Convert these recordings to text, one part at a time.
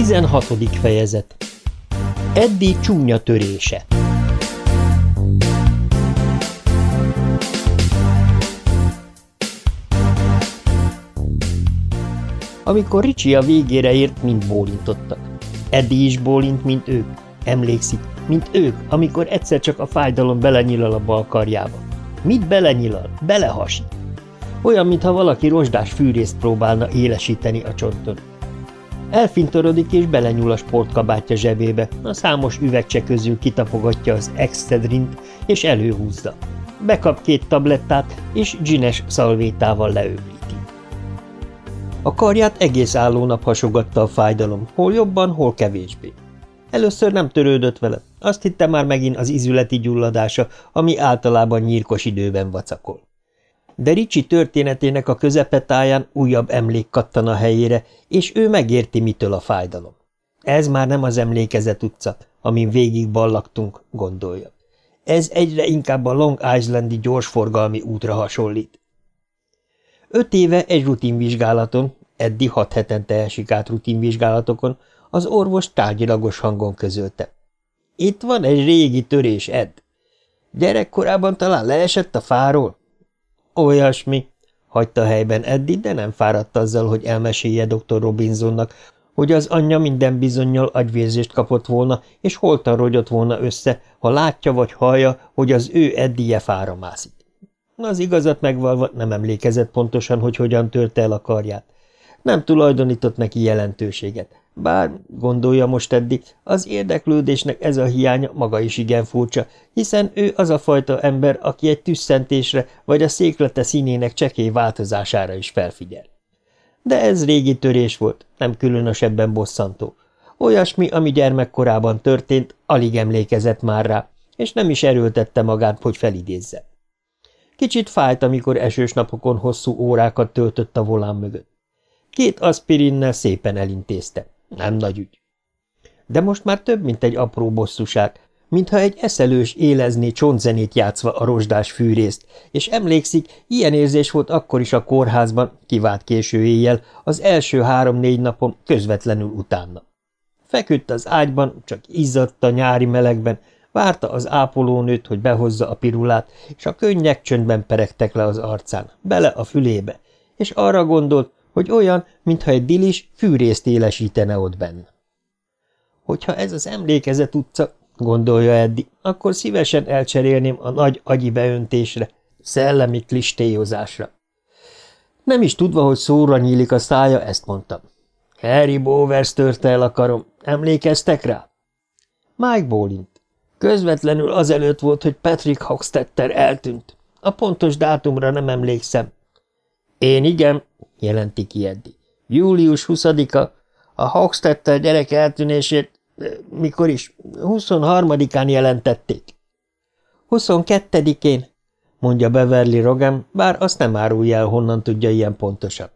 16. fejezet Eddi csúnya törése Amikor Ricsi a végére ért, mind bólintottak. Eddi is bólint, mint ők. Emlékszik, mint ők, amikor egyszer csak a fájdalom belenyilal a bal karjába. Mit belenyilal? Belehasít. Olyan, mintha valaki rozsdás fűrészt próbálna élesíteni a csonton. Elfintorodik és belenyúl a sportkabátja zsebébe, a számos üvegcse közül kitapogatja az Excedrint és előhúzza. Bekap két tablettát, és dzsines szalvétával leömlíti. A karját egész álló nap hasogatta a fájdalom, hol jobban, hol kevésbé. Először nem törődött vele, azt hitte már megint az izületi gyulladása, ami általában nyírkos időben vacakol de Ricsi történetének a közepetáján újabb emlék kattan a helyére, és ő megérti, mitől a fájdalom. Ez már nem az emlékezet utca, amin végig ballaktunk, gondolja. Ez egyre inkább a Long Islandi gyorsforgalmi útra hasonlít. Öt éve egy rutinvizsgálaton, eddig hat hetente esik át rutinvizsgálatokon, az orvos tárgyilagos hangon közölte. Itt van egy régi törés, Ed. Gyerekkorában talán leesett a fáról? Olyasmi, hagyta helyben Eddi, de nem fáradt azzal, hogy elmesélje dr. Robinsonnak, hogy az anyja minden bizonyal agyvérzést kapott volna, és holtan rogyott volna össze, ha látja vagy hallja, hogy az ő Eddie fára mászik. Az igazat megvalva nem emlékezett pontosan, hogy hogyan törte el a karját. Nem tulajdonított neki jelentőséget. Bár, gondolja most eddig, az érdeklődésnek ez a hiánya maga is igen furcsa, hiszen ő az a fajta ember, aki egy tüsszentésre vagy a széklete színének csekély változására is felfigyel. De ez régi törés volt, nem különösebben bosszantó. Olyasmi, ami gyermekkorában történt, alig emlékezett már rá, és nem is erőltette magát, hogy felidézze. Kicsit fájt, amikor esős napokon hosszú órákat töltött a volán mögött. Két aspirinnel szépen elintézte. Nem nagy ügy. De most már több, mint egy apró bosszúság, mintha egy eszelős élezné csontzenét játszva a rozsdás fűrészt, és emlékszik, ilyen érzés volt akkor is a kórházban, kivált késő éjjel, az első három-négy napon közvetlenül utána. Feküdt az ágyban, csak izzadt a nyári melegben, várta az ápolónőt, hogy behozza a pirulát, és a könnyek csöndben peregtek le az arcán, bele a fülébe, és arra gondolt, hogy olyan, mintha egy dilis fűrészt élesítene ott benne. Hogyha ez az emlékezet utca, gondolja Eddi, akkor szívesen elcserélném a nagy agyi beöntésre, szellemi klistélyozásra. Nem is tudva, hogy szóra nyílik a szája, ezt mondtam. Harry Bowers törte el a karom. Emlékeztek rá? Mike bólint. Közvetlenül azelőtt volt, hogy Patrick Hoxtetter eltűnt. A pontos dátumra nem emlékszem. Én igen, jelenti ki Eddi. Július 20-a, a Hoxtettel gyerek eltűnését, mikor is, 23-án jelentették. 22-én, mondja Beverly Rogem, bár azt nem árulja el, honnan tudja ilyen pontosan.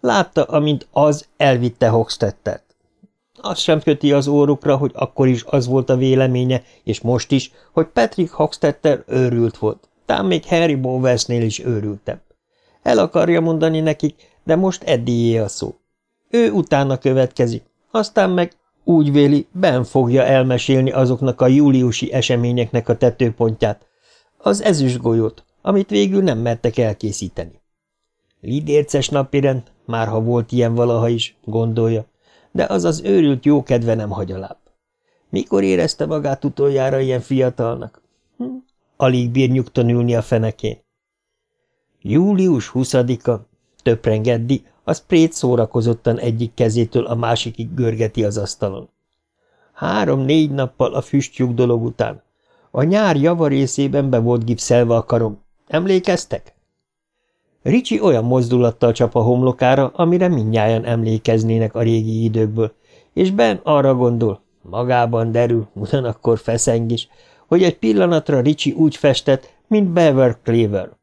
Látta, amint az elvitte Hoxtettert. Azt sem köti az órukra, hogy akkor is az volt a véleménye, és most is, hogy Patrick Hoxtetter őrült volt, tám még Harry Bowersnél is őrültebb. El akarja mondani nekik, de most Eddié a szó. Ő utána következik, aztán meg úgy véli, Ben fogja elmesélni azoknak a júliusi eseményeknek a tetőpontját, az ezüstgolyót, amit végül nem mertek elkészíteni. Lidérces napirend, már ha volt ilyen valaha is, gondolja, de az az őrült jó kedve nem hagy Mikor érezte magát utoljára ilyen fiatalnak? Hm? Alig bír nyugton ülni a fenekén. Július 20-a, töprengeddi, a sprét szórakozottan egyik kezétől a másikig görgeti az asztalon. Három-négy nappal a füstjük dolog után. A nyár javarészében be volt gipszelve a karom. Emlékeztek? Ricsi olyan mozdulattal csap a homlokára, amire mindnyájan emlékeznének a régi időkből, és Ben arra gondol, magában derül, ugyanakkor feszeng is, hogy egy pillanatra Ricsi úgy festett, mint Bever Cleaver.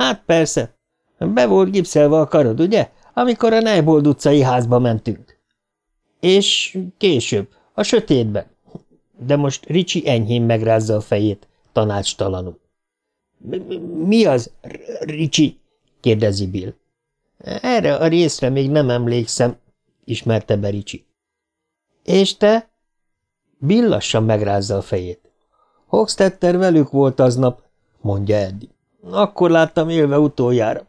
Hát persze, be volt gipszelve a karod, ugye, amikor a Neibold utcai házba mentünk. És később, a sötétben. De most Ricsi enyhén megrázza a fejét, tanácstalanul. – Mi az, Ricsi? – kérdezi Bill. – Erre a részre még nem emlékszem – ismerte be Ricsi. És te? Bill lassan megrázza a fejét. Hoxtetter velük volt aznap, mondja Eddie. Akkor láttam élve utoljára.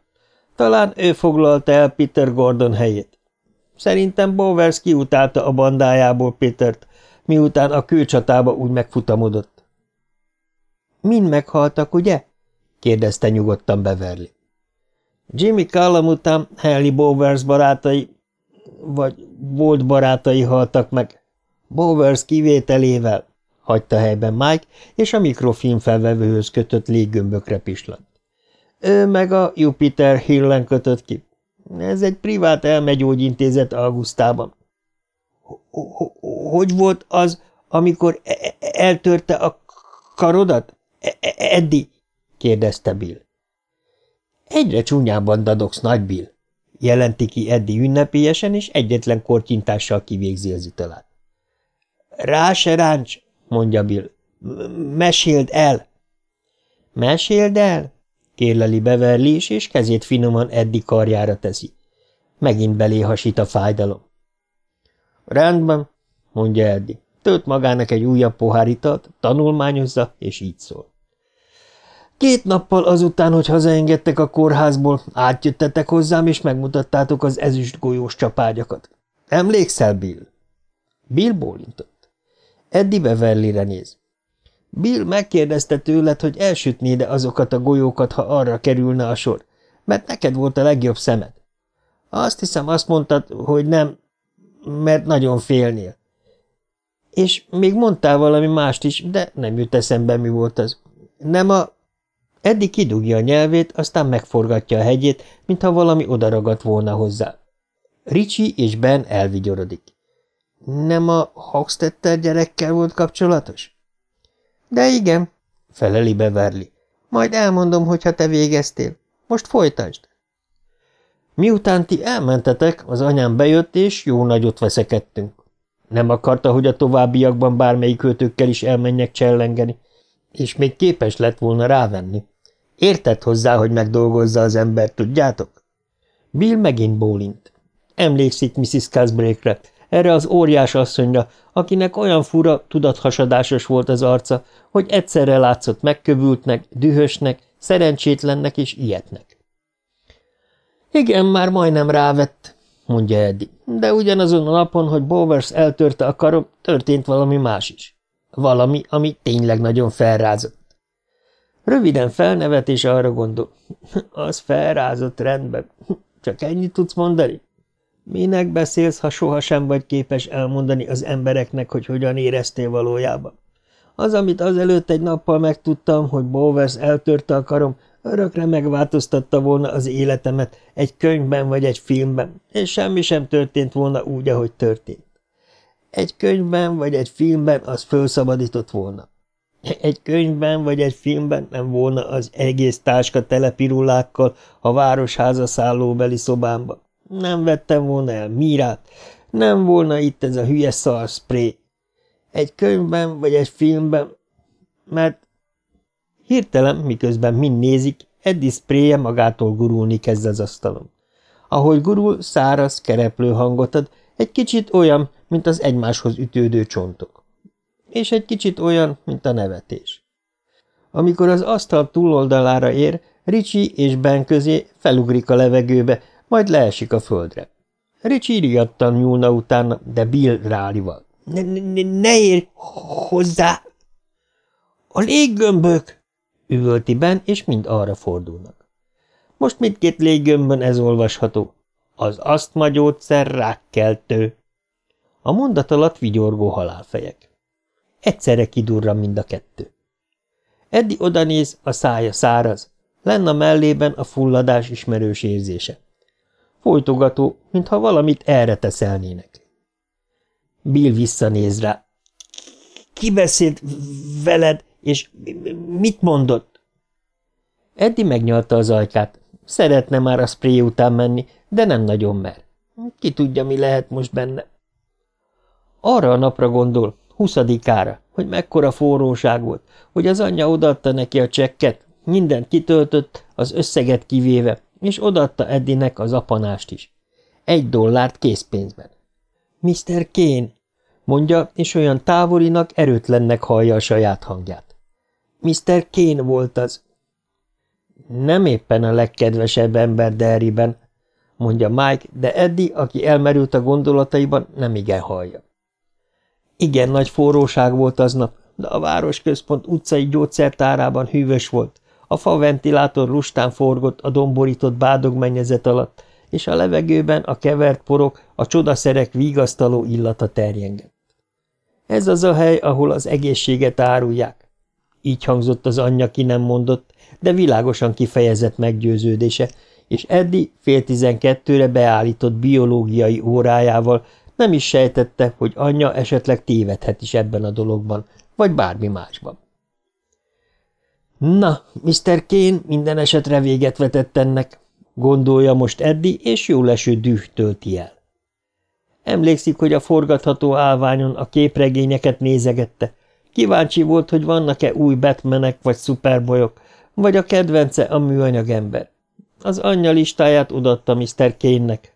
Talán ő foglalta el Peter Gordon helyét. Szerintem Bowers kiutálta a bandájából Petert, miután a kőcsatába úgy megfutamodott. Mind meghaltak, ugye? kérdezte nyugodtan Beverly. Jimmy Callum után Henry Bowers barátai, vagy volt barátai haltak meg. Bowers kivételével, hagyta helyben Mike, és a mikrofilm felvevőhöz kötött léggömbökre pislant. Ő meg a Jupiter Hillen kötött ki. Ez egy privát elmegyógyintézet Augusztában. – Hogy volt az, amikor e- e- eltörte a karodat? E- Eddi? – kérdezte Bill. – Egyre csúnyábban dadogsz, nagy Bill – jelenti ki Eddi ünnepélyesen, és egyetlen kortyintással kivégzi az italát. – Rá se ráncs! – mondja Bill. – Meséld el! – Meséld el? kérleli Beverly is, és kezét finoman Eddi karjára teszi. Megint belé hasít a fájdalom. Rendben, mondja Eddi. Tölt magának egy újabb pohár tanulmányozza, és így szól. Két nappal azután, hogy hazaengedtek a kórházból, átjöttetek hozzám, és megmutattátok az ezüst golyós csapágyakat. Emlékszel, Bill? Bill bólintott. Eddi Beverlyre néz. Bill megkérdezte tőled, hogy elsütnéd-e azokat a golyókat, ha arra kerülne a sor, mert neked volt a legjobb szemed. Azt hiszem, azt mondtad, hogy nem, mert nagyon félnél. És még mondtál valami mást is, de nem jut eszembe, mi volt az. Nem a... Eddig kidugja a nyelvét, aztán megforgatja a hegyét, mintha valami odaragadt volna hozzá. Ricsi és Ben elvigyorodik. Nem a Hoxtetter gyerekkel volt kapcsolatos? De igen, feleli Beverly. Majd elmondom, hogyha te végeztél. Most folytasd. Miután ti elmentetek, az anyám bejött, és jó nagyot veszekedtünk. Nem akarta, hogy a továbbiakban bármelyik őtökkel is elmenjek csellengeni, és még képes lett volna rávenni. Értett hozzá, hogy megdolgozza az ember, tudjátok? Bill megint bólint. Emlékszik Mrs. Casbrake-re, erre az óriás asszonyra, akinek olyan fura, tudathasadásos volt az arca, hogy egyszerre látszott megkövültnek, dühösnek, szerencsétlennek és ilyetnek. Igen, már majdnem rávett, mondja Eddie, de ugyanazon a napon, hogy Bowers eltörte a karom, történt valami más is. Valami, ami tényleg nagyon felrázott. Röviden felnevet, és arra gondol. Az felrázott rendben. Csak ennyit tudsz mondani? Minek beszélsz, ha sohasem vagy képes elmondani az embereknek, hogy hogyan éreztél valójában? Az, amit azelőtt egy nappal megtudtam, hogy Bowers eltörte a karom, örökre megváltoztatta volna az életemet egy könyvben vagy egy filmben, és semmi sem történt volna úgy, ahogy történt. Egy könyvben vagy egy filmben az fölszabadított volna. Egy könyvben vagy egy filmben nem volna az egész táska telepirullákkal a városháza szállóbeli szobámban. Nem vettem volna el Mirát, nem volna itt ez a hülye szar spray. Egy könyvben vagy egy filmben, mert hirtelen, miközben mind nézik, Eddie spréje magától gurulni kezd az asztalon. Ahogy gurul, száraz, kereplő hangot ad, egy kicsit olyan, mint az egymáshoz ütődő csontok. És egy kicsit olyan, mint a nevetés. Amikor az asztal túloldalára ér, Ricsi és Ben közé felugrik a levegőbe, majd leesik a földre. Ricsi riadtan nyúlna utána, de Bill rálival. Ne, ne, ne érj hozzá! A léggömbök! üvölti Ben, és mind arra fordulnak. Most mindkét léggömbön ez olvasható. Az asztmagyógyszer rákkeltő. A mondat alatt vigyorgó halálfejek. Egyszerre kidurra mind a kettő. Eddi odanéz, a szája száraz, lenn a mellében a fulladás ismerős érzése. Folytogató, mintha valamit erre teszelnének. Bill visszanéz rá. Ki beszélt veled, és mit mondott? Eddi megnyalta az ajkát. Szeretne már a spré után menni, de nem nagyon mer. Ki tudja, mi lehet most benne. Arra a napra gondol, huszadikára, hogy mekkora forróság volt, hogy az anyja odaadta neki a csekket, mindent kitöltött, az összeget kivéve, és odaadta Eddinek az apanást is. Egy dollárt készpénzben. Mr. Kén, mondja, és olyan távolinak, erőtlennek hallja a saját hangját. Mr. Kane volt az. Nem éppen a legkedvesebb ember Derryben, mondja Mike, de Eddie, aki elmerült a gondolataiban, nem igen hallja. Igen nagy forróság volt aznap, de a városközpont utcai gyógyszertárában hűvös volt, a faventilátor lustán forgott a domborított bádogmennyezet alatt, és a levegőben a kevert porok, a csodaszerek vigasztaló illata terjengett. Ez az a hely, ahol az egészséget árulják. Így hangzott az anyja ki nem mondott, de világosan kifejezett meggyőződése, és Eddi fél tizenkettőre beállított biológiai órájával nem is sejtette, hogy anyja esetleg tévedhet is ebben a dologban, vagy bármi másban. Na, Mr. Kane minden esetre véget vetett ennek, gondolja most Eddi, és jó leső düh tölti el. Emlékszik, hogy a forgatható állványon a képregényeket nézegette. Kíváncsi volt, hogy vannak-e új Batmanek vagy szuperbolyok, vagy a kedvence a műanyag ember. Az anyja listáját odatta Mr. Kane-nek.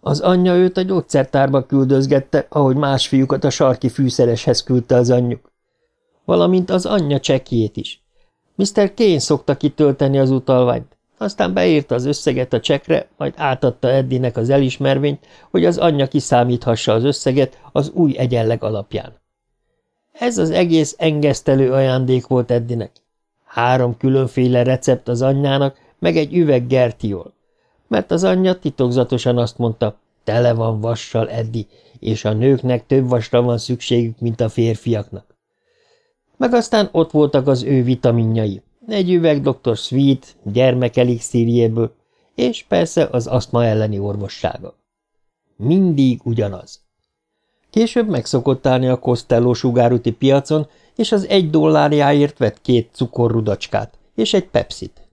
Az anyja őt a gyógyszertárba küldözgette, ahogy más fiúkat a sarki fűszereshez küldte az anyjuk. Valamint az anyja csekjét is. Mr. Kane szokta kitölteni az utalványt, aztán beírta az összeget a csekre, majd átadta Eddinek az elismervényt, hogy az anyja kiszámíthassa az összeget az új egyenleg alapján. Ez az egész engesztelő ajándék volt Eddinek. Három különféle recept az anyjának, meg egy üveg gertiol. Mert az anyja titokzatosan azt mondta, tele van vassal, Eddi, és a nőknek több vasra van szükségük, mint a férfiaknak. Meg aztán ott voltak az ő vitaminjai, egy üveg Dr. Sweet gyermekelixírjéből, és persze az asztma elleni orvossága. Mindig ugyanaz. Később megszokott állni a Costello sugárúti piacon, és az egy dollárjáért vett két cukorrudacskát, és egy pepsit.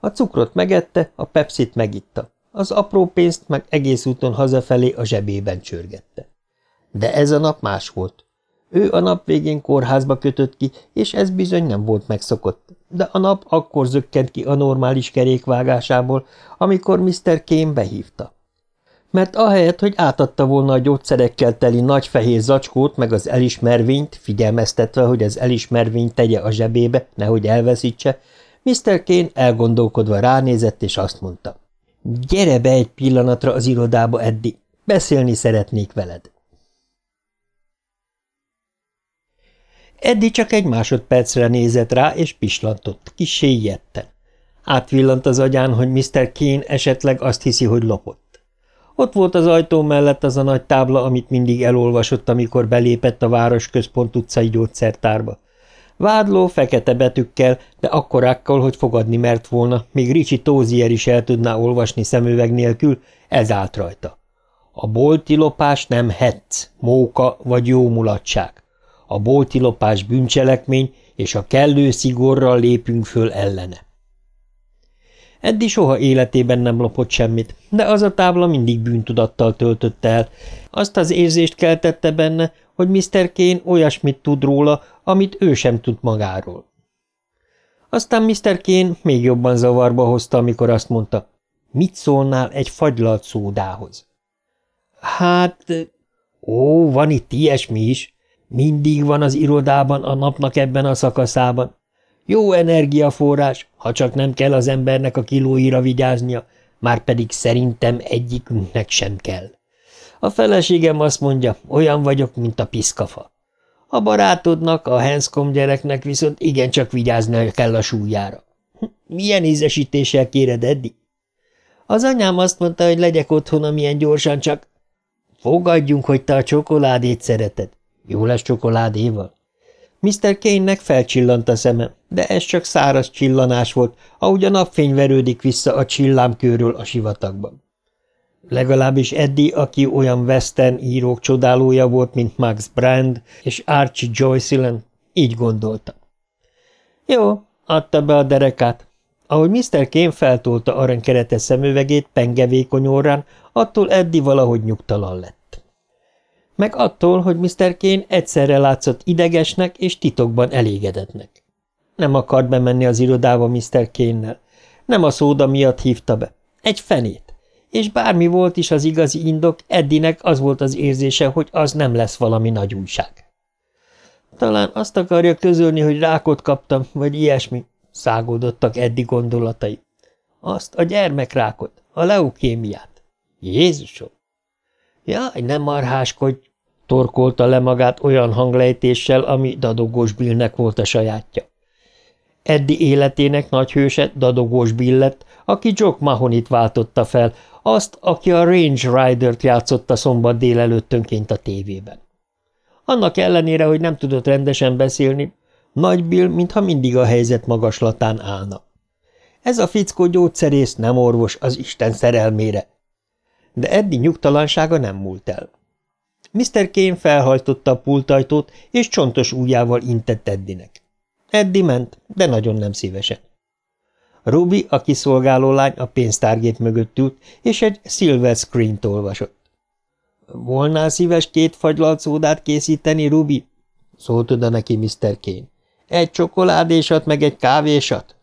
A cukrot megette, a pepsit megitta, az apró pénzt meg egész úton hazafelé a zsebében csörgette. De ez a nap más volt. Ő a nap végén kórházba kötött ki, és ez bizony nem volt megszokott, de a nap akkor zökkent ki a normális kerékvágásából, amikor Mr. Kane behívta. Mert ahelyett, hogy átadta volna a gyógyszerekkel teli nagy fehér zacskót meg az elismervényt, figyelmeztetve, hogy az elismervényt tegye a zsebébe, nehogy elveszítse, Mr. Kane elgondolkodva ránézett, és azt mondta. Gyere be egy pillanatra az irodába, Eddi, beszélni szeretnék veled. Eddi csak egy másodpercre nézett rá, és pislantott, kissé ilyetten. Átvillant az agyán, hogy Mr. Kane esetleg azt hiszi, hogy lopott. Ott volt az ajtó mellett az a nagy tábla, amit mindig elolvasott, amikor belépett a város központ utcai gyógyszertárba. Vádló fekete betűkkel, de akkorákkal, hogy fogadni mert volna, még Ricsi Tózier is el tudná olvasni szemüveg nélkül, ez állt rajta. A bolti lopás nem hetsz, móka vagy jó mulatság a bolti lopás bűncselekmény, és a kellő szigorral lépünk föl ellene. Eddi soha életében nem lopott semmit, de az a tábla mindig bűntudattal töltötte el. Azt az érzést keltette benne, hogy Mr. Kane olyasmit tud róla, amit ő sem tud magáról. Aztán Mr. Kane még jobban zavarba hozta, amikor azt mondta, mit szólnál egy fagylalt szódához? Hát, ó, van itt ilyesmi is, mindig van az irodában a napnak ebben a szakaszában. Jó energiaforrás, ha csak nem kell az embernek a kilóira vigyáznia, már pedig szerintem egyikünknek sem kell. A feleségem azt mondja, olyan vagyok, mint a piszkafa. A barátodnak, a Hanscom gyereknek viszont igencsak vigyáznia kell a súlyára. Milyen ízesítéssel kéred, Eddi? Az anyám azt mondta, hogy legyek otthon, amilyen gyorsan csak... Fogadjunk, hogy te a csokoládét szereted. Jó lesz csokoládéval? Mr. Kane-nek felcsillant a szeme, de ez csak száraz csillanás volt, ahogy a napfény verődik vissza a csillámkőről a sivatagban. Legalábbis Eddie, aki olyan western írók csodálója volt, mint Max Brand és Archie Joyce így gondolta. Jó, adta be a derekát. Ahogy Mr. Kane feltolta aranykeretes szemüvegét pengevékony órán, attól Eddie valahogy nyugtalan lett meg attól, hogy Mr. Kane egyszerre látszott idegesnek és titokban elégedetnek. Nem akart bemenni az irodába Mr. Kane-nel. Nem a szóda miatt hívta be. Egy fenét. és bármi volt is az igazi indok, Eddinek az volt az érzése, hogy az nem lesz valami nagy újság. Talán azt akarja közölni, hogy rákot kaptam, vagy ilyesmi, szágódottak Eddi gondolatai. Azt a gyermekrákot, a leukémiát. Jézusom! Jaj, nem marháskodj, torkolta le magát olyan hanglejtéssel, ami Dadogós Billnek volt a sajátja. Eddi életének nagy hőse Dadogós Bill lett, aki Jock Mahonit váltotta fel, azt, aki a Range Rider-t játszotta szombat délelőttönként a tévében. Annak ellenére, hogy nem tudott rendesen beszélni, Nagy Bill mintha mindig a helyzet magaslatán állna. Ez a fickó gyógyszerész nem orvos az Isten szerelmére. De Eddi nyugtalansága nem múlt el. Mr. Kane felhajtotta a pultajtót, és csontos ujjával intett Eddinek. Eddi ment, de nagyon nem szívesen. Ruby, a kiszolgáló lány a pénztárgép mögött ült, és egy Silver Screen-t olvasott. – Volnál szíves két fagylalt szódát készíteni, Ruby? – szólt oda neki Mr. Kane. – Egy csokoládésat, meg egy kávésat?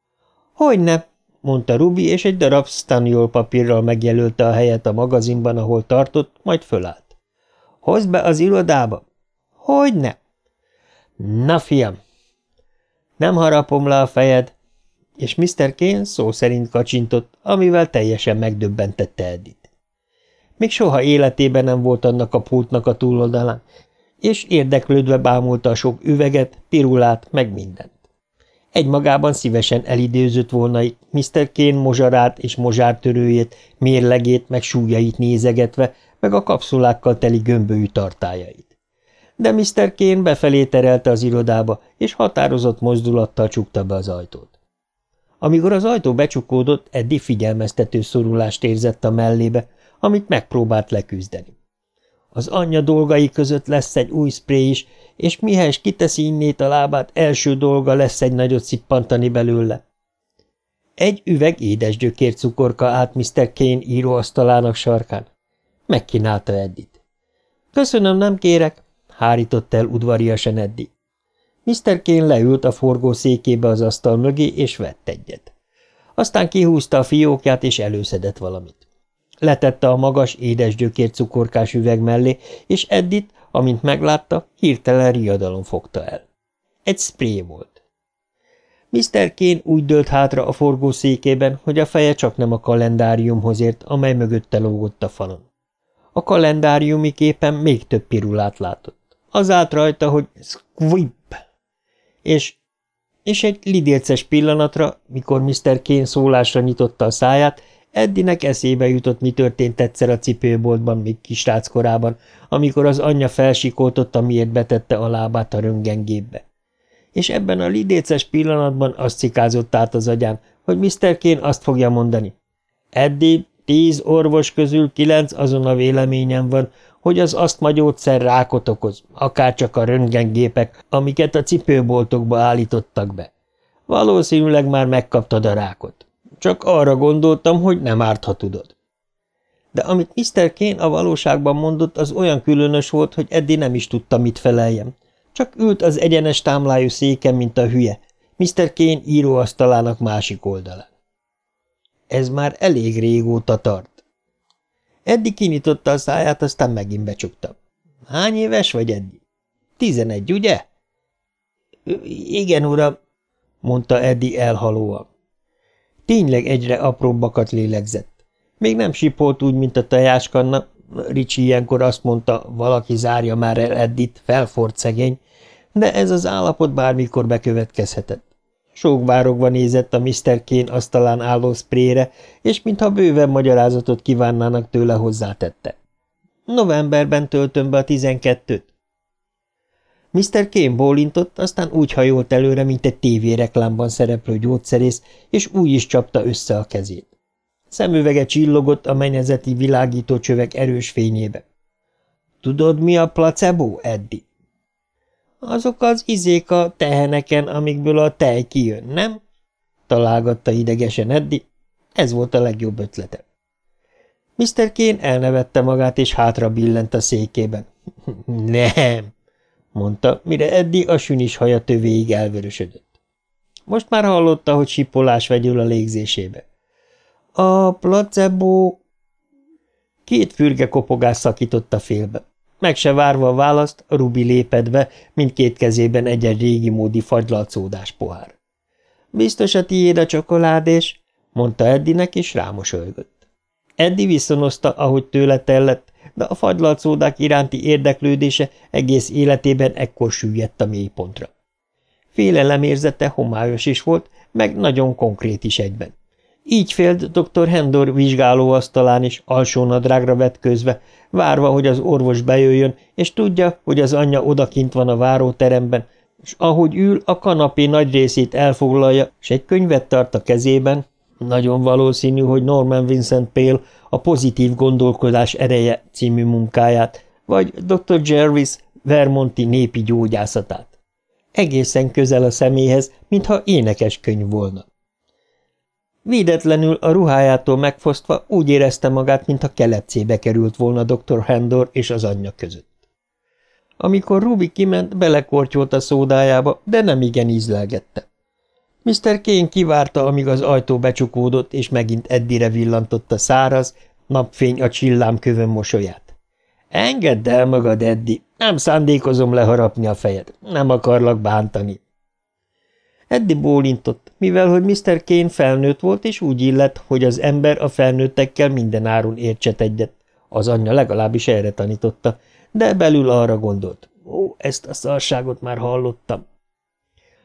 – Hogyne – mondta Ruby, és egy darab staniol papírral megjelölte a helyet a magazinban, ahol tartott, majd fölállt. – Hozd be az irodába! – Hogyne! – Na, fiam! – Nem harapom le a fejed, és Mr. Kane szó szerint kacsintott, amivel teljesen megdöbbentette Eddit. Még soha életében nem volt annak a pultnak a túloldalán, és érdeklődve bámulta a sok üveget, pirulát, meg mindent. Egymagában szívesen elidőzött volna itt Mr. Kane mozsarát és mozsártörőjét, mérlegét, meg súlyait nézegetve, meg a kapszulákkal teli gömbölyű tartájait. De Mr. Kane befelé terelte az irodába, és határozott mozdulattal csukta be az ajtót. Amikor az ajtó becsukódott, Eddi figyelmeztető szorulást érzett a mellébe, amit megpróbált leküzdeni. Az anyja dolgai között lesz egy új spré is, és mihez kiteszi innét a lábát, első dolga lesz egy nagyot szippantani belőle. Egy üveg édes gyökér cukorka át Mr. Kane íróasztalának sarkán. Megkínálta Eddit. Köszönöm, nem kérek, hárított el udvariasan Eddi. Mr. Kane leült a forgó székébe az asztal mögé, és vett egyet. Aztán kihúzta a fiókját, és előszedett valamit. Letette a magas, édes gyökér cukorkás üveg mellé, és Eddit, amint meglátta, hirtelen riadalom fogta el. Egy spré volt. Mr. Kane úgy dőlt hátra a forgó székében, hogy a feje csak nem a kalendáriumhoz ért, amely mögötte lógott a falon. A kalendáriumi képen még több pirulát látott. Az állt rajta, hogy squib, és, és egy lidérces pillanatra, mikor Mr. Kane szólásra nyitotta a száját, Eddinek eszébe jutott, mi történt egyszer a cipőboltban, még kisrác korában, amikor az anyja felsikoltotta, miért betette a lábát a röntgengépbe. És ebben a lidéces pillanatban azt cikázott át az agyán, hogy Mr. Kane azt fogja mondani. Eddi, tíz orvos közül kilenc azon a véleményen van, hogy az asztma gyógyszer rákot okoz, akárcsak a röntgengépek, amiket a cipőboltokba állítottak be. Valószínűleg már megkaptad a rákot. Csak arra gondoltam, hogy nem árt, ha tudod. De amit Mr. Kane a valóságban mondott, az olyan különös volt, hogy Eddi nem is tudta, mit feleljem. Csak ült az egyenes támlájú széken, mint a hülye, Mr. Kane íróasztalának másik oldalán. Ez már elég régóta tart. Eddi kinyitotta a száját, aztán megint becsukta. Hány éves vagy, Eddi? Tizenegy, ugye? Igen, uram, mondta Eddi elhalóan. Tényleg egyre apróbbakat lélegzett. Még nem sipolt úgy, mint a tajáskanna. Ricsi ilyenkor azt mondta, valaki zárja már el Eddit, felfort szegény, de ez az állapot bármikor bekövetkezhetett. Sókvárogva nézett a Mr. Kane asztalán álló sprére, és mintha bőven magyarázatot kívánnának tőle hozzátette. Novemberben töltöm be a tizenkettőt. Mr. Kane bólintott, aztán úgy hajolt előre, mint egy tévéreklámban szereplő gyógyszerész, és úgy is csapta össze a kezét. Szemüvege csillogott a mennyezeti világító csövek erős fényébe. – Tudod, mi a placebo, Eddi? Azok az izék a teheneken, amikből a tej kijön, nem? Találgatta idegesen Eddi. Ez volt a legjobb ötlete. Mr. Kane elnevette magát, és hátra billent a székében. Nem, mondta, mire Eddi a sünis haja tövéig elvörösödött. Most már hallotta, hogy sipolás vegyül a légzésébe. A placebo, Két fürge kopogás szakította félbe. Meg se várva a választ, Rubi lépedve, mindkét kezében egy-egy régi módi fagylalcódás pohár. Biztos a tiéd a csokoládés, mondta Eddinek, és rámosolygott. Eddi viszonozta, ahogy tőle tellett, de a fagylalcódák iránti érdeklődése egész életében ekkor süllyedt a mélypontra. Félelemérzete homályos is volt, meg nagyon konkrét is egyben. Így félt dr. Hendor vizsgálóasztalán is alsónadrágra vetközve, várva, hogy az orvos bejöjjön, és tudja, hogy az anyja odakint van a váróteremben, és ahogy ül, a kanapé nagy részét elfoglalja, és egy könyvet tart a kezében, nagyon valószínű, hogy Norman Vincent Pale a pozitív gondolkodás ereje című munkáját, vagy dr. Jervis Vermonti népi gyógyászatát. Egészen közel a szeméhez, mintha énekes könyv volna. Védetlenül a ruhájától megfosztva úgy érezte magát, mintha kelepcébe került volna dr. Hendor és az anyja között. Amikor Ruby kiment, belekortyolt a szódájába, de nem igen ízlelgette. Mr. Kane kivárta, amíg az ajtó becsukódott, és megint Eddire villantotta száraz, napfény a csillámkövön mosolyát. – Engedd el magad, Eddi, nem szándékozom leharapni a fejed, nem akarlak bántani. Eddi bólintott, mivel hogy Mr. Kane felnőtt volt, és úgy illett, hogy az ember a felnőttekkel minden áron értset egyet. Az anyja legalábbis erre tanította, de belül arra gondolt. Ó, ezt a szarságot már hallottam.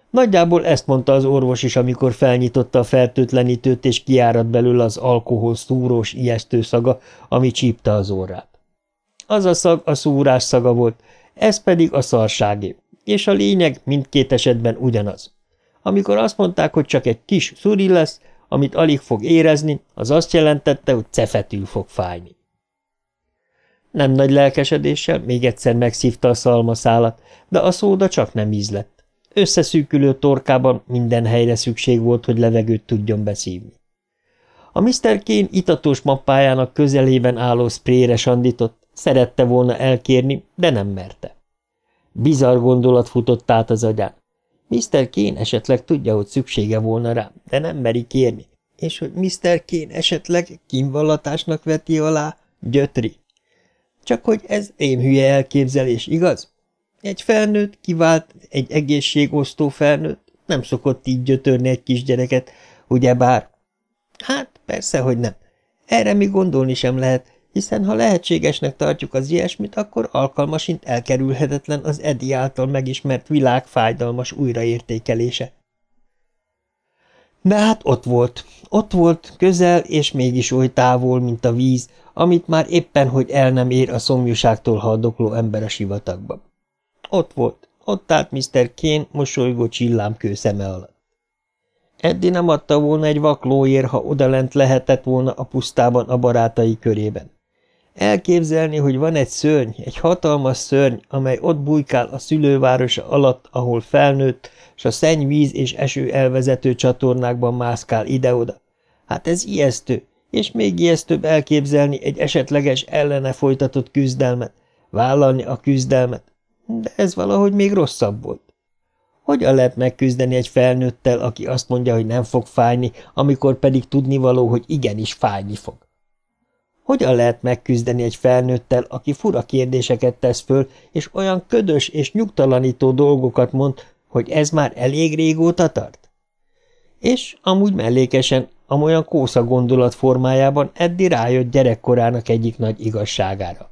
Nagyjából ezt mondta az orvos is, amikor felnyitotta a fertőtlenítőt, és kiáradt belül az alkohol szúrós, ijesztő szaga, ami csípte az orrát. Az a szag a szúrás szaga volt, ez pedig a szarságé, és a lényeg mindkét esetben ugyanaz. Amikor azt mondták, hogy csak egy kis szuri lesz, amit alig fog érezni, az azt jelentette, hogy cefetül fog fájni. Nem nagy lelkesedéssel még egyszer megszívta a szalmaszálat, de a szóda csak nem ízlett. Összeszűkülő torkában minden helyre szükség volt, hogy levegőt tudjon beszívni. A Mr. Kane itatos mappájának közelében álló sprére sandított, szerette volna elkérni, de nem merte. Bizarr gondolat futott át az agyán. Mr. Kane esetleg tudja, hogy szüksége volna rá, de nem meri kérni. És hogy Mr. Kane esetleg kínvallatásnak veti alá, gyötri. Csak hogy ez hülye elképzelés, igaz? Egy felnőtt kivált, egy egészségosztó felnőtt nem szokott így gyötörni egy kisgyereket, ugyebár? Hát, persze, hogy nem. Erre mi gondolni sem lehet, hiszen ha lehetségesnek tartjuk az ilyesmit, akkor alkalmasint elkerülhetetlen az Edi által megismert világ fájdalmas újraértékelése. De hát ott volt, ott volt, közel és mégis oly távol, mint a víz, amit már éppen, hogy el nem ér a szomjúságtól haldokló ember a sivatagban. Ott volt, ott állt Mr. Kane mosolygó csillámkő szeme alatt. Eddi nem adta volna egy vaklóér, ha odalent lehetett volna a pusztában a barátai körében. Elképzelni, hogy van egy szörny, egy hatalmas szörny, amely ott bujkál a szülővárosa alatt, ahol felnőtt, s a szennyvíz és eső elvezető csatornákban mászkál ide-oda. Hát ez ijesztő, és még ijesztőbb elképzelni egy esetleges ellene folytatott küzdelmet, vállalni a küzdelmet, de ez valahogy még rosszabb volt. Hogyan lehet megküzdeni egy felnőttel, aki azt mondja, hogy nem fog fájni, amikor pedig tudnivaló, hogy igenis fájni fog? Hogyan lehet megküzdeni egy felnőttel, aki fura kérdéseket tesz föl, és olyan ködös és nyugtalanító dolgokat mond, hogy ez már elég régóta tart? És amúgy mellékesen, amolyan kósza gondolat formájában Eddi rájött gyerekkorának egyik nagy igazságára.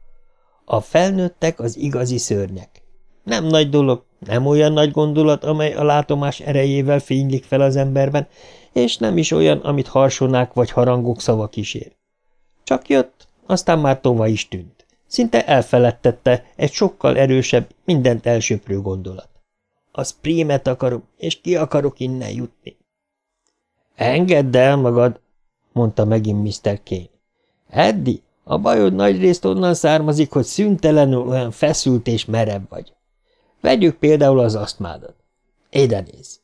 A felnőttek az igazi szörnyek. Nem nagy dolog, nem olyan nagy gondolat, amely a látomás erejével fénylik fel az emberben, és nem is olyan, amit harsonák vagy harangok szava kísér. Csak jött, aztán már tova is tűnt. Szinte elfeledtette egy sokkal erősebb, mindent elsöprő gondolat. A sprímet akarom, és ki akarok innen jutni. Engedd el magad, mondta megint Mr. Kane. Eddi, a bajod nagyrészt onnan származik, hogy szüntelenül olyan feszült és merev vagy. Vegyük például az asztmádat. Ide néz.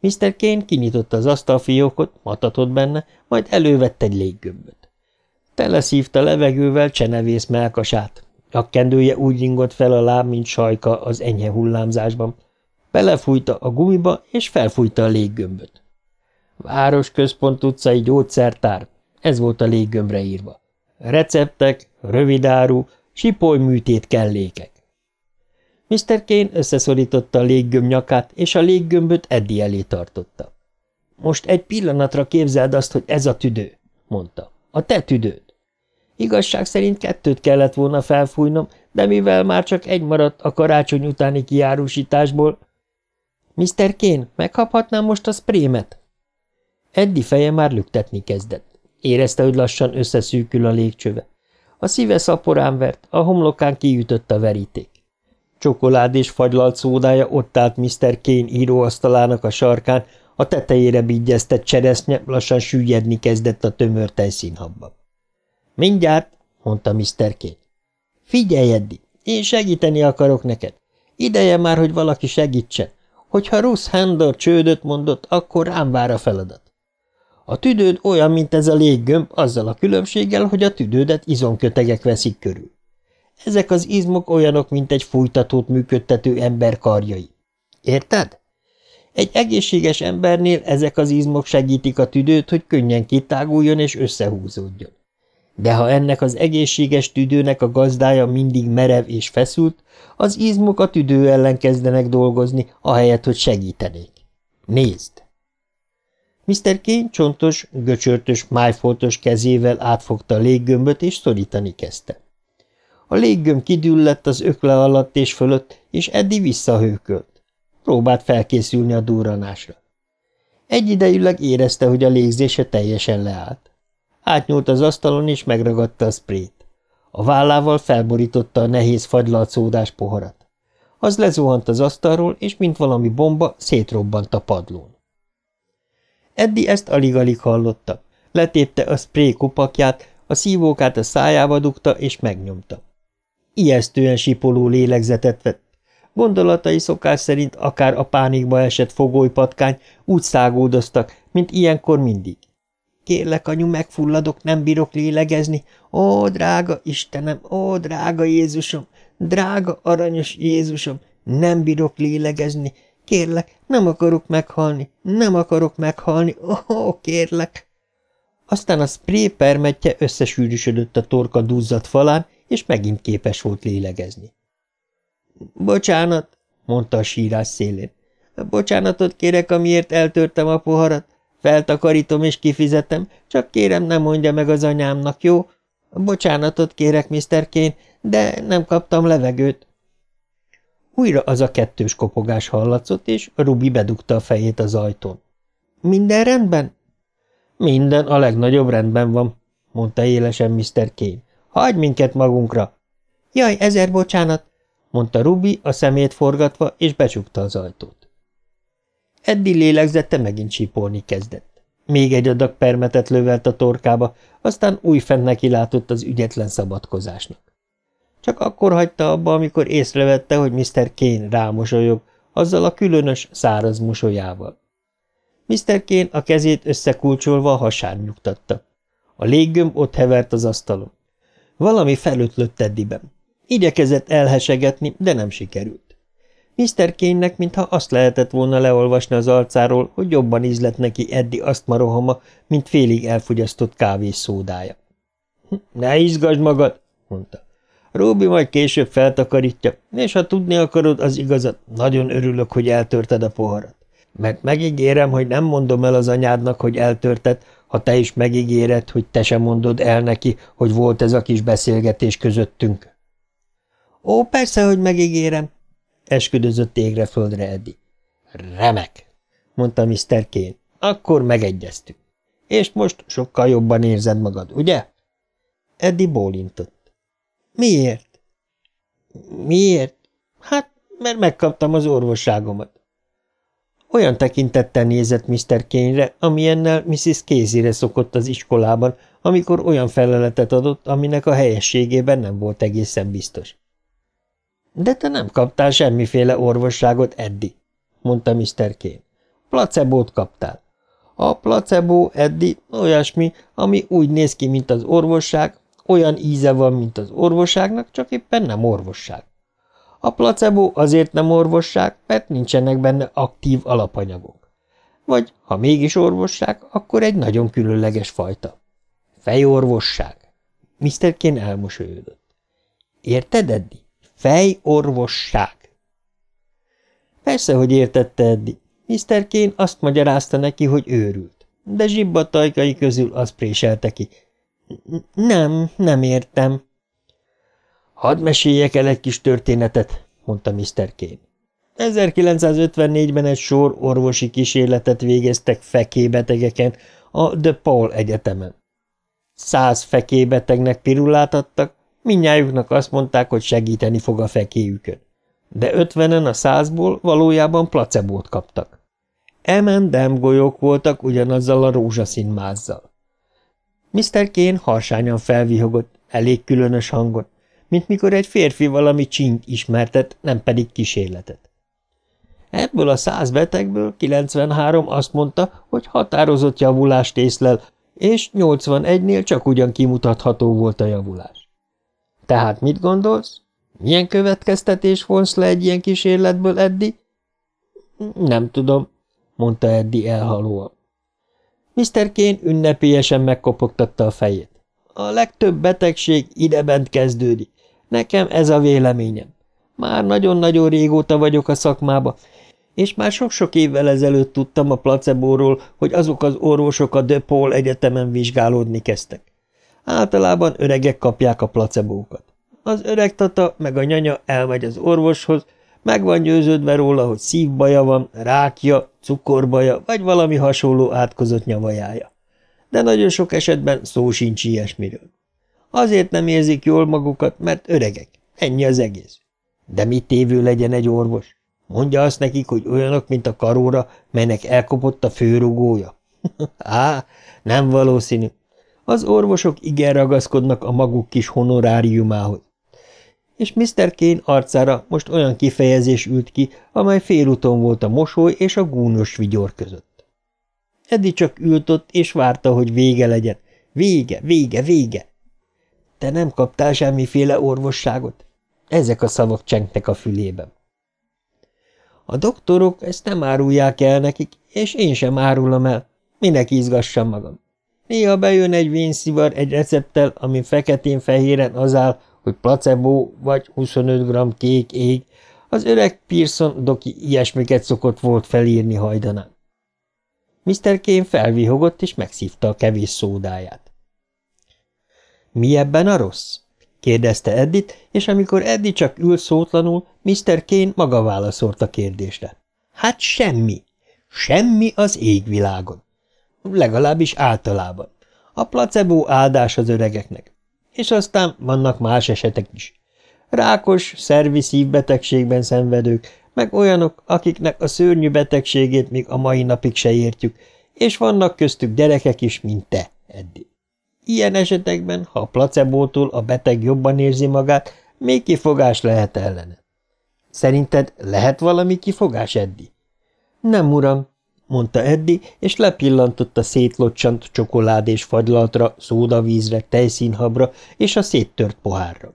Mr. Kane kinyitotta az asztalfiókot, matatott benne, majd elővett egy léggömböt. Teleszívta levegővel csenevész melkasát. Kendője úgy ringott fel a láb, mint sajka az enyhe hullámzásban. Belefújta a gumiba, és felfújta a léggömböt. Város központ utcai gyógyszertár, ez volt a léggömbre írva. Receptek, Rövidáru, műtét kellékek. Mr. Kane összeszorította a léggömb nyakát, és a léggömböt Eddie elé tartotta. Most egy pillanatra képzeld azt, hogy ez a tüdő, mondta. A te tüdőd. Igazság szerint kettőt kellett volna felfújnom, de mivel már csak egy maradt a karácsony utáni kiárusításból... Mr. Kane, megkaphatnám most a sprémet? Eddi feje már lüktetni kezdett. Érezte, hogy lassan összeszűkül a légcsöve. A szíve szaporán vert, a homlokán kiütött a veríték. Csokolád és fagylalt szódája ott állt Mr. Kane íróasztalának a sarkán, a tetejére bigyeztett cseresznye lassan süllyedni kezdett a tömör tejszínhabban. Mindjárt, mondta Mr. Kane. Figyelj, Eddi, én segíteni akarok neked. Ideje már, hogy valaki segítsen. Hogyha Russ Handor csődöt mondott, akkor rám vár a feladat. A tüdőd olyan, mint ez a léggömb, azzal a különbséggel, hogy a tüdődet izomkötegek veszik körül. Ezek az izmok olyanok, mint egy fújtatót működtető ember karjai. Érted? Egy egészséges embernél ezek az izmok segítik a tüdőt, hogy könnyen kitáguljon és összehúzódjon. De ha ennek az egészséges tüdőnek a gazdája mindig merev és feszült, az izmok a tüdő ellen kezdenek dolgozni, ahelyett, hogy segítenék. Nézd! Mr. Kane csontos, göcsörtös, májfoltos kezével átfogta a léggömböt, és szorítani kezdte. A léggömb kidüllett az ökle alatt és fölött, és Eddi visszahőkölt. Próbált felkészülni a durranásra. Egyidejűleg érezte, hogy a légzése teljesen leállt. Átnyúlt az asztalon, és megragadta a sprét. A vállával felborította a nehéz fagylalt szódás poharat. Az lezuhant az asztalról, és mint valami bomba szétrobbant a padlón. Eddi ezt alig-alig hallotta. Letépte a spré kupakját, a szívókát a szájába dugta, és megnyomta. Ijesztően sipoló lélegzetet vett. Gondolatai szokás szerint akár a pánikba esett fogolypatkány úgy szágódoztak, mint ilyenkor mindig. Kérlek, anyu, megfulladok, nem bírok lélegezni. Ó, drága Istenem, ó, drága Jézusom, drága aranyos Jézusom, nem bírok lélegezni. Kérlek, nem akarok meghalni, nem akarok meghalni, ó, kérlek. Aztán a spré permetje összesűrűsödött a torka duzzadt falán, és megint képes volt lélegezni. Bocsánat, mondta a sírás szélén. Bocsánatot kérek, amiért eltörtem a poharat. Feltakarítom és kifizetem, csak kérem, nem mondja meg az anyámnak, jó? Bocsánatot kérek, Mr. Kane, de nem kaptam levegőt. Újra az a kettős kopogás hallatszott, és Ruby bedugta a fejét az ajtón. Minden rendben? Minden a legnagyobb rendben van, mondta élesen Mr. Kane. Hagy minket magunkra! Jaj, ezer bocsánat, mondta Ruby a szemét forgatva, és becsukta az ajtót. Eddi lélegzette megint csípolni kezdett. Még egy adag permetet lövelt a torkába, aztán újfent neki látott az ügyetlen szabadkozásnak. Csak akkor hagyta abba, amikor észrevette, hogy Mr. Kane rámosolyog, azzal a különös, száraz mosolyával. Mr. Kane a kezét összekulcsolva a hasán nyugtatta. A léggömb ott hevert az asztalon. Valami felötlött Eddiben. Igyekezett elhesegetni, de nem sikerült. Mr. Kénynek mintha azt lehetett volna leolvasni az arcáról, hogy jobban ízlett neki Eddi azt marohama, mint félig elfogyasztott kávés szódája. Hm, – Ne izgasd magad! – mondta. – Róbi majd később feltakarítja, és ha tudni akarod az igazat, nagyon örülök, hogy eltörted a poharat. Mert megígérem, hogy nem mondom el az anyádnak, hogy eltörted, ha te is megígéred, hogy te sem mondod el neki, hogy volt ez a kis beszélgetés közöttünk. Ó, persze, hogy megígérem, esküdözött égre földre Eddi. Remek, mondta Mr. Kane. Akkor megegyeztünk. És most sokkal jobban érzed magad, ugye? Eddi bólintott. Miért? Miért? Hát, mert megkaptam az orvosságomat. Olyan tekintettel nézett Mr. Kane-re, amilyennel Mrs. Casey-re szokott az iskolában, amikor olyan feleletet adott, aminek a helyességében nem volt egészen biztos. De te nem kaptál semmiféle orvosságot, Eddi, mondta Mr. Kane. Placebót kaptál. A placebo, Eddi, olyasmi, ami úgy néz ki, mint az orvosság, olyan íze van, mint az orvosságnak, csak éppen nem orvosság. A placebo azért nem orvosság, mert nincsenek benne aktív alapanyagok. Vagy, ha mégis orvosság, akkor egy nagyon különleges fajta. Fejorvosság. Mr. Kane elmosolyodott. Érted, Eddi? Fejorvosság. Persze, hogy értette Eddi. Mr. Kane azt magyarázta neki, hogy őrült, de zsibbat tajkai közül azt préselte ki. Nem, nem értem. Hadd meséljek el egy kis történetet, mondta Mr. Kane. 1954-ben egy sor orvosi kísérletet végeztek fekébetegeken a De Paul Egyetemen. Száz fekébetegnek pirulát adtak, minnyájuknak azt mondták, hogy segíteni fog a fekéjükön. De ötvenen a százból valójában placebót kaptak. Emendem golyók voltak ugyanazzal a rózsaszín mázzal. Mr. Kane harsányan felvihogott, elég különös hangon, mint mikor egy férfi valami csínt ismertet, nem pedig kísérletet. Ebből a száz betegből 93 azt mondta, hogy határozott javulást észlel, és 81-nél csak ugyan kimutatható volt a javulás. Tehát mit gondolsz? Milyen következtetés vonsz le egy ilyen kísérletből, Eddi? Nem tudom, mondta Eddi elhalóan. Mr. Kane ünnepélyesen megkopogtatta a fejét. A legtöbb betegség idebent kezdődik. Nekem ez a véleményem. Már nagyon-nagyon régóta vagyok a szakmába, és már sok-sok évvel ezelőtt tudtam a placebóról, hogy azok az orvosok a De egyetemen vizsgálódni kezdtek. Általában öregek kapják a placebókat. Az öreg tata meg a nyanya elmegy az orvoshoz, meg van győződve róla, hogy szívbaja van, rákja, cukorbaja, vagy valami hasonló átkozott nyavajája. De nagyon sok esetben szó sincs ilyesmiről. Azért nem érzik jól magukat, mert öregek. Ennyi az egész. De mit tévő legyen egy orvos? Mondja azt nekik, hogy olyanok, mint a karóra, melynek elkopott a főrugója? Á, nem valószínű. Az orvosok igen ragaszkodnak a maguk kis honoráriumához. És Mr. Kane arcára most olyan kifejezés ült ki, amely félúton volt a mosoly és a gúnos vigyor között. Eddi csak ült ott, és várta, hogy vége legyen. Vége, vége, vége! Te nem kaptál semmiféle orvosságot? Ezek a szavak csengtek a fülében. A doktorok ezt nem árulják el nekik, és én sem árulom el. Minek izgassam magam? Néha bejön egy vénszivar egy recepttel, ami feketén-fehéren az áll, hogy placebo vagy 25 g kék ég. Az öreg Pearson doki ilyesmiket szokott volt felírni hajdanán. Mr. Kane felvihogott, és megszívta a kevés szódáját. Mi ebben a rossz? kérdezte Eddit, és amikor Eddi csak ült szótlanul, Mr. Kane maga válaszolt a kérdésre. Hát semmi. Semmi az égvilágon. Legalábbis általában. A placebo áldás az öregeknek. És aztán vannak más esetek is. Rákos, szervi szívbetegségben szenvedők, meg olyanok, akiknek a szörnyű betegségét még a mai napig se értjük, és vannak köztük gyerekek is, mint te, Eddi. Ilyen esetekben, ha a placebótól a beteg jobban érzi magát, még kifogás lehet ellene. Szerinted lehet valami kifogás, Eddi? Nem, uram, mondta Eddi, és lepillantott a szétlocsant csokoládés fagylaltra, szódavízre, tejszínhabra és a széttört pohárra.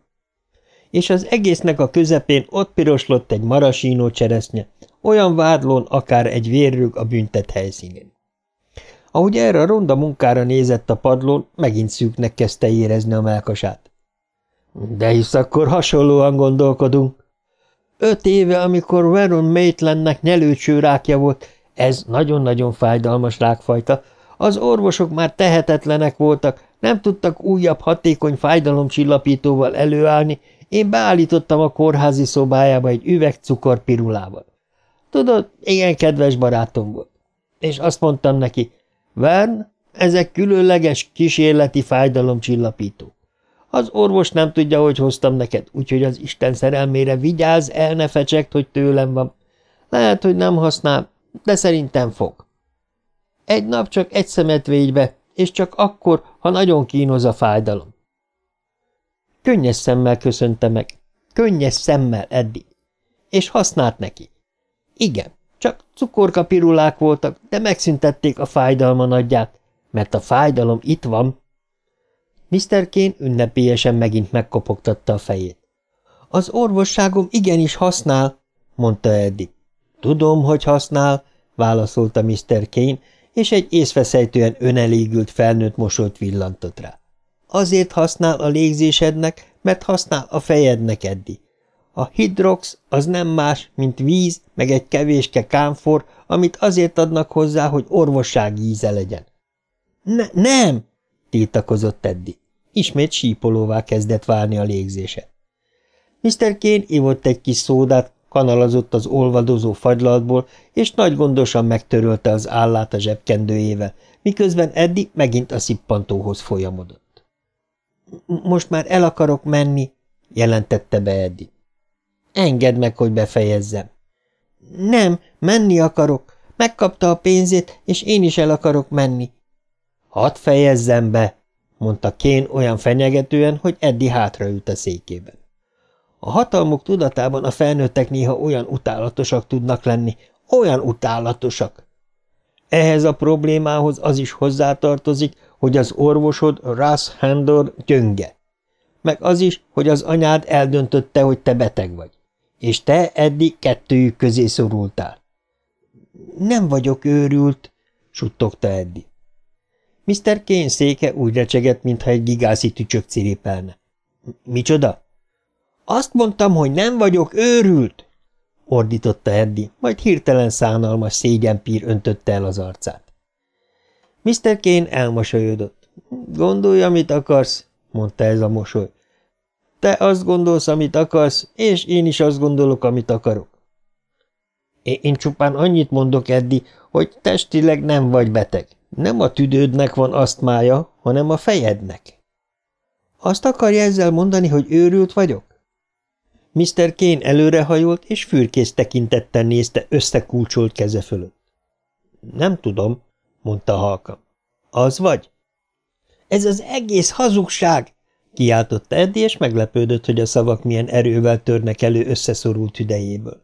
És az egésznek a közepén ott piroslott egy marasínó cseresznye, olyan vádlón akár egy vérrüg a büntet helyszínén. Ahogy erre a ronda munkára nézett a padlón, megint szűknek kezdte érezni a melkasát. De hisz akkor hasonlóan gondolkodunk. Öt éve, amikor Veron Maitlandnek nyelőcső rákja volt, ez nagyon-nagyon fájdalmas rákfajta, az orvosok már tehetetlenek voltak, nem tudtak újabb hatékony fájdalomcsillapítóval előállni, én beállítottam a kórházi szobájába egy üveg cukorpirulával. Tudod, igen kedves barátom volt. És azt mondtam neki, Vern, ezek különleges, kísérleti fájdalomcsillapító. Az orvos nem tudja, hogy hoztam neked, úgyhogy az Isten szerelmére vigyázz, el ne fecsegt, hogy tőlem van. Lehet, hogy nem használ, de szerintem fog. Egy nap csak egy szemet végy be, és csak akkor, ha nagyon kínoz a fájdalom. Könnyes szemmel köszönte meg. Könnyes szemmel, Eddi. És használt neki. Igen, csak cukorkapirulák voltak, de megszüntették a fájdalma nagyját, mert a fájdalom itt van. Mr. Kane ünnepélyesen megint megkopogtatta a fejét. Az orvosságom igenis használ, mondta Eddie. Tudom, hogy használ, válaszolta Mr. Kane, és egy észveszejtően önelégült felnőtt mosolyt villantott rá. Azért használ a légzésednek, mert használ a fejednek, Eddi. A hidrox az nem más, mint víz, meg egy kevéske kámfor, amit azért adnak hozzá, hogy orvossági íze legyen. Ne, nem! tiltakozott Eddi. Ismét sípolóvá kezdett válni a légzése. Mr. Kane ivott egy kis szódát, kanalazott az olvadozó fagylaltból, és nagy gondosan megtörölte az állát a zsebkendőjével, miközben Eddi megint a szippantóhoz folyamodott. – Most már el akarok menni – jelentette be Eddi. – Engedd meg, hogy befejezzem. – Nem, menni akarok. Megkapta a pénzét, és én is el akarok menni. – Hadd fejezzem be – mondta Kén olyan fenyegetően, hogy Eddi hátraült a székében. A hatalmuk tudatában a felnőttek néha olyan utálatosak tudnak lenni, olyan utálatosak. Ehhez a problémához az is hozzátartozik, hogy az orvosod, Russ Handor gyönge. Meg az is, hogy az anyád eldöntötte, hogy te beteg vagy. És te eddig kettőjük közé szorultál. Nem vagyok őrült, suttogta Eddi. Mr. Kane széke úgy recsegett, mintha egy gigászi tücsök ciripelne. Micsoda? Azt mondtam, hogy nem vagyok őrült, ordította Eddi, majd hirtelen szánalmas szégyenpír öntötte el az arcát. Mr. Kane elmosolyodott. Gondolj, amit akarsz, mondta ez a mosoly. Te azt gondolsz, amit akarsz, és én is azt gondolok, amit akarok. Én csupán annyit mondok, Eddi, hogy testileg nem vagy beteg. Nem a tüdődnek van asztmája, hanem a fejednek. Azt akarja ezzel mondani, hogy őrült vagyok? Mr. Kane előrehajolt, és fürkész tekintettel nézte összekulcsolt keze fölött. Nem tudom, mondta halka. Az vagy? Ez az egész hazugság! Kiáltotta Eddi, és meglepődött, hogy a szavak milyen erővel törnek elő összeszorult tüdejéből.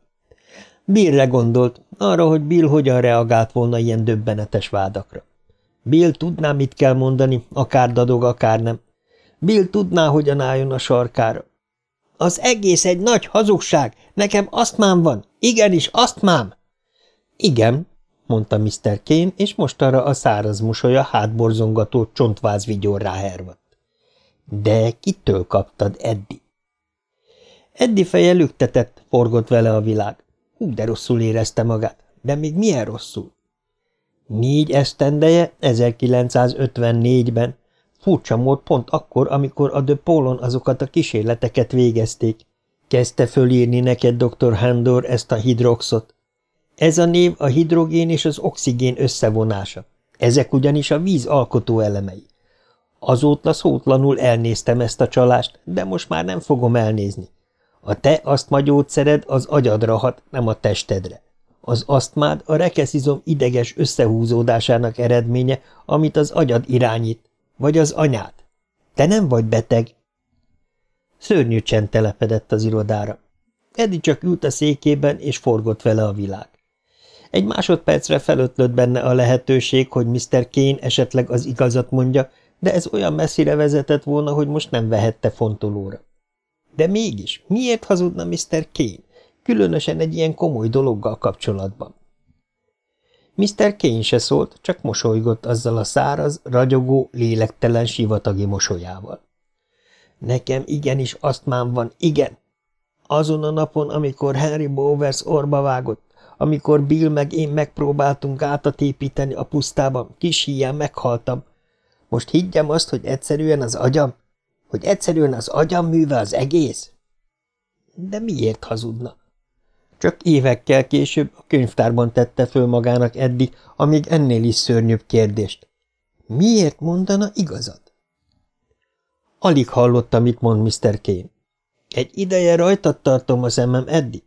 Billre gondolt, arra, hogy Bill hogyan reagált volna ilyen döbbenetes vádakra. Bill tudná, mit kell mondani, akár dadog, akár nem. Bill tudná, hogyan álljon a sarkára. Az egész egy nagy hazugság. Nekem asztmám van. Igenis, asztmám. Igen, mondta Mr. Kane, és mostanra a száraz mosolya hátborzongató csontváz vigyorrá hervadt. De kitől kaptad, Eddi? Eddi feje lüktetett, forgott vele a világ. Hú, de rosszul érezte magát. De még milyen rosszul? Négy esztendeje 1954-ben Furcsa mód pont akkor, amikor a De Polon azokat a kísérleteket végezték. Kezdte fölírni neked dr. Handor ezt a hidroxot. Ez a név a hidrogén és az oxigén összevonása. Ezek ugyanis a víz alkotó elemei. Azóta szótlanul elnéztem ezt a csalást, de most már nem fogom elnézni. A te asztma gyógyszered az agyadra hat, nem a testedre. Az asztmád a rekeszizom ideges összehúzódásának eredménye, amit az agyad irányít, vagy az anyád? Te nem vagy beteg? Szörnyű csend telepedett az irodára. Edi csak ült a székében, és forgott vele a világ. Egy másodpercre felötlött benne a lehetőség, hogy Mr. Kane esetleg az igazat mondja, de ez olyan messzire vezetett volna, hogy most nem vehette fontolóra. De mégis, miért hazudna Mr. Kane, különösen egy ilyen komoly dologgal kapcsolatban? Mr. Kane se szólt, csak mosolygott azzal a száraz, ragyogó, lélektelen sivatagi mosolyával. Nekem igenis asztmám van, igen. Azon a napon, amikor Henry Bowers orba vágott, amikor Bill meg én megpróbáltunk átat építeni a pusztában, kis híján meghaltam. Most higgyem azt, hogy egyszerűen az agyam? Hogy egyszerűen az agyam műve az egész? De miért hazudna? Csak évekkel később a könyvtárban tette föl magának eddig, amíg ennél is szörnyűbb kérdést. Miért mondana igazat? Alig hallotta, mit mond Mr. Kane. Egy ideje rajtad tartom a szemem, Eddi.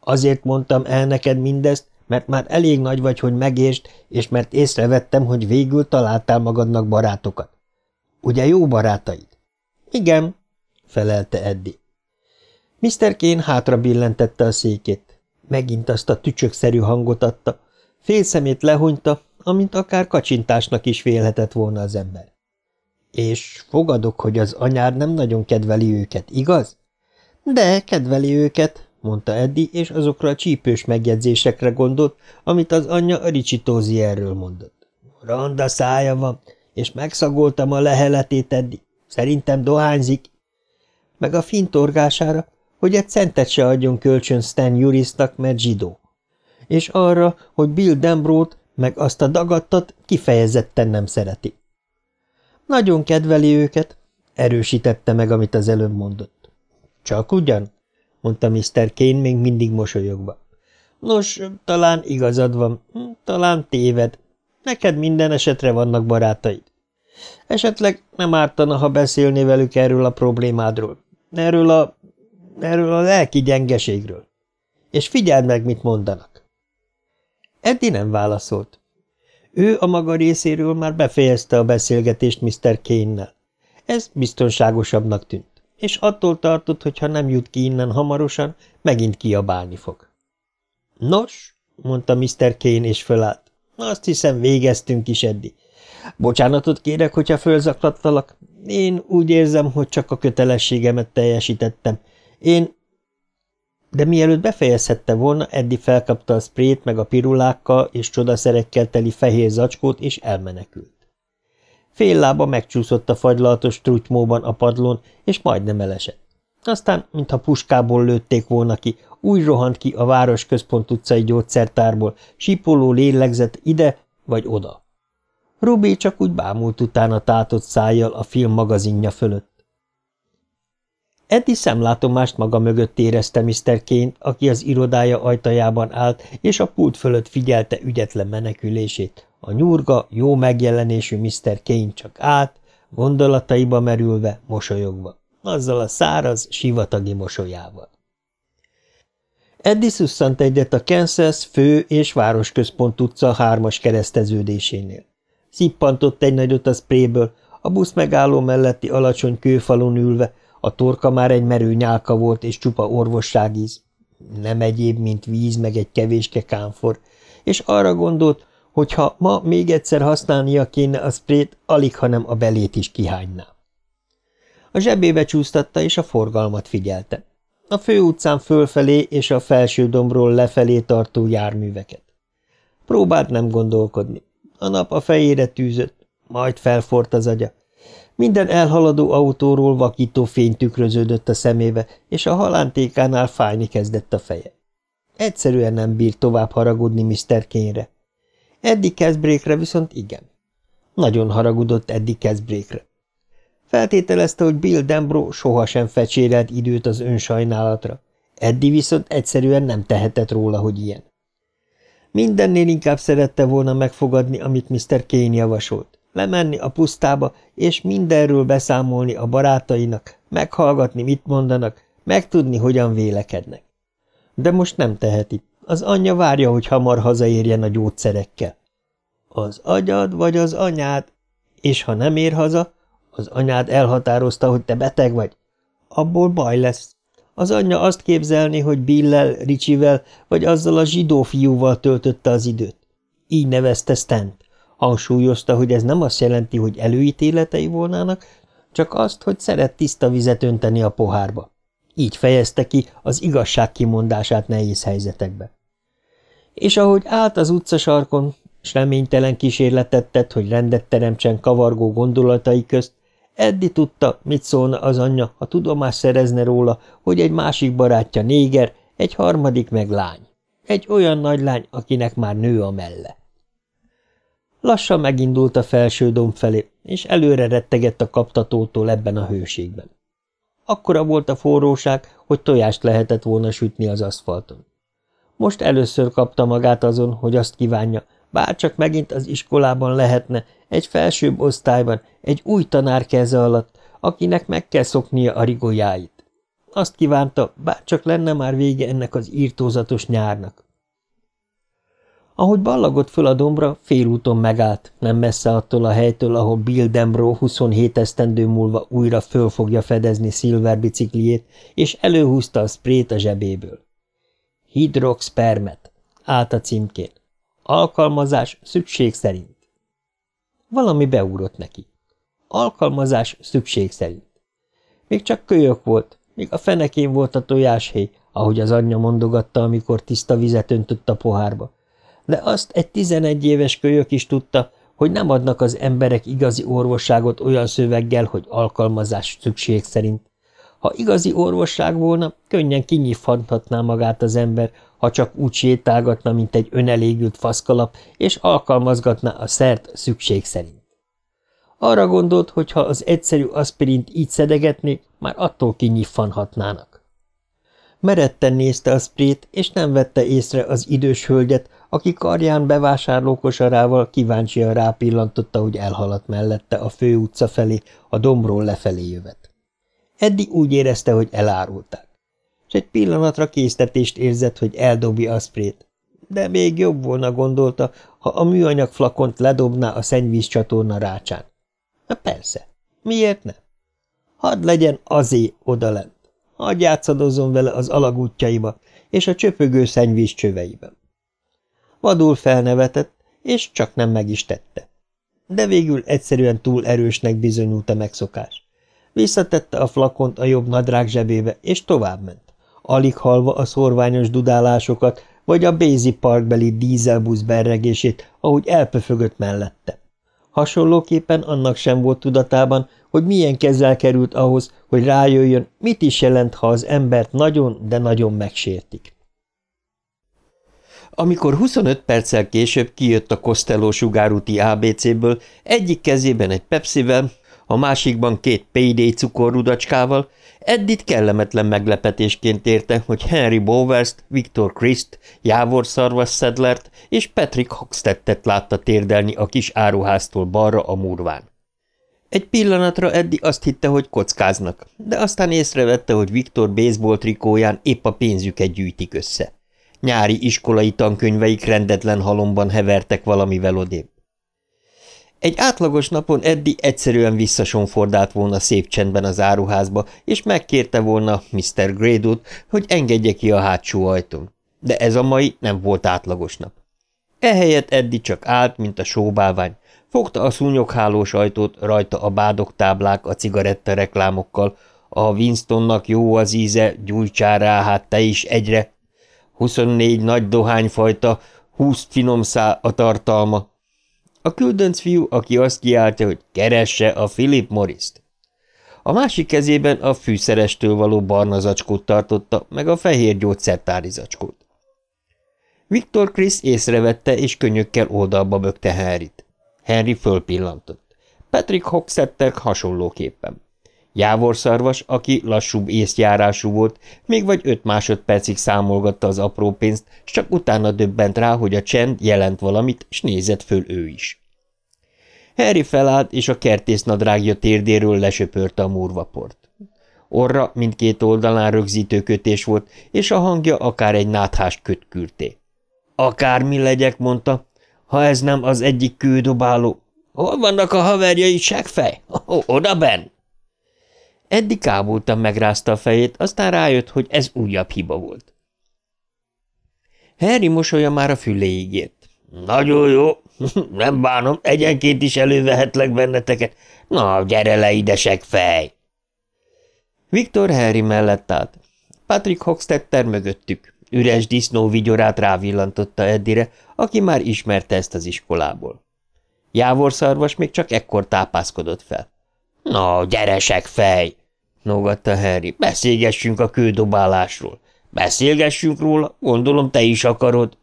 Azért mondtam el neked mindezt, mert már elég nagy vagy, hogy megértsd, és mert észrevettem, hogy végül találtál magadnak barátokat. Ugye jó barátaid? Igen, felelte Eddi. Mr. Kane hátra billentette a székét. Megint azt a tücsökszerű hangot adta, félszemét lehonyta, amint akár kacsintásnak is félhetett volna az ember. És fogadok, hogy az anyád nem nagyon kedveli őket, igaz? De kedveli őket, mondta Eddi, és azokra a csípős megjegyzésekre gondolt, amit az anyja a Ricsitózi erről mondott. Randa szája van, és megszagoltam a leheletét, Eddi. Szerintem dohányzik. Meg a fintorgására, hogy egy centet se adjon kölcsön Stan Jurisnak, mert zsidó. És arra, hogy Bill Dembrót, meg azt a dagadtat kifejezetten nem szereti. Nagyon kedveli őket, erősítette meg, amit az előbb mondott. Csak ugyan? Mondta Mr. Kane még mindig mosolyogva. Nos, talán igazad van, talán téved. Neked minden esetre vannak barátaid. Esetleg nem ártana, ha beszélné velük erről a problémádról. Erről a... erről a lelki gyengeségről. És figyeld meg, mit mondanak. Eddi nem válaszolt. Ő a maga részéről már befejezte a beszélgetést Mr. Kane-nel. Ez biztonságosabbnak tűnt, és attól tartott, hogy ha nem jut ki innen hamarosan, megint kiabálni fog. Nos, mondta Mr. Kane, és fölállt. Azt hiszem, végeztünk is, Eddi. Bocsánatot kérek, hogyha fölzaklattalak. Én úgy érzem, hogy csak a kötelességemet teljesítettem. Én... De mielőtt befejezhette volna, Eddi felkapta a sprét meg a pirulákkal és csodaszerekkel teli fehér zacskót, és elmenekült. Fél lába megcsúszott a fagylaltos trutymóban a padlón, és majdnem elesett. Aztán, mintha puskából lőtték volna ki, úgy rohant ki a város központ utcai gyógyszertárból, sípoló lélegzett ide vagy oda. Rubé csak úgy bámult utána tátott szájjal a film magazinja fölött. Eddie szemlátomást maga mögött érezte Mr. Kane, aki az irodája ajtajában állt, és a pult fölött figyelte ügyetlen menekülését. A nyurga, jó megjelenésű Mr. Kane csak állt, gondolataiba merülve, mosolyogva, azzal a száraz, sivatagi mosolyával. Eddie szusszant egyet a Kansas fő és városközpont utca hármas kereszteződésénél. Szippantott egy nagyot a spréből, a busz megálló melletti alacsony kőfalon ülve, a torka már egy merő nyálka volt és csupa orvosságíz, nem egyéb, mint víz meg egy kevéske kánfor, és arra gondolt, hogy ha ma még egyszer használnia kéne a sprét, alig, hanem a belét is kihányná. A zsebébe csúsztatta, és a forgalmat figyelte. A főutcán fölfelé és a felső dombról lefelé tartó járműveket. Próbált nem gondolkodni. A nap a fejére tűzött, majd felfort az agya. Minden elhaladó autóról vakító fény tükröződött a szemébe, és a halántékánál fájni kezdett a feje. Egyszerűen nem bírt tovább haragudni Mr. Kényre. Eddie Kesbrékre viszont igen. Nagyon haragudott Eddie Kesbrékre. Feltételezte, hogy Bill Dembro sohasem fecsérelt időt az önsajnálatra. Eddie viszont egyszerűen nem tehetett róla, hogy ilyen. Mindennél inkább szerette volna megfogadni, amit Mr. Kane javasolt. Lemenni a pusztába, és mindenről beszámolni a barátainak, meghallgatni, mit mondanak, megtudni, hogyan vélekednek. De most nem teheti. Az anyja várja, hogy hamar hazaérjen a gyógyszerekkel. Az agyad vagy az anyád? És ha nem ér haza, az anyád elhatározta, hogy te beteg vagy? Abból baj lesz. Az anyja azt képzelni, hogy Billel, Ricsivel vagy azzal a zsidó fiúval töltötte az időt. Így nevezte Stent. Hangsúlyozta, hogy ez nem azt jelenti, hogy előítéletei volnának, csak azt, hogy szeret tiszta vizet önteni a pohárba. Így fejezte ki az igazság kimondását nehéz helyzetekbe. És ahogy állt az utcasarkon, s reménytelen kísérletet tett, hogy rendet teremtsen kavargó gondolatai közt, Eddi tudta, mit szólna az anyja, ha tudomás szerezne róla, hogy egy másik barátja néger, egy harmadik meg lány. Egy olyan nagy lány, akinek már nő a melle. Lassan megindult a felső domb felé, és előre rettegett a kaptatótól ebben a hőségben. Akkora volt a forróság, hogy tojást lehetett volna sütni az aszfalton. Most először kapta magát azon, hogy azt kívánja, bárcsak megint az iskolában lehetne, egy felsőbb osztályban, egy új tanár keze alatt, akinek meg kell szoknia a rigójáit. Azt kívánta, bárcsak lenne már vége ennek az írtózatos nyárnak. Ahogy ballagott föl a dombra, félúton megállt, nem messze attól a helytől, ahol Bill Dembro 27 esztendő múlva újra föl fogja fedezni Silver bicikliét, és előhúzta a sprét a zsebéből. Hidroxpermet, állt a címkén. Alkalmazás szükség szerint. Valami beúrott neki. Alkalmazás szükség szerint. Még csak kölyök volt, még a fenekén volt a tojáshéj, ahogy az anyja mondogatta, amikor tiszta vizet öntött a pohárba. De azt egy tizenegy éves kölyök is tudta, hogy nem adnak az emberek igazi orvosságot olyan szöveggel, hogy alkalmazás szükség szerint. Ha igazi orvosság volna, könnyen kinyithatná magát az ember, ha csak úgy sétálgatna, mint egy önelégült faszkalap, és alkalmazgatná a szert szükség szerint. Arra gondolt, hogy ha az egyszerű aspirint így szedegetnék, már attól kinyiffanhatnának. Meretten nézte a sprét, és nem vette észre az idős hölgyet, aki karján bevásárlókosarával kíváncsian rápillantotta, hogy elhaladt mellette a fő utca felé, a dombról lefelé jövet. Eddig úgy érezte, hogy elárulták, és egy pillanatra késztetést érzett, hogy eldobja a sprét, de még jobb volna gondolta, ha a műanyag flakont ledobná a szennyvíz csatorna rácsán. Na persze, miért nem? Hadd legyen azé odalent. Hadd játszadozzon vele az alagútjaiba és a csöpögő szennyvíz csöveiben. Vadul felnevetett, és csak nem meg is tette. De végül egyszerűen túl erősnek bizonyult a megszokás. Visszatette a flakont a jobb nadrág zsebébe, és továbbment, alig halva a szorványos dudálásokat, vagy a Bézi parkbeli dízelbusz berregését, ahogy elpöfögött mellette. Hasonlóképpen annak sem volt tudatában, hogy milyen kezel került ahhoz, hogy rájöjjön, mit is jelent, ha az embert nagyon, de nagyon megsértik. Amikor 25 perccel később kijött a Costello sugárúti ABC-ből, egyik kezében egy Pepsivel, a másikban két Payday cukorrudacskával, Eddit kellemetlen meglepetésként érte, hogy Henry bowers Victor Christ, Jávor Szarvas Sedlert és Patrick Hoxtettet látta térdelni a kis áruháztól balra a murván. Egy pillanatra Eddi azt hitte, hogy kockáznak, de aztán észrevette, hogy Viktor baseball trikóján épp a pénzüket gyűjtik össze. Nyári iskolai tankönyveik rendetlen halomban hevertek valamivel odébb. Egy átlagos napon Eddi egyszerűen visszasonfordált volna szép csendben az áruházba, és megkérte volna Mr. Gradot, hogy engedje ki a hátsó ajtón. De ez a mai nem volt átlagos nap. Ehelyett Eddi csak állt, mint a sóbálvány, fogta a szúnyoghálós ajtót, rajta a bádogtáblák a cigaretta reklámokkal, a Winstonnak jó az íze, gyújtsál rá, hát te is egyre, 24 nagy dohányfajta, 20 finom szál a tartalma, a küldönc fiú, aki azt kiáltja, hogy keresse a Philip Morris-t. A másik kezében a fűszerestől való barna zacskót tartotta, meg a fehér gyógyszertári zacskót. Viktor Chris észrevette, és könyökkel oldalba bökte Henryt. Henry fölpillantott. Patrick Hoxetter hasonlóképpen. Jávorszarvas, aki lassúbb észjárású volt, még vagy öt másodpercig számolgatta az apró pénzt, s csak utána döbbent rá, hogy a csend jelent valamit, és nézett föl ő is. Harry felállt, és a kertésznadrágja térdéről lesöpörte a múrvaport. Orra mindkét oldalán rögzítő kötés volt, és a hangja akár egy náthás kötkürté. Akármi legyek, mondta, ha ez nem az egyik kődobáló. Hol vannak a haverjai, segfej? Oda benn! Eddig kábultan megrázta a fejét, aztán rájött, hogy ez újabb hiba volt. Harry mosolya már a füléig ért. Nagyon jó, nem bánom, egyenként is elővehetlek benneteket. Na, gyere le ide, fej! Viktor Harry mellett állt. Patrick Hoxtetter mögöttük. Üres disznó vigyorát rávillantotta Eddire, aki már ismerte ezt az iskolából. Jávorszarvas még csak ekkor tápászkodott fel. – Na, gyeresek fej! – nógatta Harry. – Beszélgessünk a kődobálásról. Beszélgessünk róla, gondolom te is akarod.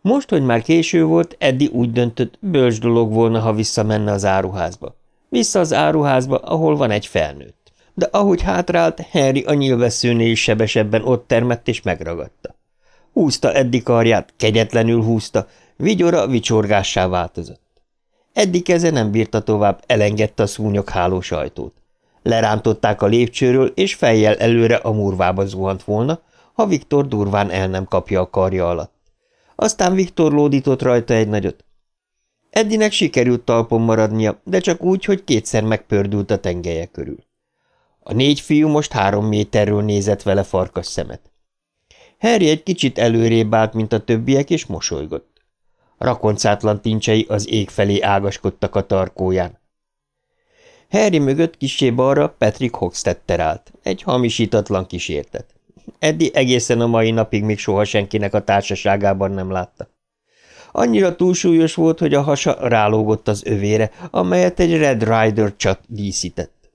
Most, hogy már késő volt, Eddi úgy döntött, bölcs dolog volna, ha visszamenne az áruházba. Vissza az áruházba, ahol van egy felnőtt. De ahogy hátrált, Henry a nyilvesszőnél sebesebben ott termett és megragadta. Húzta Eddi karját, kegyetlenül húzta, vigyora vicsorgássá változott. Eddi keze nem bírta tovább, elengedte a szúnyog hálós ajtót. Lerántották a lépcsőről, és fejjel előre a murvába zuhant volna, ha Viktor durván el nem kapja a karja alatt. Aztán Viktor lódított rajta egy nagyot. Eddinek sikerült talpon maradnia, de csak úgy, hogy kétszer megpördült a tengelye körül. A négy fiú most három méterről nézett vele farkas szemet. Harry egy kicsit előrébb állt, mint a többiek, és mosolygott. Rakoncátlan tincsei az ég felé ágaskodtak a tarkóján. Harry mögött kisé balra Patrick Hoxtetter állt, egy hamisítatlan kísértet. Eddi egészen a mai napig még soha senkinek a társaságában nem látta. Annyira túlsúlyos volt, hogy a hasa rálógott az övére, amelyet egy Red Rider csat díszített.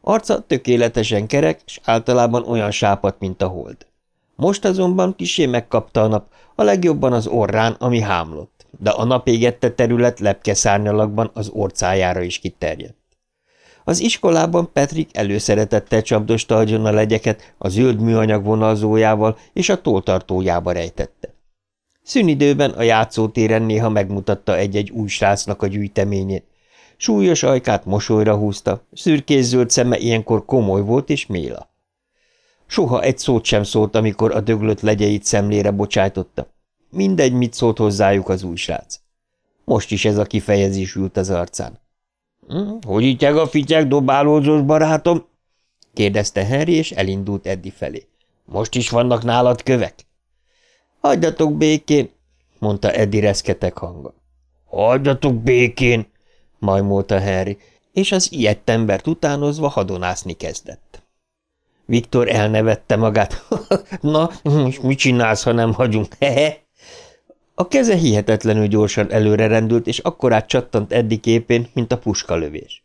Arca tökéletesen kerek, és általában olyan sápat, mint a hold. Most azonban kisé megkapta a nap, a legjobban az orrán, ami hámlott, de a nap égette terület lepke szárnyalakban az orcájára is kiterjedt. Az iskolában Petrik előszeretettel csapdosta agyon a legyeket a zöld műanyag vonalzójával és a toltartójába rejtette. Szünidőben a játszótéren néha megmutatta egy-egy új srácnak a gyűjteményét. Súlyos ajkát mosolyra húzta, szürkészzöld szeme ilyenkor komoly volt és méla. Soha egy szót sem szólt, amikor a döglött legyeit szemlére bocsájtotta. Mindegy, mit szólt hozzájuk az új. Most is ez a kifejezés ült az arcán. Hm, – Hogy így a fityek, dobálózós barátom? – kérdezte Henry, és elindult Eddi felé. – Most is vannak nálad kövek? – Hagyjatok békén – mondta Eddi reszketek hanga. – Hagyjatok békén – majmolta Henry, és az ilyet embert utánozva hadonászni kezdett. Viktor elnevette magát. – Na, és mit csinálsz, ha nem hagyunk? A keze hihetetlenül gyorsan előre rendült, és akkorát csattant Eddi képén, mint a puskalövés.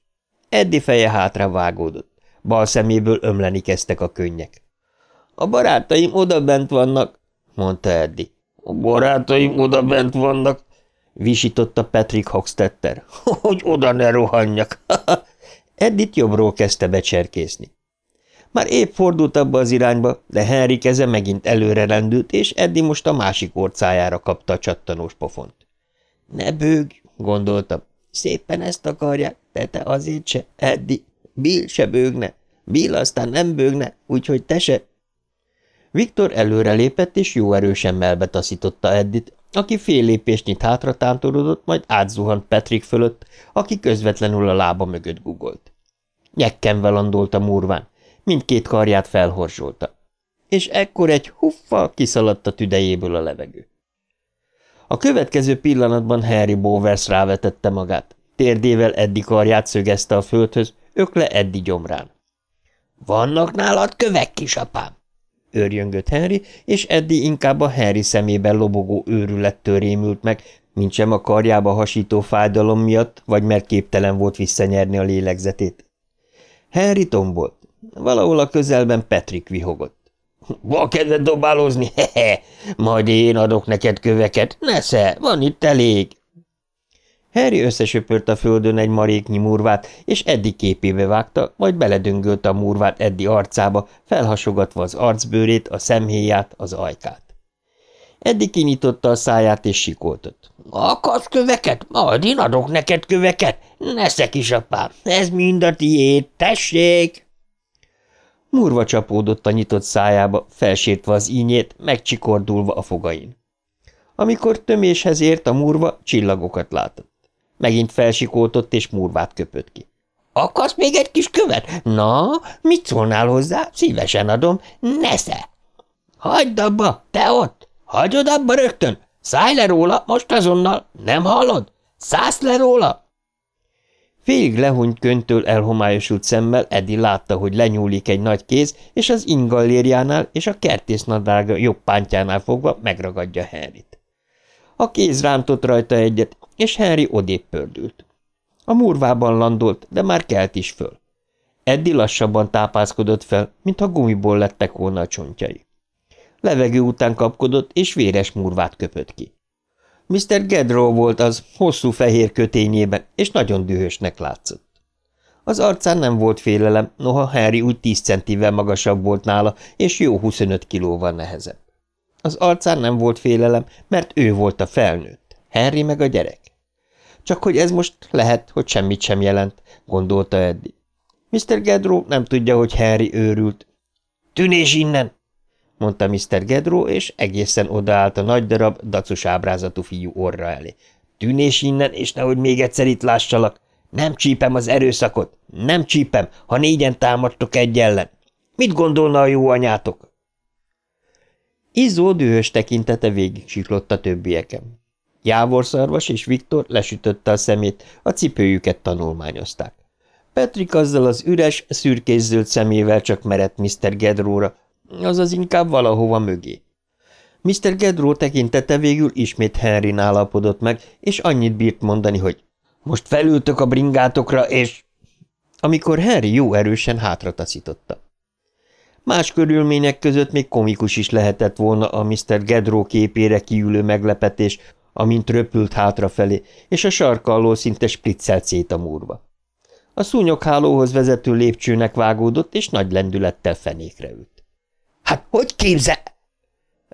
Eddi feje hátra vágódott. Bal szeméből ömleni kezdtek a könnyek. – A barátaim oda bent vannak – mondta Eddi. – A barátaim oda bent vannak – visította Patrick Hoxtetter. – Hogy oda ne rohanjak! Eddit jobbról kezdte becserkészni. Már épp fordult abba az irányba, de Henry keze megint előre rendült, és Eddi most a másik orcájára kapta a csattanós pofont. Ne bőg, gondoltam. Szépen ezt akarják, de te azért se, Eddi. Bill se bőgne. Bill aztán nem bőgne, úgyhogy te se. Viktor előre lépett, és jó erősen melbe taszította Eddit, aki fél lépésnyit hátra majd átzuhant Patrick fölött, aki közvetlenül a lába mögött gugolt. Nyekken velandolt a murván, mindkét karját felhorzsolta. És ekkor egy huffa kiszaladt a tüdejéből a levegő. A következő pillanatban Harry Bowers rávetette magát. Térdével Eddi karját szögezte a földhöz, ökle Eddi gyomrán. – Vannak nálad kövek, kisapám? – őrjöngött Henry, és Eddi inkább a Harry szemében lobogó őrülettől rémült meg, mint sem a karjába hasító fájdalom miatt, vagy mert képtelen volt visszanyerni a lélegzetét. Henry tombolt. Valahol a közelben Petrik vihogott. – Van kedved dobálózni? Hehe! Majd én adok neked köveket. Nesze, van itt elég! Harry összesöpört a földön egy maréknyi murvát, és Eddi képébe vágta, majd beledöngölt a murvát Eddi arcába, felhasogatva az arcbőrét, a szemhéját, az ajkát. Eddi kinyitotta a száját, és sikoltott. – Akarsz köveket? Majd én adok neked köveket. Nesze, kisapám, ez mind a tiéd, tessék! Murva csapódott a nyitott szájába, felsértve az ínyét, megcsikordulva a fogain. Amikor töméshez ért a murva, csillagokat látott. Megint felsikoltott, és murvát köpött ki. – Akarsz még egy kis követ? Na, mit szólnál hozzá? Szívesen adom. Nesze! – Hagyd abba, te ott! Hagyod abba rögtön! Szállj le róla, most azonnal! Nem hallod? Szállsz le róla! Félig lehúnyt könytől elhomályosult szemmel Edi látta, hogy lenyúlik egy nagy kéz, és az ingallérjánál és a kertésznadrága jobb pántjánál fogva megragadja Henryt. A kéz rántott rajta egyet, és Henry odébb pördült. A murvában landolt, de már kelt is föl. Eddi lassabban tápászkodott fel, mintha gumiból lettek volna a csontjai. Levegő után kapkodott, és véres murvát köpött ki. Mr. Gedrow volt az, hosszú fehér kötényében, és nagyon dühösnek látszott. Az arcán nem volt félelem, noha Harry úgy tíz centivel magasabb volt nála, és jó 25 kilóval nehezebb. Az arcán nem volt félelem, mert ő volt a felnőtt, Harry meg a gyerek. Csak hogy ez most lehet, hogy semmit sem jelent, gondolta Eddie. Mr. Gedrow nem tudja, hogy Harry őrült. – Tűnés innen! Mondta Mr. Gedro, és egészen odaállt a nagy darab, dacos ábrázatú fiú orra elé. Tűnés innen, és nehogy még egyszer itt lássalak. Nem csípem az erőszakot. Nem csípem, ha négyen támadtok egy ellen. Mit gondolna a jó anyátok? Izzó dühös tekintete végig siklott a többieken. Jávorszarvas és Viktor lesütötte a szemét, a cipőjüket tanulmányozták. Petrik azzal az üres, szürkészöld szemével csak merett Mr. Gedróra, azaz inkább valahova mögé. Mr. Gedró tekintete végül ismét Henry állapodott meg, és annyit bírt mondani, hogy most felültök a bringátokra, és... Amikor Henry jó erősen hátra taszította. Más körülmények között még komikus is lehetett volna a Mr. Gedró képére kiülő meglepetés, amint röpült hátrafelé, és a sarka alól szinte a múrva. A szúnyoghálóhoz vezető lépcsőnek vágódott, és nagy lendülettel fenékre ült. – Hát hogy képzel?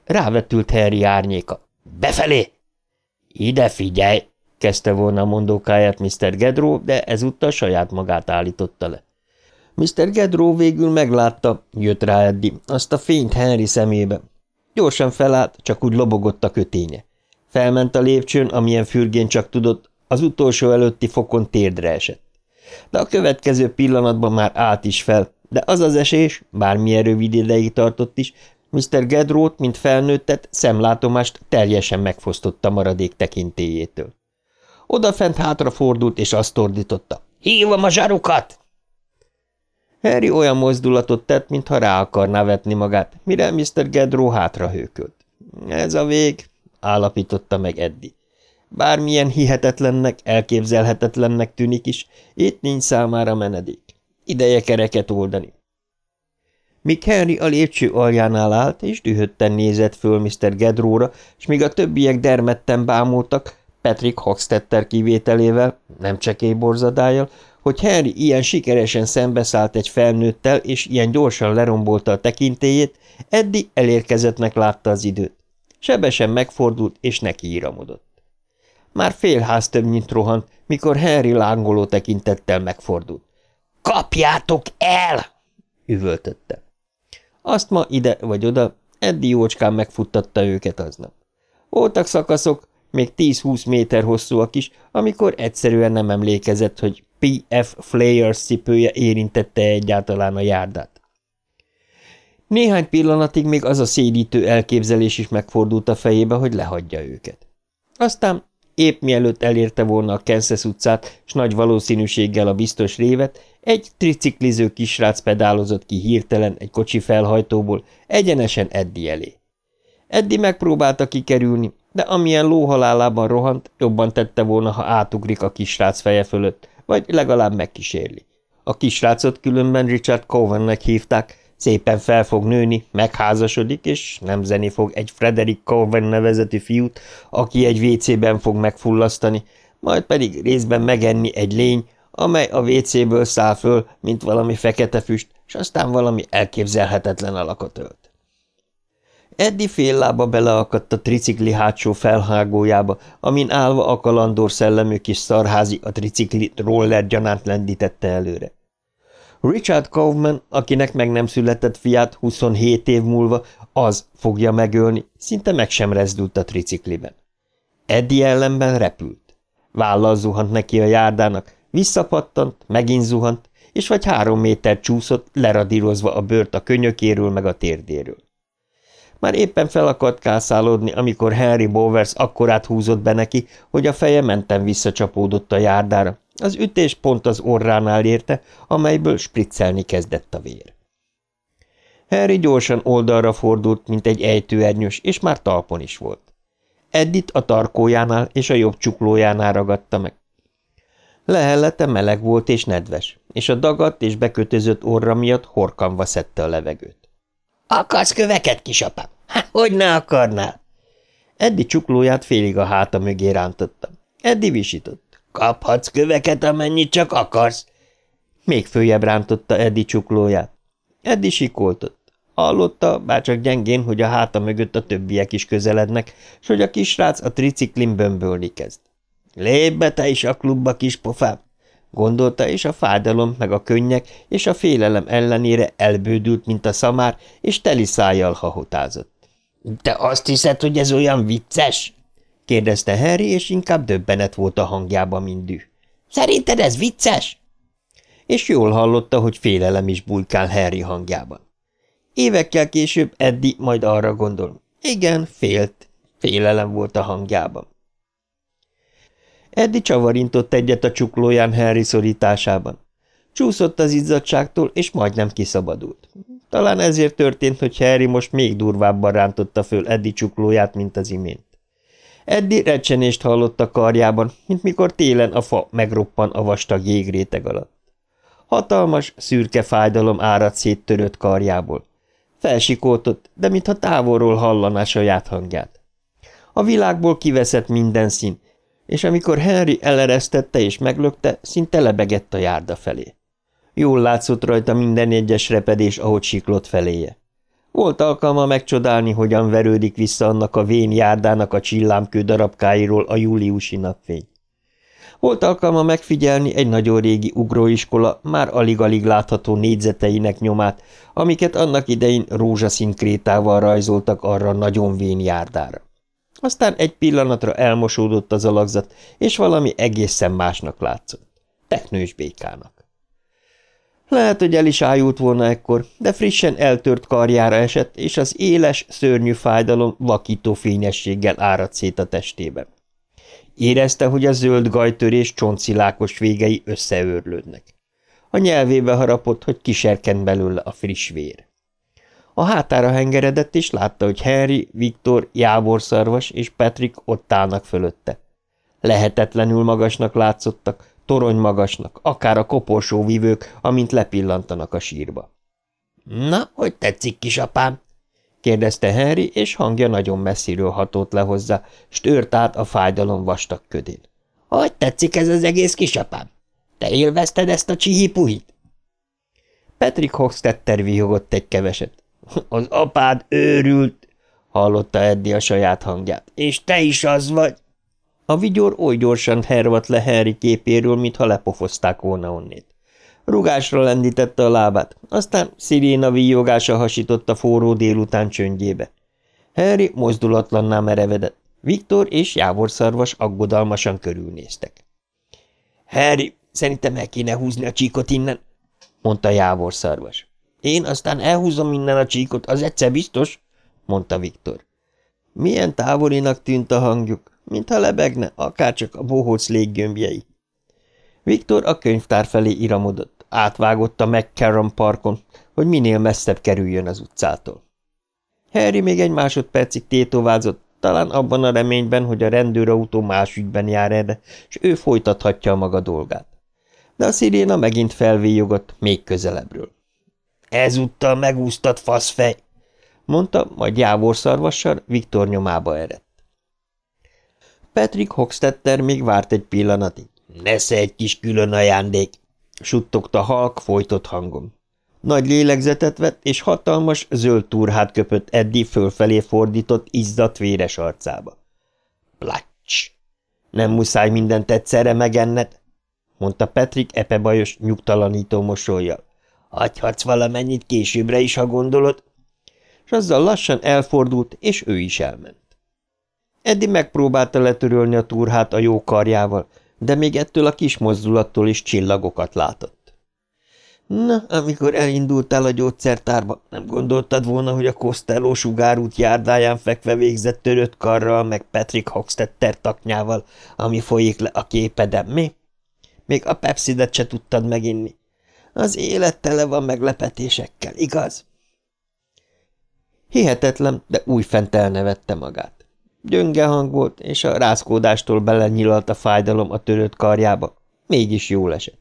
Rávetült Harry árnyéka. – Befelé! – Ide figyelj! – kezdte volna a mondókáját Mr. Gedró, de ezúttal saját magát állította le. Mr. Gedró végül meglátta, jött rá Eddi, azt a fényt Henry szemébe. Gyorsan felállt, csak úgy lobogott a köténye. Felment a lépcsőn, amilyen fürgén csak tudott, az utolsó előtti fokon térdre esett. De a következő pillanatban már állt is fel, de az az esés, bármilyen rövid ideig tartott is, Mr. Gedrót, mint felnőttet, szemlátomást teljesen megfosztotta maradék tekintélyétől. Odafent hátrafordult, és azt ordította. – Hívom a zsarukat! Harry olyan mozdulatot tett, mintha rá akarná vetni magát, mire Mr. Gedró hátrahőkölt. – Ez a vég, állapította meg Eddi. Bármilyen hihetetlennek, elképzelhetetlennek tűnik is, itt nincs számára menedék. Ideje kereket oldani. Míg Henry a lépcső aljánál állt, és dühötten nézett föl Mr. Gedróra, és míg a többiek dermedten bámultak, Patrick Hoxtetter kivételével, nem csekély borzadájjal, hogy Henry ilyen sikeresen szembeszállt egy felnőttel, és ilyen gyorsan lerombolta a tekintélyét, Eddi elérkezettnek látta az időt. Sebesen megfordult, és nekiíramodott. Már félház többnyit rohant, mikor Henry lángoló tekintettel megfordult. – Kapjátok el! – üvöltötte. Azt ma ide vagy oda, Eddi jócskán megfuttatta őket aznap. Voltak szakaszok, még 10-20 méter hosszúak is, amikor egyszerűen nem emlékezett, hogy P.F. Flayers cipője érintette egyáltalán a járdát. Néhány pillanatig még az a szédítő elképzelés is megfordult a fejébe, hogy lehagyja őket. Aztán épp mielőtt elérte volna a Kansas utcát, s nagy valószínűséggel a biztos révet, egy tricikliző kisrác pedálozott ki hirtelen egy kocsi felhajtóból, egyenesen Eddi elé. Eddi megpróbálta kikerülni, de amilyen lóhalálában rohant, jobban tette volna, ha átugrik a kisrác feje fölött, vagy legalább megkísérli. A kisrácot különben Richard Covennek hívták, szépen fel fog nőni, megházasodik, és nem zeni fog egy Frederick Coven nevezeti fiút, aki egy WC-ben fog megfullasztani, majd pedig részben megenni egy lény, amely a WC-ből száll föl, mint valami fekete füst, és aztán valami elképzelhetetlen alakot ölt. Eddi fél lába beleakadt a tricikli hátsó felhágójába, amin állva a kalandor szellemű kis szarházi a tricikli roller gyanánt lendítette előre. Richard Kaufman, akinek meg nem született fiát 27 év múlva, az fogja megölni, szinte meg sem rezdült a tricikliben. Eddie ellenben repült. Vállal zuhant neki a járdának, visszapattant, megint zuhant, és vagy három méter csúszott, leradírozva a bőrt a könyökéről meg a térdéről. Már éppen fel akart kászálódni, amikor Henry Bowers akkorát húzott be neki, hogy a feje menten visszacsapódott a járdára. Az ütés pont az orránál érte, amelyből spriccelni kezdett a vér. Harry gyorsan oldalra fordult, mint egy ejtőernyős, és már talpon is volt. Eddit a tarkójánál és a jobb csuklójánál ragadta meg. Lehellete meleg volt és nedves, és a dagadt és bekötözött orra miatt horkanva szedte a levegőt. Akarsz köveket, kisapám? Hogy ne akarnál? Eddi csuklóját félig a háta mögé rántotta. Eddi visított. Kaphatsz köveket, amennyit csak akarsz. Még följebb rántotta Eddi csuklóját. Eddi sikoltott. Hallotta, bárcsak gyengén, hogy a háta mögött a többiek is közelednek, s hogy a kisrác a triciklin bömbölni kezd. Lépj be te is a klubba, kis pofám! gondolta, és a fájdalom, meg a könnyek és a félelem ellenére elbődült, mint a szamár, és teli szájjal hahotázott. – Te azt hiszed, hogy ez olyan vicces? – kérdezte Harry, és inkább döbbenet volt a hangjában, mint düh. – Szerinted ez vicces? És jól hallotta, hogy félelem is bulkál Harry hangjában. Évekkel később Eddi majd arra gondol. Igen, félt. Félelem volt a hangjában. Eddi csavarintott egyet a csuklóján Harry szorításában. Csúszott az izzadságtól, és majdnem kiszabadult. Talán ezért történt, hogy Harry most még durvábban rántotta föl Eddie csuklóját, mint az imént. Eddie recsenést hallott a karjában, mint mikor télen a fa megroppan a vastag jégréteg alatt. Hatalmas, szürke fájdalom árad szét törött karjából. Felsikoltott, de mintha távolról hallaná saját hangját. A világból kiveszett minden szín, és amikor Henry eleresztette és meglökte, szinte lebegett a járda felé. Jól látszott rajta minden egyes repedés, ahogy siklott feléje. Volt alkalma megcsodálni, hogyan verődik vissza annak a vén járdának a csillámkő darabkáiról a júliusi napfény. Volt alkalma megfigyelni egy nagyon régi ugróiskola már alig-alig látható négyzeteinek nyomát, amiket annak idején rózsaszín krétával rajzoltak arra nagyon vén járdára. Aztán egy pillanatra elmosódott az alakzat, és valami egészen másnak látszott. Teknős békának. Lehet, hogy el is ájult volna ekkor, de frissen eltört karjára esett, és az éles, szörnyű fájdalom vakító fényességgel árad szét a testében. Érezte, hogy a zöld gajtörés csontszilákos végei összeőrlődnek. A nyelvébe harapott, hogy kiserken belőle a friss vér. A hátára hengeredett, és látta, hogy Henry, Viktor, Jávorszarvas és Patrick ott állnak fölötte. Lehetetlenül magasnak látszottak, torony magasnak, akár a koporsó vívők, amint lepillantanak a sírba. – Na, hogy tetszik, kisapám? – kérdezte Henry, és hangja nagyon messziről hatott le hozzá, s át a fájdalom vastag ködén. – Hogy tetszik ez az egész, kisapám? Te élvezted ezt a csihipuhit? Patrick Hoxtetter vihogott egy keveset. – Az apád őrült! – hallotta Eddi a saját hangját. – És te is az vagy! A vigyor oly gyorsan hervadt le Henry képéről, mintha lepofozták volna onnét. Rugásra lendítette a lábát, aztán sziréna víjogása hasított a forró délután csöndjébe. Harry mozdulatlanná merevedett. Viktor és Jávorszarvas aggodalmasan körülnéztek. – Harry, szerintem el kéne húzni a csíkot innen – mondta Jávorszarvas. – Én aztán elhúzom innen a csíkot, az egyszer biztos – mondta Viktor. Milyen távolinak tűnt a hangjuk mintha lebegne, akárcsak a bohóc léggömbjei. Viktor a könyvtár felé iramodott, átvágott a McCarron parkon, hogy minél messzebb kerüljön az utcától. Harry még egy másodpercig tétovázott, talán abban a reményben, hogy a rendőrautó más ügyben jár erre, és ő folytathatja a maga dolgát. De a sziréna megint felvéjogott, még közelebbről. – Ezúttal megúsztad, faszfej! – mondta, majd jávorszarvassal Viktor nyomába eredt. Patrick Hoxtetter még várt egy pillanatig. – Nesze egy kis külön ajándék! – suttogta halk folytott hangom. Nagy lélegzetet vett, és hatalmas, zöld turhát köpött Eddi fölfelé fordított, izzadt véres arcába. – Placs! Nem muszáj mindent egyszerre megenned! – mondta Patrick epebajos, nyugtalanító mosolyjal. – Hagyhatsz valamennyit későbbre is, ha gondolod? És azzal lassan elfordult, és ő is elment. Eddi megpróbálta letörölni a turhát a jó karjával, de még ettől a kis mozdulattól is csillagokat látott. Na, amikor elindultál a gyógyszertárba, nem gondoltad volna, hogy a Costello sugárút járdáján fekve végzett törött karral, meg Patrick Hoxtetter taknyával, ami folyik le a képedem, mi? Még a pepsidet se tudtad meginni. Az élet tele van meglepetésekkel, igaz? Hihetetlen, de újfent elnevette magát. Gyönge hang volt, és a rázkódástól belenyilalt a fájdalom a törött karjába. Mégis jól esett.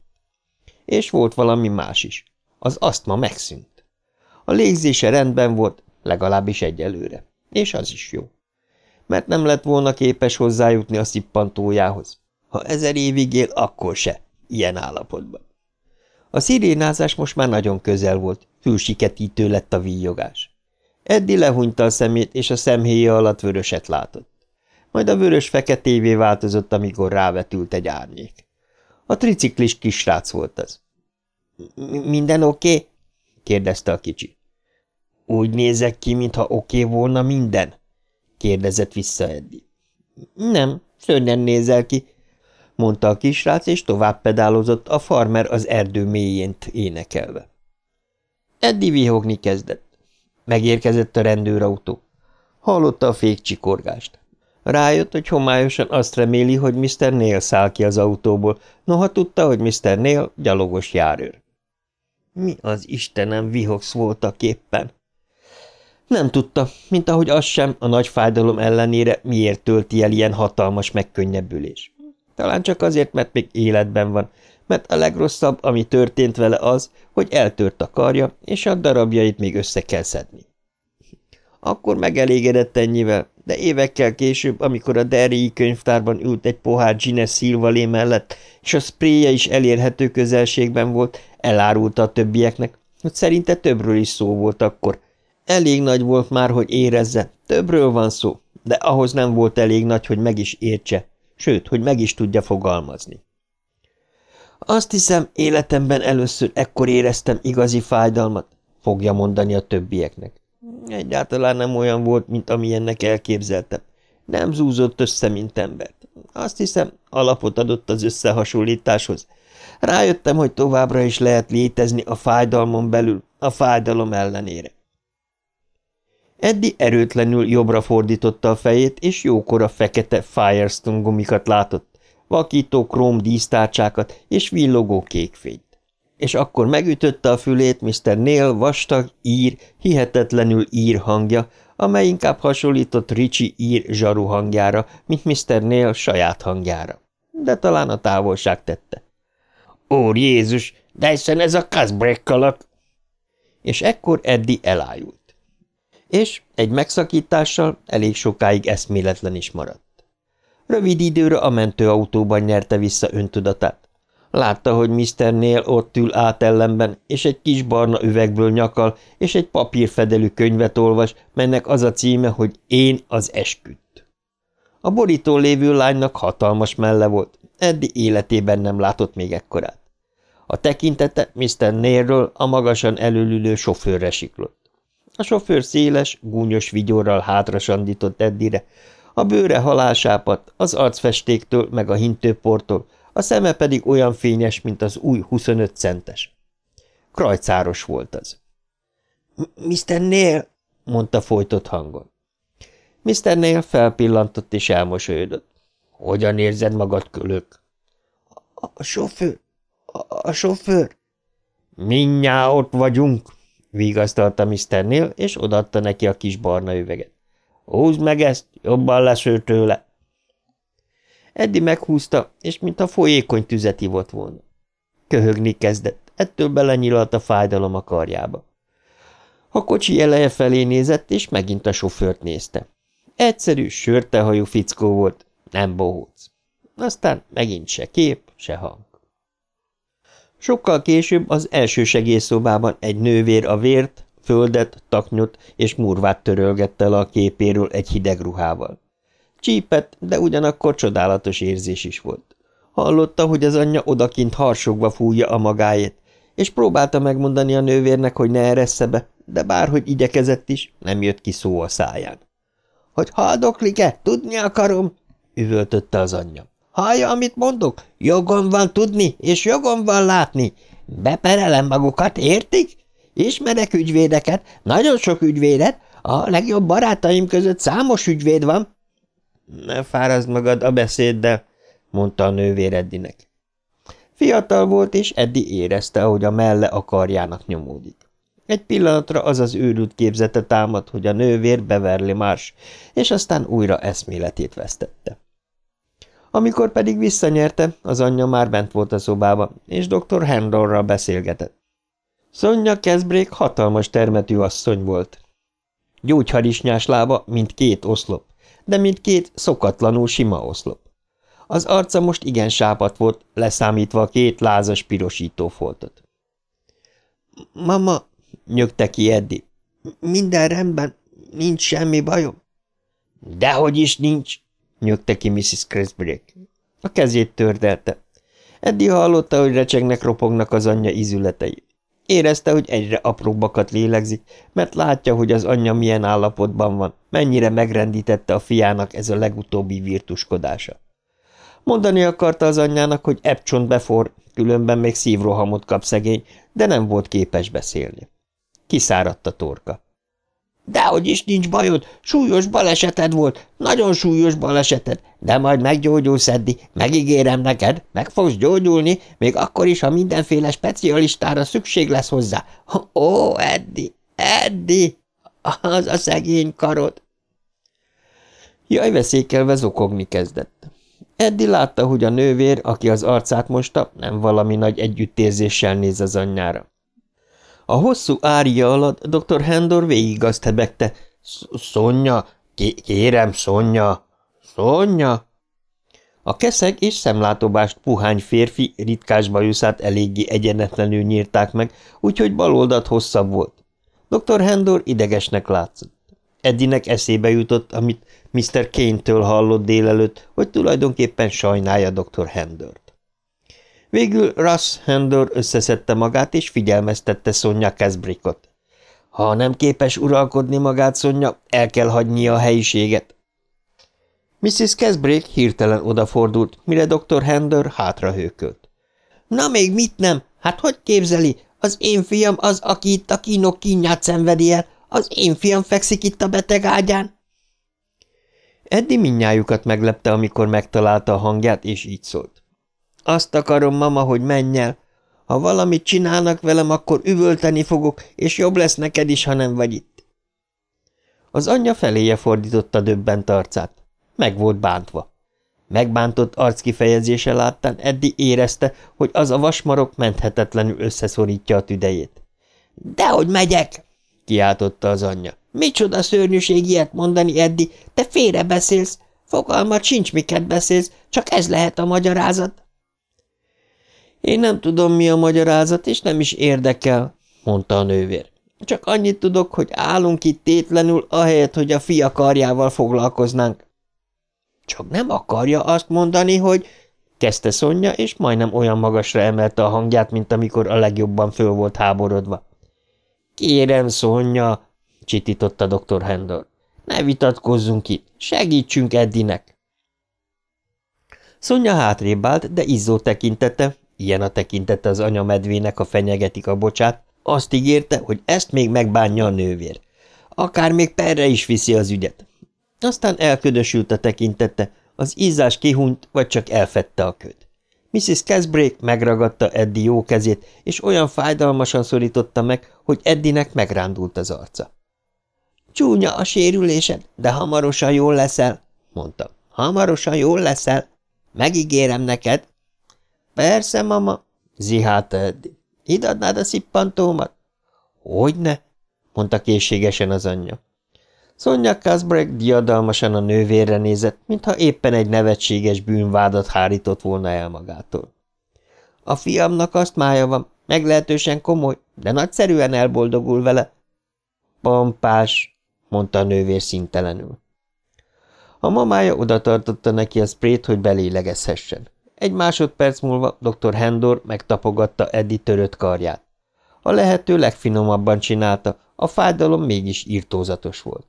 És volt valami más is. Az asztma megszűnt. A légzése rendben volt, legalábbis egyelőre. És az is jó. Mert nem lett volna képes hozzájutni a szippantójához. Ha ezer évig él, akkor se, ilyen állapotban. A szirénázás most már nagyon közel volt, fülsiketítő lett a víjogás. Eddi lehúnyta a szemét, és a szemhéja alatt vöröset látott. Majd a vörös feketévé változott, amikor rávetült egy árnyék. A triciklis kisrác volt az. – Minden oké? Okay? – kérdezte a kicsi. – Úgy nézek ki, mintha oké okay volna minden? – kérdezett vissza Eddi. – Nem, szörnyen nézel ki – mondta a kisrác, és tovább pedálozott a farmer az erdő mélyént énekelve. Eddi vihogni kezdett. Megérkezett a rendőrautó. Hallotta a fékcsikorgást. Rájött, hogy homályosan azt reméli, hogy Mr. Nail száll ki az autóból, noha tudta, hogy Mr. Nail gyalogos járőr. Mi az Istenem vihogsz voltak éppen? Nem tudta, mint ahogy az sem, a nagy fájdalom ellenére miért tölti el ilyen hatalmas megkönnyebbülés. Talán csak azért, mert még életben van, mert a legrosszabb, ami történt vele az, hogy eltört a karja, és a darabjait még össze kell szedni. Akkor megelégedett ennyivel, de évekkel később, amikor a Derry könyvtárban ült egy pohár Gines szilvalé mellett, és a spréje is elérhető közelségben volt, elárulta a többieknek, hogy szerinte többről is szó volt akkor. Elég nagy volt már, hogy érezze, többről van szó, de ahhoz nem volt elég nagy, hogy meg is értse, sőt, hogy meg is tudja fogalmazni. Azt hiszem, életemben először ekkor éreztem igazi fájdalmat, fogja mondani a többieknek. Egyáltalán nem olyan volt, mint amilyennek elképzeltem. Nem zúzott össze, mint embert. Azt hiszem, alapot adott az összehasonlításhoz. Rájöttem, hogy továbbra is lehet létezni a fájdalmon belül, a fájdalom ellenére. Eddi erőtlenül jobbra fordította a fejét, és jókora fekete Firestone gumikat látott, vakító króm dísztárcsákat és villogó kékfényt és akkor megütötte a fülét Mr. Neil vastag, ír, hihetetlenül ír hangja, amely inkább hasonlított Ricsi ír zsaru hangjára, mint Mr. Neil saját hangjára. De talán a távolság tette. Úr Jézus, de hiszen ez a Kazbreak alak! És ekkor Eddi elájult. És egy megszakítással elég sokáig eszméletlen is maradt. Rövid időre a mentőautóban nyerte vissza öntudatát, Látta, hogy Mr. Nél ott ül átellenben, és egy kis barna üvegből nyakal, és egy papírfedelű könyvet olvas, melynek az a címe, hogy Én az esküdt. A borítón lévő lánynak hatalmas melle volt, eddig életében nem látott még ekkorát. A tekintete Mr. Nélről a magasan előlülő sofőrre siklott. A sofőr széles, gúnyos vigyorral hátra sandított Eddire, a bőre halálsápat, az arcfestéktől meg a hintőportól, a szeme pedig olyan fényes, mint az új 25 centes. Krajcáros volt az. – Mr. Nél, mondta folytott hangon. Mr. Nél felpillantott és elmosolyodott. – Hogyan érzed magad, kölök? – A sofőr, a, a sofőr. – Mindjárt ott vagyunk, vigasztalta Mr. Nél, és odaadta neki a kis barna üveget. – Húzd meg ezt, jobban lesz ő tőle. Eddi meghúzta, és mintha folyékony tüzet ivott volna. Köhögni kezdett, ettől belenyilalt a fájdalom a karjába. A kocsi eleje felé nézett, és megint a sofőrt nézte. Egyszerű, sörtehajú fickó volt, nem bohóc. Aztán megint se kép, se hang. Sokkal később az első segélyszobában egy nővér a vért, földet, taknyot és murvát törölgette le a képéről egy hideg ruhával. Csípett, de ugyanakkor csodálatos érzés is volt. Hallotta, hogy az anyja odakint harsogva fújja a magáét, és próbálta megmondani a nővérnek, hogy ne eressze be, de bárhogy igyekezett is, nem jött ki szó a száján. – Hogy haldoklik-e? Tudni akarom? – üvöltötte az anyja. – Hallja, amit mondok? Jogom van tudni, és jogom van látni. Beperelem magukat, értik? Ismerek ügyvédeket, nagyon sok ügyvédet, a legjobb barátaim között számos ügyvéd van, ne fárazd magad a beszéddel, mondta a nővér Eddinek. Fiatal volt, és Eddi érezte, hogy a melle a karjának nyomódik. Egy pillanatra az az őrült képzete támad, hogy a nővér beverli más, és aztán újra eszméletét vesztette. Amikor pedig visszanyerte, az anyja már bent volt a szobában, és dr. Hendorral beszélgetett. Szonya Kezbrék hatalmas termetű asszony volt. Gyógyharisnyás lába, mint két oszlop, de mint két szokatlanul sima oszlop. Az arca most igen sápat volt, leszámítva a két lázas pirosító foltot. – Mama, nyögte ki Eddi, minden rendben, nincs semmi bajom? – Dehogy is nincs, nyögte ki Mrs. Cresbreak. A kezét tördelte. Eddi hallotta, hogy recsegnek, ropognak az anyja izületei. Érezte, hogy egyre apróbbakat lélegzik, mert látja, hogy az anyja milyen állapotban van, mennyire megrendítette a fiának ez a legutóbbi virtuskodása. Mondani akarta az anyjának, hogy Epcsont befor, különben még szívrohamot kap szegény, de nem volt képes beszélni. Kiszáradt a torka. – Dehogy is nincs bajod, súlyos baleseted volt, nagyon súlyos baleseted, de majd meggyógyulsz, Eddi, megígérem neked, meg fogsz gyógyulni, még akkor is, ha mindenféle specialistára szükség lesz hozzá. Ó, Eddi, Eddi, az a szegény karod. Jaj, veszékelve zokogni kezdett. Eddi látta, hogy a nővér, aki az arcát mosta, nem valami nagy együttérzéssel néz az anyjára. A hosszú ária alatt dr. Hendor végig azt hebegte. – Szonya, kérem, Szonya, Szonya! A keszeg és szemlátóbást puhány férfi ritkás bajuszát eléggé egyenetlenül nyírták meg, úgyhogy baloldat hosszabb volt. Dr. Hendor idegesnek látszott. Eddinek eszébe jutott, amit Mr. Kane-től hallott délelőtt, hogy tulajdonképpen sajnálja dr. Hendort. Végül Russ Hendor összeszedte magát, és figyelmeztette Sonja Kesbrickot. Ha nem képes uralkodni magát, Sonja, el kell hagynia a helyiséget. Mrs. Kesbrick hirtelen odafordult, mire dr. Hendor hátra hőkölt. – Na még mit nem? Hát hogy képzeli? Az én fiam az, aki itt a kínok kínját szenvedi el. Az én fiam fekszik itt a beteg ágyán. Eddi minnyájukat meglepte, amikor megtalálta a hangját, és így szólt. Azt akarom, mama, hogy menj el. Ha valamit csinálnak velem, akkor üvölteni fogok, és jobb lesz neked is, ha nem vagy itt. Az anyja feléje fordította döbbent arcát. Meg volt bántva. Megbántott arckifejezése láttán Eddi érezte, hogy az a vasmarok menthetetlenül összeszorítja a tüdejét. – Dehogy megyek! – kiáltotta az anyja. – Micsoda szörnyűség ilyet mondani, Eddi, te félre beszélsz. Fogalmat sincs, miket beszélsz, csak ez lehet a magyarázat. Én nem tudom, mi a magyarázat, és nem is érdekel, mondta a nővér. Csak annyit tudok, hogy állunk itt tétlenül, ahelyett, hogy a fia karjával foglalkoznánk. Csak nem akarja azt mondani, hogy... Kezdte Szonya, és majdnem olyan magasra emelte a hangját, mint amikor a legjobban föl volt háborodva. Kérem, Szonya, csitította dr. Hendor. Ne vitatkozzunk itt, segítsünk Eddinek. Szonya hátrébb állt, de izzó tekintete, ilyen a tekintete az anyamedvének, a fenyegetik a bocsát, azt ígérte, hogy ezt még megbánja a nővér. Akár még perre is viszi az ügyet. Aztán elködösült a tekintete, az izzás kihunyt, vagy csak elfette a köd. Mrs. Casbrake megragadta Eddie jó kezét, és olyan fájdalmasan szorította meg, hogy Eddinek megrándult az arca. Csúnya a sérülésed, de hamarosan jól leszel, mondta. Hamarosan jól leszel. Megígérem neked. Persze, mama, zihálta Eddi. Hidadnád a szippantómat? Hogyne, mondta készségesen az anyja. Sonja Kasbrek diadalmasan a nővérre nézett, mintha éppen egy nevetséges bűnvádat hárított volna el magától. A fiamnak azt mája van, meglehetősen komoly, de nagyszerűen elboldogul vele. Pampás, mondta a nővér szintelenül. A mamája odatartotta neki a sprét, hogy belélegezhessen. Egy másodperc múlva dr. Hendor megtapogatta Eddi törött karját. A lehető legfinomabban csinálta, a fájdalom mégis írtózatos volt.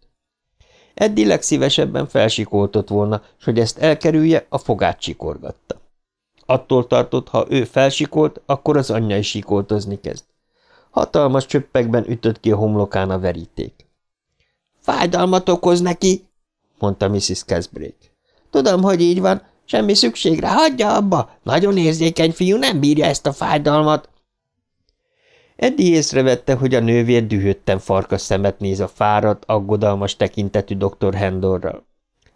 Eddi legszívesebben felsikoltott volna, s hogy ezt elkerülje, a fogát csikorgatta. Attól tartott, ha ő felsikolt, akkor az anyja is sikoltozni kezd. Hatalmas csöppekben ütött ki a homlokán a veríték. Fájdalmat okoz neki, mondta Mrs. Casbrake. Tudom, hogy így van, semmi szükség rá, hagyja abba, nagyon érzékeny fiú, nem bírja ezt a fájdalmat. Eddi észrevette, hogy a nővér dühötten farkas szemet néz a fáradt, aggodalmas tekintetű dr. Hendorral.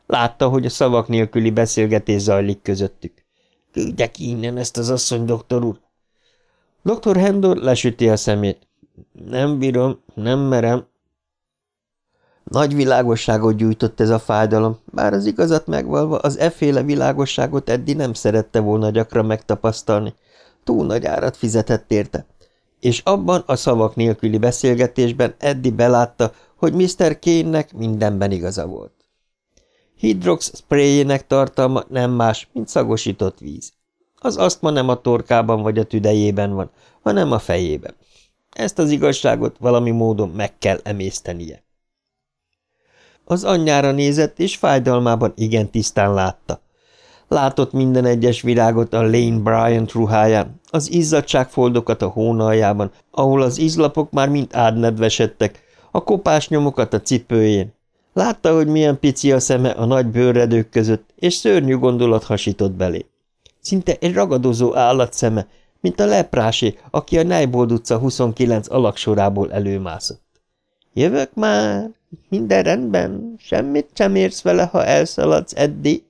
Látta, hogy a szavak nélküli beszélgetés zajlik közöttük. – Küldje ki innen ezt az asszony, doktor úr! Dr. Hendor lesüti a szemét. – Nem bírom, nem merem, nagy világosságot gyújtott ez a fájdalom, bár az igazat megvalva az efféle világosságot Eddi nem szerette volna gyakran megtapasztalni. Túl nagy árat fizetett érte. És abban a szavak nélküli beszélgetésben Eddi belátta, hogy Mr. Kane-nek mindenben igaza volt. Hidrox sprayének tartalma nem más, mint szagosított víz. Az asztma nem a torkában vagy a tüdejében van, hanem a fejében. Ezt az igazságot valami módon meg kell emésztenie. Az anyjára nézett, és fájdalmában igen tisztán látta. Látott minden egyes virágot a Lane Bryant ruháján, az izzadságfoldokat a hónaljában, ahol az izlapok már mind ádnedvesedtek, a kopás nyomokat a cipőjén. Látta, hogy milyen pici a szeme a nagy bőrredők között, és szörnyű gondolat hasított belé. Szinte egy ragadozó állatszeme, mint a leprásé, aki a Neibold utca 29 alaksorából előmászott. Jövök már, minden rendben, semmit sem érsz vele, ha elszaladsz, Eddi.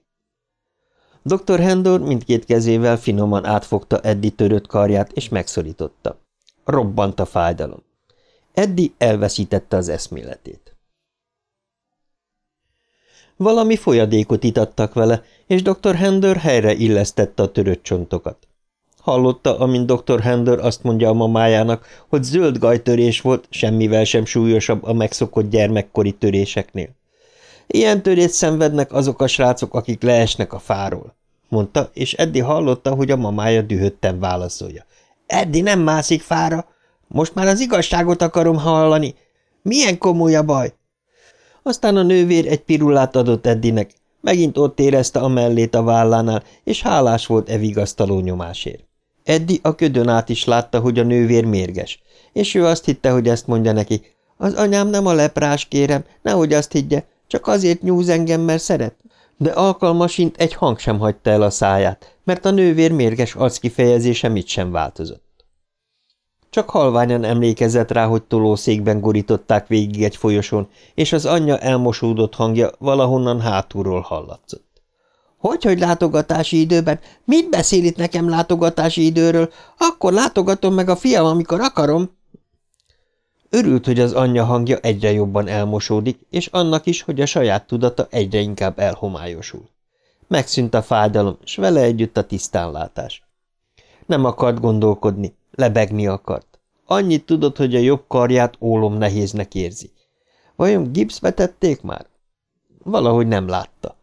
Dr. Hendor mindkét kezével finoman átfogta Eddi törött karját, és megszorította. Robbant a fájdalom. Eddi elveszítette az eszméletét. Valami folyadékot itattak vele, és dr. Hender helyre illesztette a törött csontokat. Hallotta, amint dr. Hender azt mondja a mamájának, hogy zöld gajtörés volt, semmivel sem súlyosabb a megszokott gyermekkori töréseknél. Ilyen törést szenvednek azok a srácok, akik leesnek a fáról, mondta, és Eddi hallotta, hogy a mamája dühötten válaszolja. Eddi nem mászik fára. Most már az igazságot akarom hallani. Milyen komoly a baj? Aztán a nővér egy pirulát adott Eddinek. Megint ott érezte a mellét a vállánál, és hálás volt e vigasztaló nyomásért. Eddi a ködön át is látta, hogy a nővér mérges, és ő azt hitte, hogy ezt mondja neki. Az anyám nem a leprás, kérem, nehogy azt higgye, csak azért nyúz engem, mert szeret. De alkalmasint egy hang sem hagyta el a száját, mert a nővér mérges arckifejezése mit sem változott. Csak halványan emlékezett rá, hogy tolószékben gorították végig egy folyosón, és az anyja elmosódott hangja valahonnan hátulról hallatszott. Hogy, hogy látogatási időben? Mit beszél itt nekem látogatási időről? Akkor látogatom meg a fiam, amikor akarom. Örült, hogy az anyja hangja egyre jobban elmosódik, és annak is, hogy a saját tudata egyre inkább elhomályosul. Megszűnt a fájdalom, s vele együtt a tisztánlátás. Nem akart gondolkodni, lebegni akart. Annyit tudott, hogy a jobb karját ólom nehéznek érzi. Vajon gipszbe tették már? Valahogy nem látta.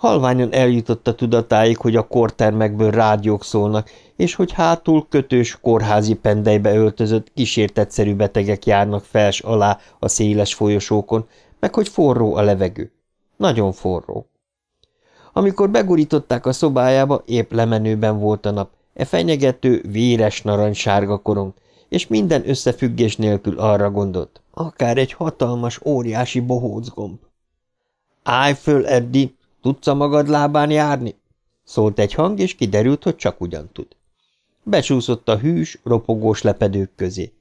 Halványon eljutott a tudatáig, hogy a kortermekből rádiók szólnak, és hogy hátul kötős kórházi pendelybe öltözött, kísértetszerű betegek járnak fels alá a széles folyosókon, meg hogy forró a levegő. Nagyon forró. Amikor begurították a szobájába, épp lemenőben volt a nap, e fenyegető, véres narancssárga korong, és minden összefüggés nélkül arra gondolt, akár egy hatalmas, óriási bohócgomb. Állj föl, Eddi, Tudsz a magad lábán járni? Szólt egy hang, és kiderült, hogy csak ugyan tud. Besúszott a hűs, ropogós lepedők közé.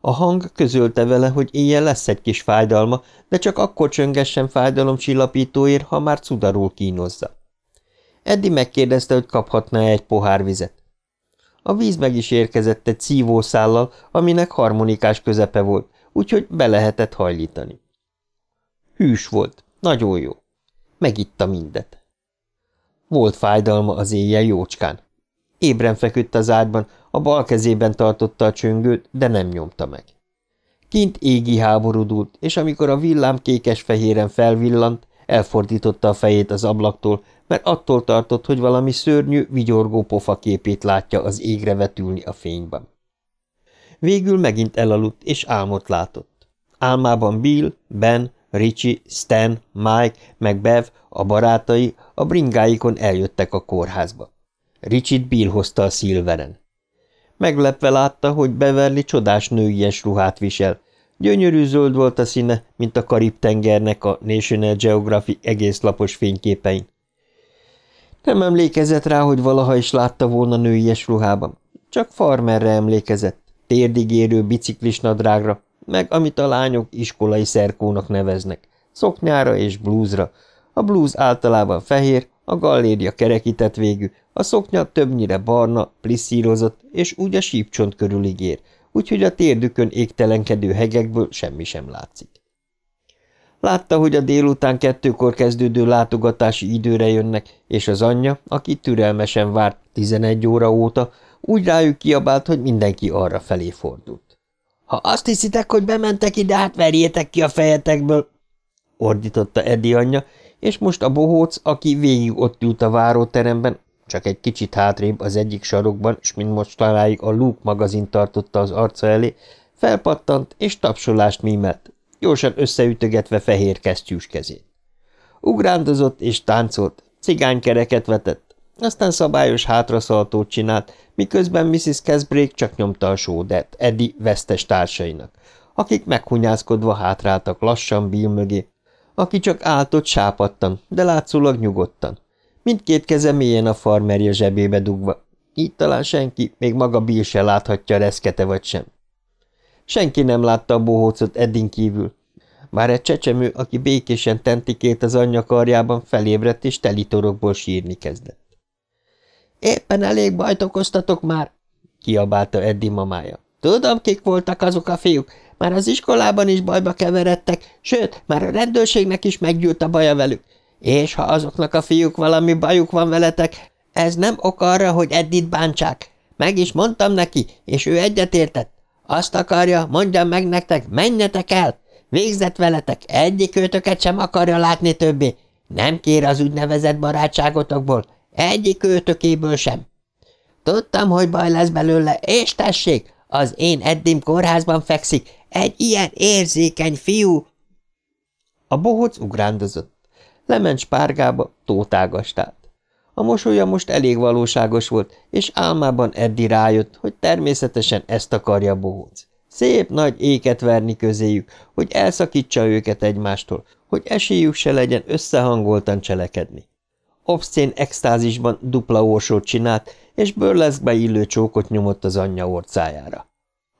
A hang közölte vele, hogy éjjel lesz egy kis fájdalma, de csak akkor csöngessen csillapítóért, ha már cudarul kínozza. Eddi megkérdezte, hogy kaphatna -e egy pohár vizet. A víz meg is érkezett egy szívószállal, aminek harmonikás közepe volt, úgyhogy be lehetett hajlítani. Hűs volt, nagyon jó. Megitta mindet. Volt fájdalma az éjjel jócskán. Ébren feküdt az ágyban, a bal kezében tartotta a csöngőt, de nem nyomta meg. Kint égi háborúdult, és amikor a villám kékes-fehéren felvillant, elfordította a fejét az ablaktól, mert attól tartott, hogy valami szörnyű, vigyorgó pofa képét látja az égre vetülni a fényben. Végül megint elaludt, és álmot látott. Álmában Bill, Ben, Richie, Stan, Mike, meg Bev, a barátai a bringáikon eljöttek a kórházba. Richie-t Bill hozta a szilveren. Meglepve látta, hogy Beverly csodás nőies ruhát visel. Gyönyörű zöld volt a színe, mint a Karib-tengernek a National Geographic egész lapos fényképein. Nem emlékezett rá, hogy valaha is látta volna nőies ruhában. Csak farmerre emlékezett, térdigérő biciklis nadrágra, meg amit a lányok iskolai szerkónak neveznek, szoknyára és blúzra. A blúz általában fehér, a galléria kerekített végű, a szoknya többnyire barna, plisszírozott, és úgy a sípcsont körül ígér, úgyhogy a térdükön égtelenkedő hegekből semmi sem látszik. Látta, hogy a délután kettőkor kezdődő látogatási időre jönnek, és az anyja, aki türelmesen várt 11 óra óta, úgy rájuk kiabált, hogy mindenki arra felé fordult. Ha azt hiszitek, hogy bementek ide, hát verjétek ki a fejetekből, ordította Edi anyja, és most a bohóc, aki végig ott ült a váróteremben, csak egy kicsit hátrébb az egyik sarokban, és mint most taláig a Luke magazin tartotta az arca elé, felpattant és tapsolást mímelt, gyorsan összeütögetve fehér kesztyűs kezét. Ugrándozott és táncolt, cigánykereket vetett, aztán szabályos hátraszaltót csinált, miközben Mrs. Casbrake csak nyomta a sódert Eddie vesztes társainak, akik meghunyászkodva hátráltak lassan Bill mögé, aki csak áltott sápadtan, de látszólag nyugodtan. Mindkét keze mélyen a farmerje zsebébe dugva. Így talán senki, még maga Bill se láthatja, reszkete vagy sem. Senki nem látta a bohócot Eddin kívül. Már egy csecsemő, aki békésen tentikét az anyja karjában, felébredt és telitorokból sírni kezdett. – Éppen elég bajt okoztatok már! – kiabálta Eddi mamája. – Tudom, kik voltak azok a fiúk. Már az iskolában is bajba keveredtek, sőt, már a rendőrségnek is meggyűlt a baja velük. És ha azoknak a fiúk valami bajuk van veletek, ez nem ok arra, hogy Eddit bántsák. Meg is mondtam neki, és ő egyetértett. Azt akarja, mondjam meg nektek, menjetek el! Végzett veletek, egyik őtöket sem akarja látni többé. Nem kér az úgynevezett barátságotokból, egyik őtökéből sem. Tudtam, hogy baj lesz belőle, és tessék, az én Eddim kórházban fekszik, egy ilyen érzékeny fiú. A bohóc ugrándozott. Lement spárgába, tótágastát. A mosolya most elég valóságos volt, és álmában Eddi rájött, hogy természetesen ezt akarja a bohóc. Szép nagy éket verni közéjük, hogy elszakítsa őket egymástól, hogy esélyük se legyen összehangoltan cselekedni. Obszcén extázisban dupla orsót csinált, és bőrleszkbe illő csókot nyomott az anyja orcájára.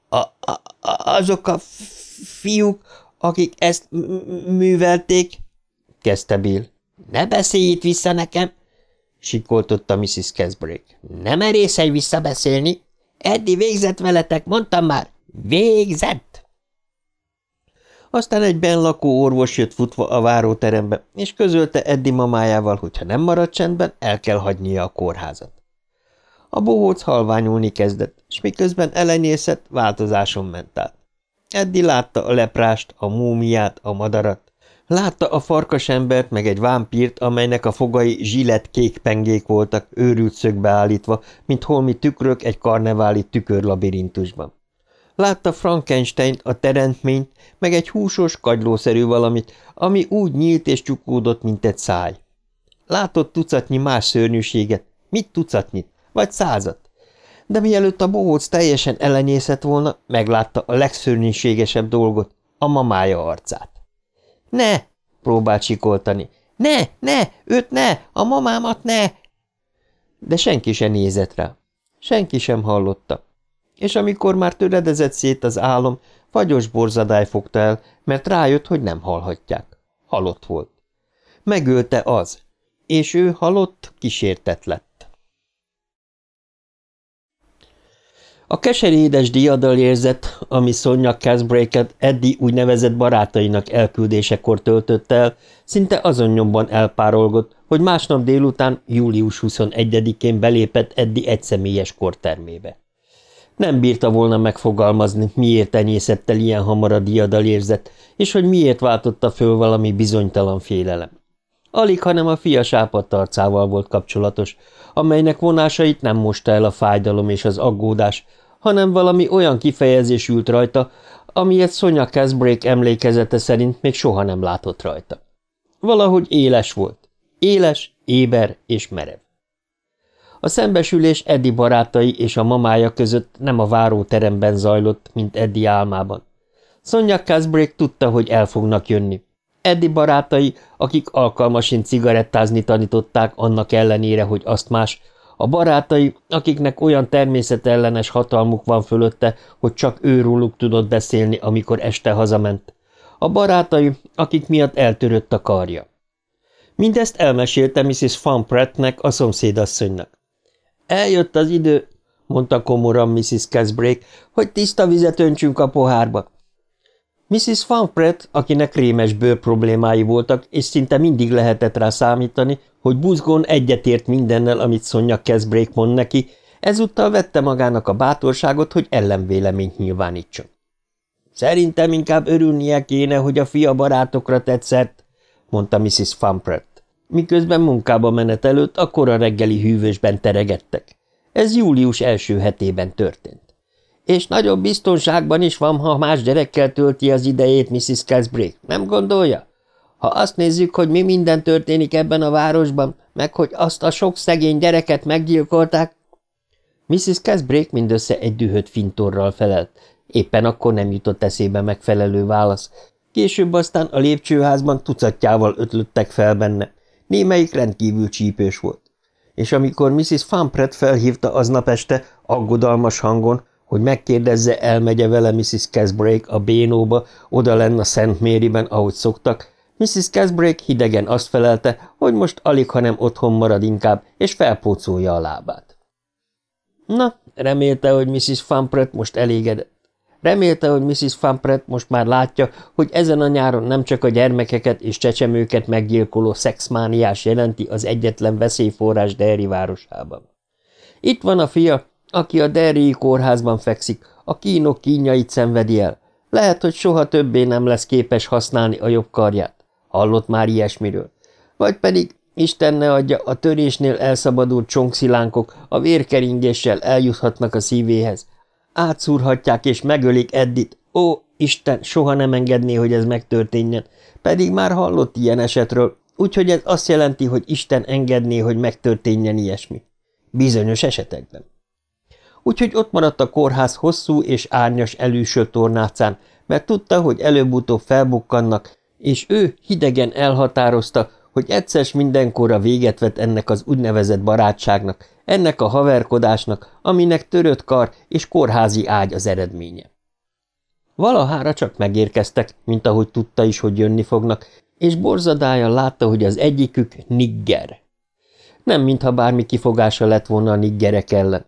A, a, azok a fiúk, akik ezt művelték, kezdte Bill. Ne beszélj itt vissza nekem, sikoltotta Mrs. Casbrake. Nem merészelj visszabeszélni. Eddi végzett veletek, mondtam már. Végzett! Aztán egy benlakó orvos jött futva a váróterembe, és közölte Eddi mamájával, hogy ha nem marad csendben, el kell hagynia a kórházat. A bohóc halványulni kezdett, és miközben elenyészett, változáson ment át. Eddi látta a leprást, a múmiát, a madarat, Látta a farkasembert, meg egy vámpírt, amelynek a fogai zsillet kék pengék voltak, őrült szögbe állítva, mint holmi tükrök egy karneváli tükörlabirintusban. Látta Frankenstein a teremtményt, meg egy húsos, kagylószerű valamit, ami úgy nyílt és csukódott, mint egy száj. Látott tucatnyi más szörnyűséget, mit tucatnyit, vagy százat. De mielőtt a bohóc teljesen elenyészett volna, meglátta a legszörnyűségesebb dolgot, a mamája arcát. Ne! próbált sikoltani. Ne, ne, őt ne, a mamámat ne! De senki sem nézett rá. Senki sem hallotta. És amikor már töredezett szét az álom, fagyos borzadály fogta el, mert rájött, hogy nem hallhatják. Halott volt. Megölte az, és ő halott, kísértet lett. A keserédes diadal érzet, ami Sonja Casbrake-et Eddie úgynevezett barátainak elküldésekor töltött el, szinte azon nyomban elpárolgott, hogy másnap délután, július 21-én belépett Eddie egyszemélyes kortermébe. Nem bírta volna megfogalmazni, miért enyészett ilyen hamar a diadal érzet, és hogy miért váltotta föl valami bizonytalan félelem. Alig, hanem a fia sápadt arcával volt kapcsolatos, amelynek vonásait nem mosta el a fájdalom és az aggódás, hanem valami olyan kifejezés ült rajta, amilyet Sonya Casbrake emlékezete szerint még soha nem látott rajta. Valahogy éles volt. Éles, éber és merev. A szembesülés Eddi barátai és a mamája között nem a váróteremben zajlott, mint Eddi álmában. Sonya Casbrake tudta, hogy el fognak jönni, Eddi barátai, akik alkalmasint cigarettázni tanították annak ellenére, hogy azt más, a barátai, akiknek olyan természetellenes hatalmuk van fölötte, hogy csak őróluk tudott beszélni, amikor este hazament. A barátai, akik miatt eltörött a karja. Mindezt elmesélte Mrs. Van Prattnek, a szomszédasszonynak. Eljött az idő, mondta komoran Mrs. Casbrake, hogy tiszta vizet öntsünk a pohárba. Mrs. Van Pratt, akinek rémes bőr problémái voltak, és szinte mindig lehetett rá számítani, hogy buzgón egyetért mindennel, amit Sonja Casbrake mond neki, ezúttal vette magának a bátorságot, hogy ellenvéleményt nyilvánítson. Szerintem inkább örülnie kéne, hogy a fia barátokra tetszett, mondta Mrs. Van Pratt. Miközben munkába menet előtt a kora reggeli hűvösben teregettek. Ez július első hetében történt. És nagyobb biztonságban is van, ha más gyerekkel tölti az idejét Mrs. Casbrake, nem gondolja? Ha azt nézzük, hogy mi minden történik ebben a városban, meg hogy azt a sok szegény gyereket meggyilkolták... Mrs. Casbrake mindössze egy dühött fintorral felelt. Éppen akkor nem jutott eszébe megfelelő válasz. Később aztán a lépcsőházban tucatjával ötlöttek fel benne. Némelyik rendkívül csípős volt. És amikor Mrs. Fampret felhívta aznap este aggodalmas hangon, hogy megkérdezze, elmegye vele Mrs. Casbrake a bénóba, oda lenne a Szent Maryben, ahogy szoktak, Mrs. Casbrake hidegen azt felelte, hogy most alig, hanem otthon marad inkább, és felpócolja a lábát. Na, remélte, hogy Mrs. Fampret most elégedett. Remélte, hogy Mrs. Fampret most már látja, hogy ezen a nyáron nem csak a gyermekeket és csecsemőket meggyilkoló szexmániás jelenti az egyetlen veszélyforrás Derry városában. Itt van a fia, aki a Derry kórházban fekszik, a kínok kínjait szenvedi el. Lehet, hogy soha többé nem lesz képes használni a jobb karját. Hallott már ilyesmiről? Vagy pedig, Isten ne adja, a törésnél elszabadult csonkszilánkok a vérkeringéssel eljuthatnak a szívéhez. Átszúrhatják és megölik Eddit. Ó, Isten, soha nem engedné, hogy ez megtörténjen. Pedig már hallott ilyen esetről, úgyhogy ez azt jelenti, hogy Isten engedné, hogy megtörténjen ilyesmi. Bizonyos esetekben. Úgyhogy ott maradt a kórház hosszú és árnyas előső tornácán, mert tudta, hogy előbb-utóbb felbukkannak, és ő hidegen elhatározta, hogy egyszer mindenkorra véget vet ennek az úgynevezett barátságnak, ennek a haverkodásnak, aminek törött kar és kórházi ágy az eredménye. Valahára csak megérkeztek, mint ahogy tudta is, hogy jönni fognak, és borzadája látta, hogy az egyikük nigger. Nem mintha bármi kifogása lett volna a niggerek ellen.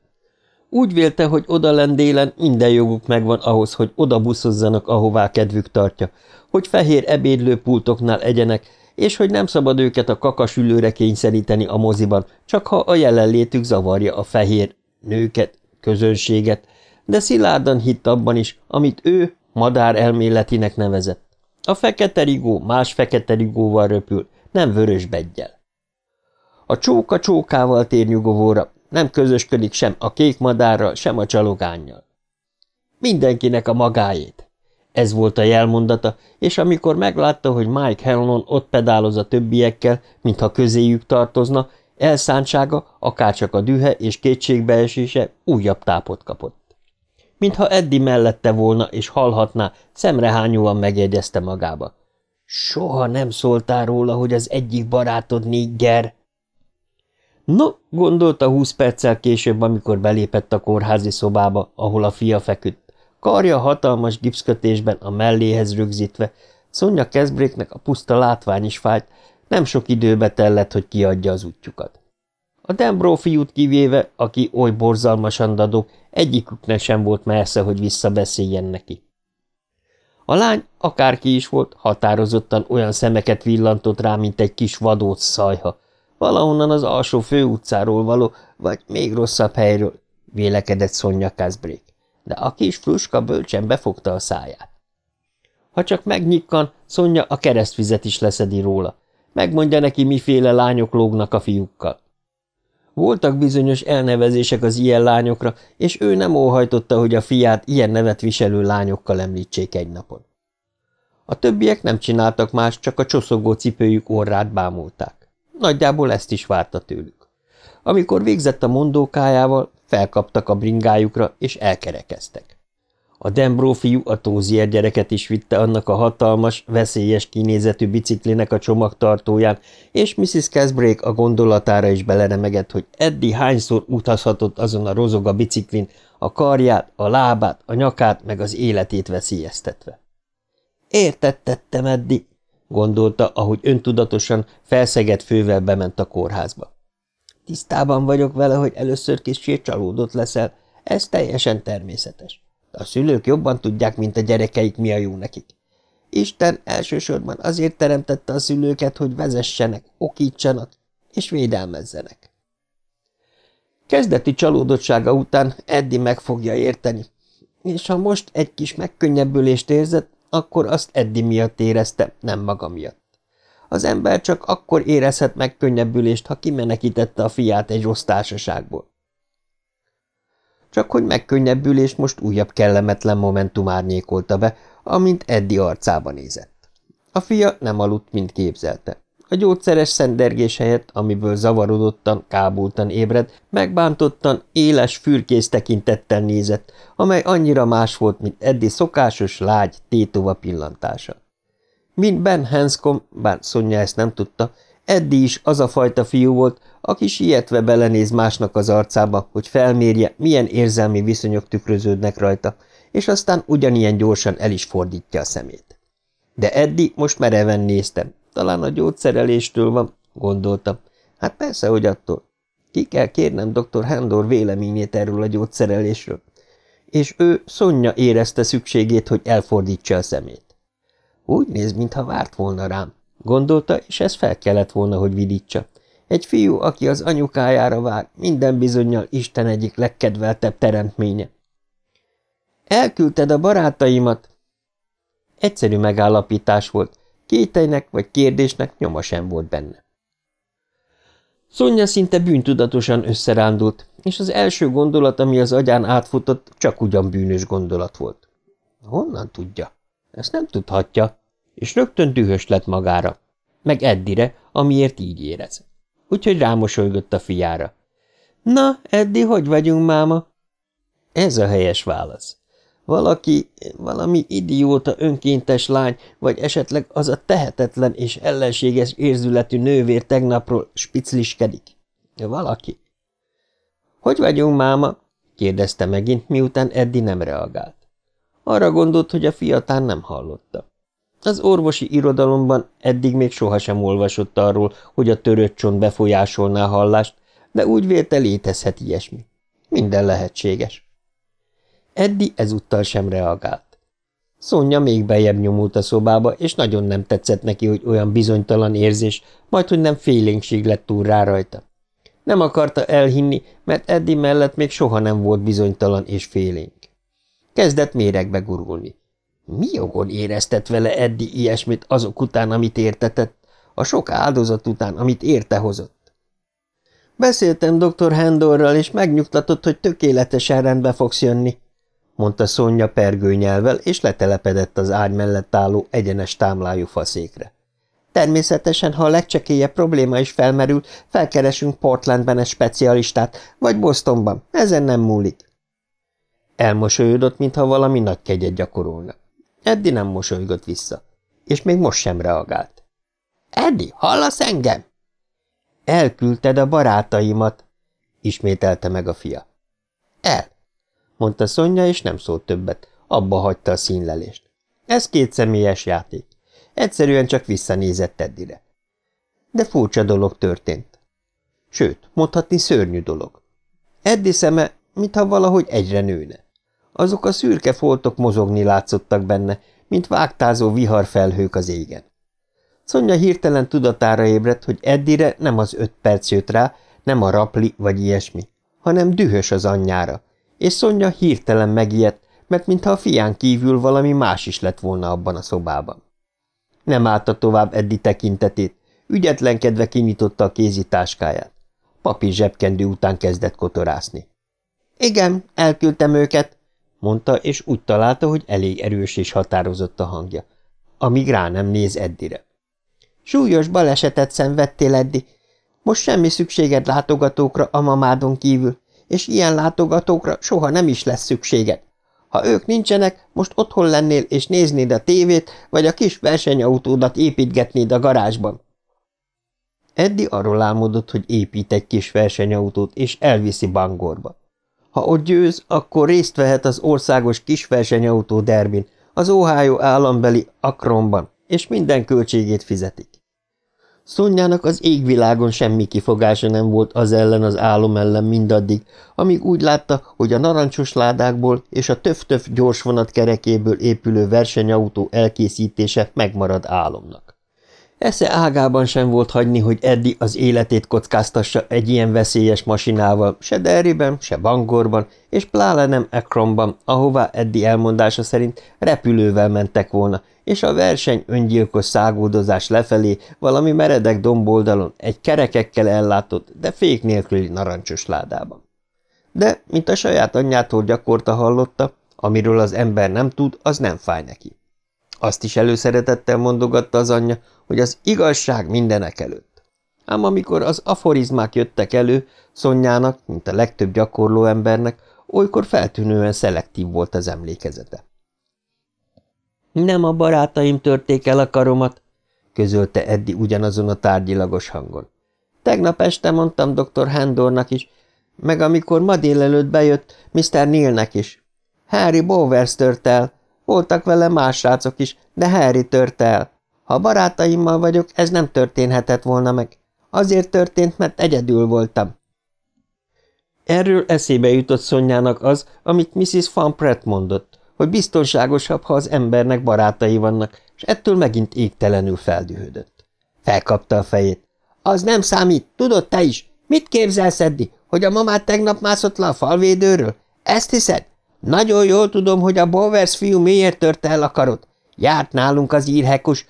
Úgy vélte, hogy oda lendélen minden joguk megvan ahhoz, hogy oda buszozzanak, ahová kedvük tartja, hogy fehér ebédlőpultoknál egyenek, és hogy nem szabad őket a kakasülőre kényszeríteni a moziban, csak ha a jelenlétük zavarja a fehér nőket, közönséget, de szilárdan hitt abban is, amit ő madár elméletinek nevezett. A fekete rigó más fekete rigóval röpül, nem vörös beggyel. A csóka csókával tér nyugovóra, nem közösködik sem a kék madárral, sem a csalogánnyal. Mindenkinek a magáét. Ez volt a jelmondata, és amikor meglátta, hogy Mike Hellon ott pedáloz a többiekkel, mintha közéjük tartozna, elszántsága, akárcsak a dühe és kétségbeesése újabb tápot kapott. Mintha Eddi mellette volna, és hallhatná, szemrehányóan megjegyezte magába. Soha nem szóltál róla, hogy az egyik barátod nigger. No, gondolta húsz perccel később, amikor belépett a kórházi szobába, ahol a fia feküdt. Karja hatalmas gipszkötésben a melléhez rögzítve, Szonya Kezbréknek a puszta látvány is fájt, nem sok időbe tellett, hogy kiadja az útjukat. A Dembró fiút kivéve, aki oly borzalmasan dadó, egyiküknek sem volt messze, hogy visszabeszéljen neki. A lány, akárki is volt, határozottan olyan szemeket villantott rá, mint egy kis vadóc szajha, valahonnan az alsó főutcáról való, vagy még rosszabb helyről, vélekedett Szonya Kezbrék de a kis fruska bölcsen befogta a száját. Ha csak megnyikkan, Szonya a keresztvizet is leszedi róla. Megmondja neki, miféle lányok lógnak a fiúkkal. Voltak bizonyos elnevezések az ilyen lányokra, és ő nem óhajtotta, hogy a fiát ilyen nevet viselő lányokkal említsék egy napon. A többiek nem csináltak más, csak a csoszogó cipőjük orrát bámulták. Nagyjából ezt is várta tőlük. Amikor végzett a mondókájával, Felkaptak a bringájukra, és elkerekeztek. A Dembró fiú a tózier gyereket is vitte annak a hatalmas, veszélyes kinézetű biciklinek a csomagtartóján, és Mrs. Casbrake a gondolatára is beleremegett, hogy Eddi hányszor utazhatott azon a rozoga biciklin, a karját, a lábát, a nyakát, meg az életét veszélyeztetve. Értettettem, Eddi, gondolta, ahogy öntudatosan felszegett fővel bement a kórházba. Tisztában vagyok vele, hogy először kicsit csalódott leszel. Ez teljesen természetes. A szülők jobban tudják, mint a gyerekeik, mi a jó nekik. Isten elsősorban azért teremtette a szülőket, hogy vezessenek, okítsanak és védelmezzenek. Kezdeti csalódottsága után Eddi meg fogja érteni, és ha most egy kis megkönnyebbülést érzett, akkor azt Eddi miatt érezte, nem maga miatt. Az ember csak akkor érezhet meg könnyebbülést, ha kimenekítette a fiát egy rossz társaságból. Csak hogy megkönnyebbülést most újabb kellemetlen momentum árnyékolta be, amint Eddi arcába nézett. A fia nem aludt, mint képzelte. A gyógyszeres szendergés helyett, amiből zavarodottan, kábultan ébred, megbántottan, éles, fürkész tekintettel nézett, amely annyira más volt, mint eddig szokásos, lágy, tétova pillantása. Mint Ben Hanscom, bár Szonya ezt nem tudta, Eddi is az a fajta fiú volt, aki sietve belenéz másnak az arcába, hogy felmérje, milyen érzelmi viszonyok tükröződnek rajta, és aztán ugyanilyen gyorsan el is fordítja a szemét. De Eddi most mereven néztem, talán a gyógyszereléstől van, gondoltam. Hát persze, hogy attól. Ki kell kérnem dr. Handor véleményét erről a gyógyszerelésről. És ő Szonya érezte szükségét, hogy elfordítsa a szemét. Úgy néz, mintha várt volna rám, gondolta, és ez fel kellett volna, hogy vidítsa. Egy fiú, aki az anyukájára vár, minden bizonyal Isten egyik legkedveltebb teremtménye. Elküldted a barátaimat? Egyszerű megállapítás volt, kételynek vagy kérdésnek nyoma sem volt benne. Szonya szinte bűntudatosan összerándult, és az első gondolat, ami az agyán átfutott, csak ugyan bűnös gondolat volt. Honnan tudja? Ezt nem tudhatja, és rögtön dühös lett magára, meg Eddire, amiért így érez. Úgyhogy rámosolygott a fiára. – Na, Eddi, hogy vagyunk, máma? Ez a helyes válasz. Valaki, valami idióta önkéntes lány, vagy esetleg az a tehetetlen és ellenséges érzületű nővér tegnapról spicliskedik. Valaki. – Hogy vagyunk, máma? – kérdezte megint, miután Eddi nem reagált. Arra gondolt, hogy a fiatán nem hallotta. Az orvosi irodalomban eddig még sohasem olvasott arról, hogy a törött csont befolyásolná hallást, de úgy vélte létezhet ilyesmi. Minden lehetséges. Eddi ezúttal sem reagált. Szonya még bejebb nyomult a szobába, és nagyon nem tetszett neki, hogy olyan bizonytalan érzés, majd hogy nem félénkség lett túl rá rajta. Nem akarta elhinni, mert Eddi mellett még soha nem volt bizonytalan és félénk. Kezdett méregbe gurulni. Mi jogon éreztet vele Eddi ilyesmit azok után, amit értetett, a sok áldozat után, amit érte hozott? Beszéltem dr. Hendorral, és megnyugtatott, hogy tökéletesen rendbe fogsz jönni, mondta Szonya pergőnyelvel, és letelepedett az ágy mellett álló egyenes támlájú faszékre. Természetesen, ha a legcsekélyebb probléma is felmerül, felkeresünk Portlandben egy specialistát, vagy Bostonban, ezen nem múlik. Elmosolyodott, mintha valami nagy kegyet gyakorolna. Eddi nem mosolygott vissza, és még most sem reagált. – Eddi, hallasz engem? – Elküldted a barátaimat, ismételte meg a fia. – El, mondta Szonya, és nem szólt többet, abba hagyta a színlelést. Ez két személyes játék. Egyszerűen csak visszanézett Eddire. De furcsa dolog történt. Sőt, mondhatni szörnyű dolog. Eddi szeme, mintha valahogy egyre nőne. Azok a szürke foltok mozogni látszottak benne, mint vágtázó viharfelhők az égen. Szonya hirtelen tudatára ébredt, hogy Eddire nem az öt perc jött rá, nem a rapli vagy ilyesmi, hanem dühös az anyjára, és Szonya hirtelen megijedt, mert mintha a fián kívül valami más is lett volna abban a szobában. Nem állta tovább Eddi tekintetét, ügyetlenkedve kinyitotta a kézitáskáját. Papír zsebkendő után kezdett kotorászni. – Igen, elküldtem őket, mondta, és úgy találta, hogy elég erős és határozott a hangja, amíg rá nem néz Eddire. Súlyos balesetet szenvedtél, Eddi. Most semmi szükséged látogatókra a mamádon kívül, és ilyen látogatókra soha nem is lesz szükséged. Ha ők nincsenek, most otthon lennél és néznéd a tévét, vagy a kis versenyautódat építgetnéd a garázsban. Eddi arról álmodott, hogy épít egy kis versenyautót, és elviszi Bangorba. Ha ott győz, akkor részt vehet az országos kisversenyautó derbin, az Ohio állambeli Akronban, és minden költségét fizetik. Szonyának az égvilágon semmi kifogása nem volt az ellen az álom ellen mindaddig, amíg úgy látta, hogy a narancsos ládákból és a töv-töv gyorsvonat kerekéből épülő versenyautó elkészítése megmarad álomnak. Esze ágában sem volt hagyni, hogy Eddi az életét kockáztassa egy ilyen veszélyes masinával, se Derryben, se Bangorban, és pláne nem Ekronban, ahová Eddi elmondása szerint repülővel mentek volna, és a verseny öngyilkos szágódozás lefelé valami meredek domboldalon egy kerekekkel ellátott, de fék nélküli narancsos ládában. De, mint a saját anyjától gyakorta hallotta, amiről az ember nem tud, az nem fáj neki. Azt is előszeretettel mondogatta az anyja, hogy az igazság mindenek előtt. Ám amikor az aforizmák jöttek elő, Szonyának, mint a legtöbb gyakorló embernek, olykor feltűnően szelektív volt az emlékezete. Nem a barátaim törték el a karomat, közölte Eddi ugyanazon a tárgyilagos hangon. Tegnap este mondtam dr. Hendornak is, meg amikor ma délelőtt bejött Mr. Neilnek is. Harry Bowers tört el. Voltak vele más srácok is, de Harry tört el. Ha barátaimmal vagyok, ez nem történhetett volna meg. Azért történt, mert egyedül voltam. Erről eszébe jutott Szonyának az, amit Mrs. Van Pratt mondott, hogy biztonságosabb, ha az embernek barátai vannak, és ettől megint égtelenül feldühödött. Felkapta a fejét. Az nem számít, tudod te is. Mit képzelsz, Eddi, hogy a mamát tegnap mászott le a falvédőről? Ezt hiszed? Nagyon jól tudom, hogy a Bowers fiú miért törte el a karod. Járt nálunk az írhekus.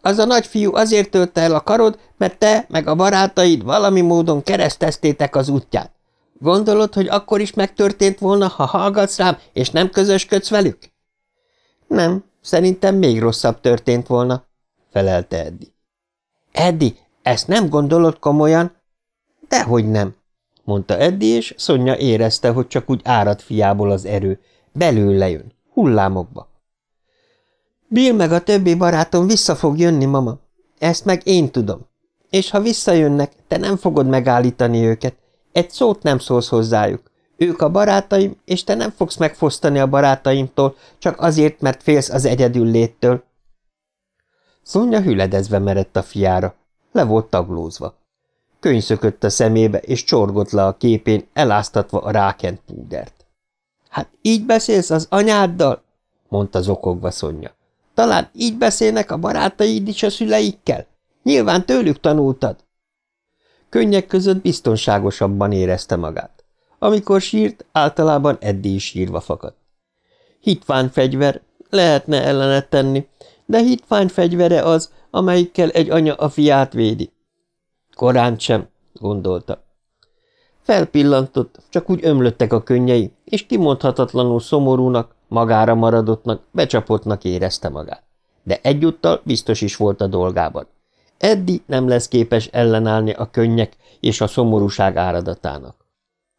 Az a nagyfiú azért törte el a karod, mert te meg a barátaid valami módon kereszteztétek az útját. Gondolod, hogy akkor is megtörtént volna, ha hallgatsz rám, és nem közösködsz velük? Nem, szerintem még rosszabb történt volna, felelte Eddi. Eddi, ezt nem gondolod komolyan? Dehogy nem, mondta Eddi, és Szonya érezte, hogy csak úgy árad fiából az erő. Belőle jön, hullámokba. Bill meg a többi barátom vissza fog jönni, mama. Ezt meg én tudom. És ha visszajönnek, te nem fogod megállítani őket. Egy szót nem szólsz hozzájuk. Ők a barátaim, és te nem fogsz megfosztani a barátaimtól, csak azért, mert félsz az egyedül léttől. Szonya hüledezve merett a fiára. Le volt taglózva. Könyv szökött a szemébe, és csorgott le a képén, eláztatva a rákent púdert. – Hát így beszélsz az anyáddal? – mondta zokogva Szonya. – Talán így beszélnek a barátaid is a szüleikkel? Nyilván tőlük tanultad. Könnyek között biztonságosabban érezte magát. Amikor sírt, általában Eddi is sírva fakadt. Hitván fegyver, lehetne ellene tenni, de hitvány fegyvere az, amelyikkel egy anya a fiát védi. Korán sem, gondolta. Felpillantott, csak úgy ömlöttek a könnyei, és kimondhatatlanul szomorúnak, magára maradottnak, becsapottnak érezte magát. De egyúttal biztos is volt a dolgában. Eddi nem lesz képes ellenállni a könnyek és a szomorúság áradatának.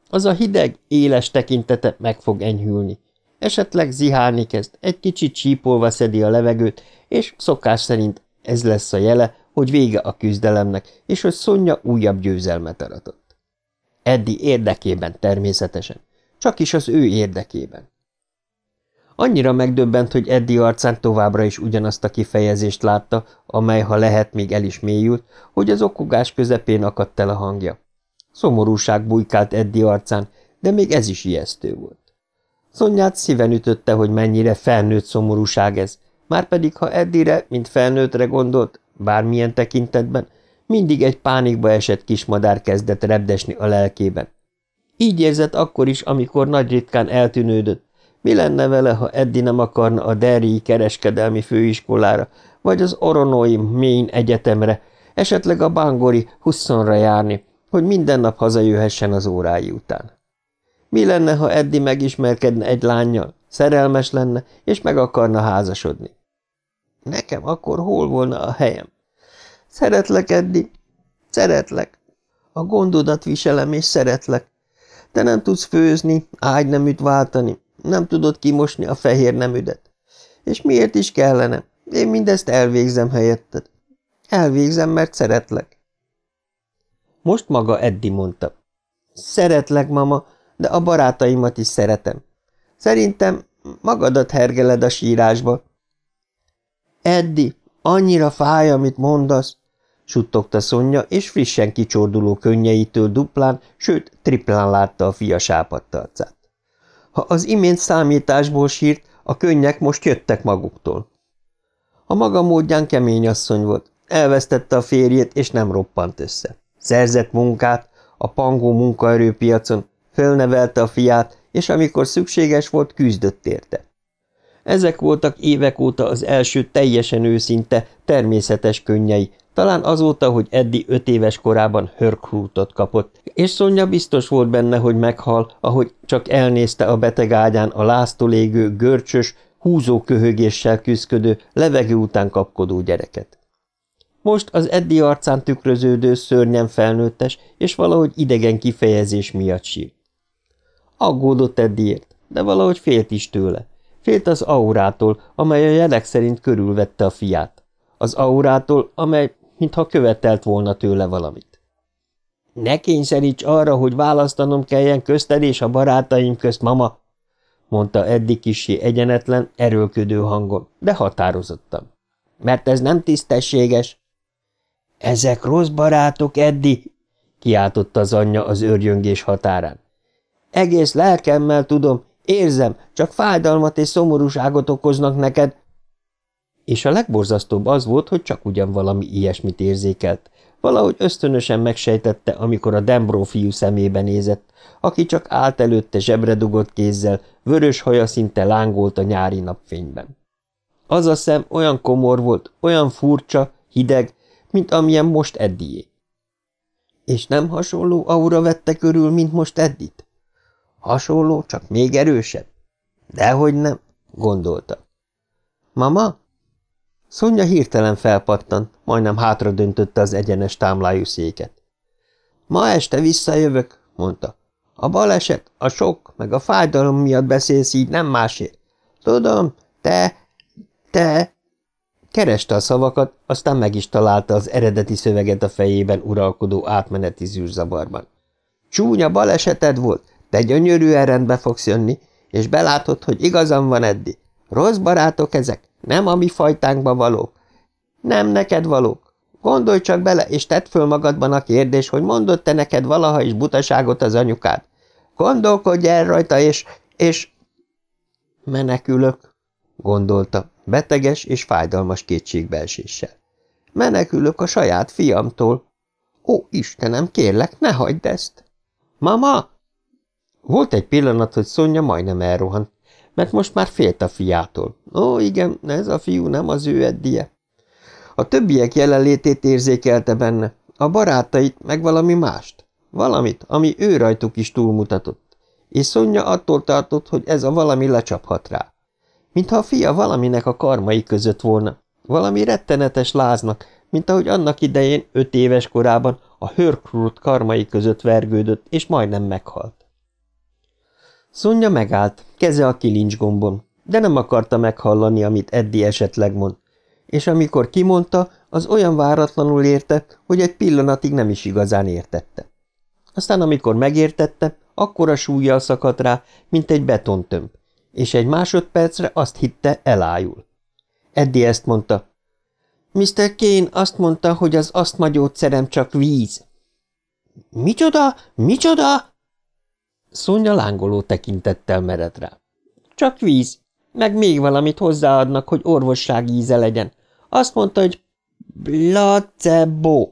Az a hideg, éles tekintete meg fog enyhülni. Esetleg zihálni kezd, egy kicsit csípolva szedi a levegőt, és szokás szerint ez lesz a jele, hogy vége a küzdelemnek, és hogy Szonya újabb győzelmet aratott. Eddi érdekében természetesen, csak is az ő érdekében. Annyira megdöbbent, hogy Eddi arcán továbbra is ugyanazt a kifejezést látta, amely, ha lehet, még el is mélyült, hogy az okogás közepén akadt el a hangja. Szomorúság bujkált Eddi arcán, de még ez is ijesztő volt. Szonyát szíven ütötte, hogy mennyire felnőtt szomorúság ez, márpedig ha Eddire, mint felnőttre gondolt, bármilyen tekintetben, mindig egy pánikba esett kismadár kezdett repdesni a lelkében. Így érzett akkor is, amikor nagy ritkán eltűnődött, mi lenne vele, ha Eddi nem akarna a Derrii kereskedelmi főiskolára, vagy az Oronói Main Egyetemre, esetleg a Bangori Husszonra járni, hogy minden nap hazajöhessen az órái után. Mi lenne, ha Eddi megismerkedne egy lányjal, szerelmes lenne, és meg akarna házasodni? Nekem akkor hol volna a helyem? Szeretlek, Eddi, szeretlek. A gondodat viselem, és szeretlek. Te nem tudsz főzni, ágyneműt váltani, nem tudod kimosni a fehér nemüdet. És miért is kellene? Én mindezt elvégzem helyetted. Elvégzem, mert szeretlek. Most maga Eddi mondta. Szeretlek, mama, de a barátaimat is szeretem. Szerintem magadat hergeled a sírásba. Eddi, annyira fáj, amit mondasz, suttogta Szonya, és frissen kicsorduló könnyeitől duplán, sőt, triplán látta a fia sápadt arcát. Ha az imént számításból sírt, a könnyek most jöttek maguktól. A maga módján kemény asszony volt, elvesztette a férjét, és nem roppant össze. Szerzett munkát, a pangó munkaerőpiacon, fölnevelte a fiát, és amikor szükséges volt, küzdött érte. Ezek voltak évek óta az első teljesen őszinte, természetes könnyei, talán azóta, hogy Eddi öt éves korában hörkrútot kapott, és Szonya biztos volt benne, hogy meghal, ahogy csak elnézte a beteg ágyán a láztól égő, görcsös, húzó köhögéssel küzdködő, levegő után kapkodó gyereket. Most az Eddi arcán tükröződő szörnyen felnőttes és valahogy idegen kifejezés miatt sír. Aggódott Eddiért, de valahogy félt is tőle. Félt az aurától, amely a jelek szerint körülvette a fiát. Az aurától, amely mintha követelt volna tőle valamit. Ne kényszeríts arra, hogy választanom kelljen közted és a barátaim közt, mama, mondta Eddi kisé egyenetlen, erőlködő hangon, de határozottan. Mert ez nem tisztességes. Ezek rossz barátok, Eddi, kiáltotta az anyja az őrjöngés határán. Egész lelkemmel tudom, érzem, csak fájdalmat és szomorúságot okoznak neked. És a legborzasztóbb az volt, hogy csak ugyan valami ilyesmit érzékelt. Valahogy ösztönösen megsejtette, amikor a Dembró fiú szemébe nézett, aki csak állt előtte zsebre dugott kézzel, vörös haja szinte lángolt a nyári napfényben. Az a szem olyan komor volt, olyan furcsa, hideg, mint amilyen most Eddié. És nem hasonló aura vette körül, mint most Eddit? Hasonló, csak még erősebb? Dehogy nem, gondolta. Mama? Szonya hirtelen felpattant, majdnem hátra döntötte az egyenes támlájú széket. Ma este visszajövök, mondta. A baleset, a sok, meg a fájdalom miatt beszélsz így, nem másért. Tudom, te, te... Kereste a szavakat, aztán meg is találta az eredeti szöveget a fejében uralkodó átmeneti zűrzabarban. Csúnya baleseted volt, de gyönyörűen rendbe fogsz jönni, és belátod, hogy igazam van Eddi. Rossz barátok ezek, nem a mi fajtánkba valók. Nem neked valók. Gondolj csak bele, és tedd föl magadban a kérdés, hogy mondott-e neked valaha is butaságot az anyukád. Gondolkodj el rajta, és... és... Menekülök, gondolta, beteges és fájdalmas kétségbeeséssel. Menekülök a saját fiamtól. Ó, Istenem, kérlek, ne hagyd ezt! Mama! Volt egy pillanat, hogy Szonya majdnem elrohant, mert most már félt a fiától. Ó, igen, ez a fiú nem az ő eddie. A többiek jelenlétét érzékelte benne, a barátait, meg valami mást. Valamit, ami ő rajtuk is túlmutatott. És Szonya attól tartott, hogy ez a valami lecsaphat rá. Mintha a fia valaminek a karmai között volna. Valami rettenetes láznak, mint ahogy annak idején, öt éves korában a Hörkrut karmai között vergődött, és majdnem meghalt. Szonya megállt, keze a kilincsgombon, de nem akarta meghallani, amit Eddi esetleg mond, és amikor kimondta, az olyan váratlanul érte, hogy egy pillanatig nem is igazán értette. Aztán, amikor megértette, akkora súlya szakadt rá, mint egy betontömb, és egy másodpercre azt hitte, elájul. Eddi ezt mondta. Mr. Kane azt mondta, hogy az asztmagyógyszerem csak víz. Micsoda? Micsoda? Szonya lángoló tekintettel mered rá. Csak víz, meg még valamit hozzáadnak, hogy orvosság íze legyen. Azt mondta, hogy placebo.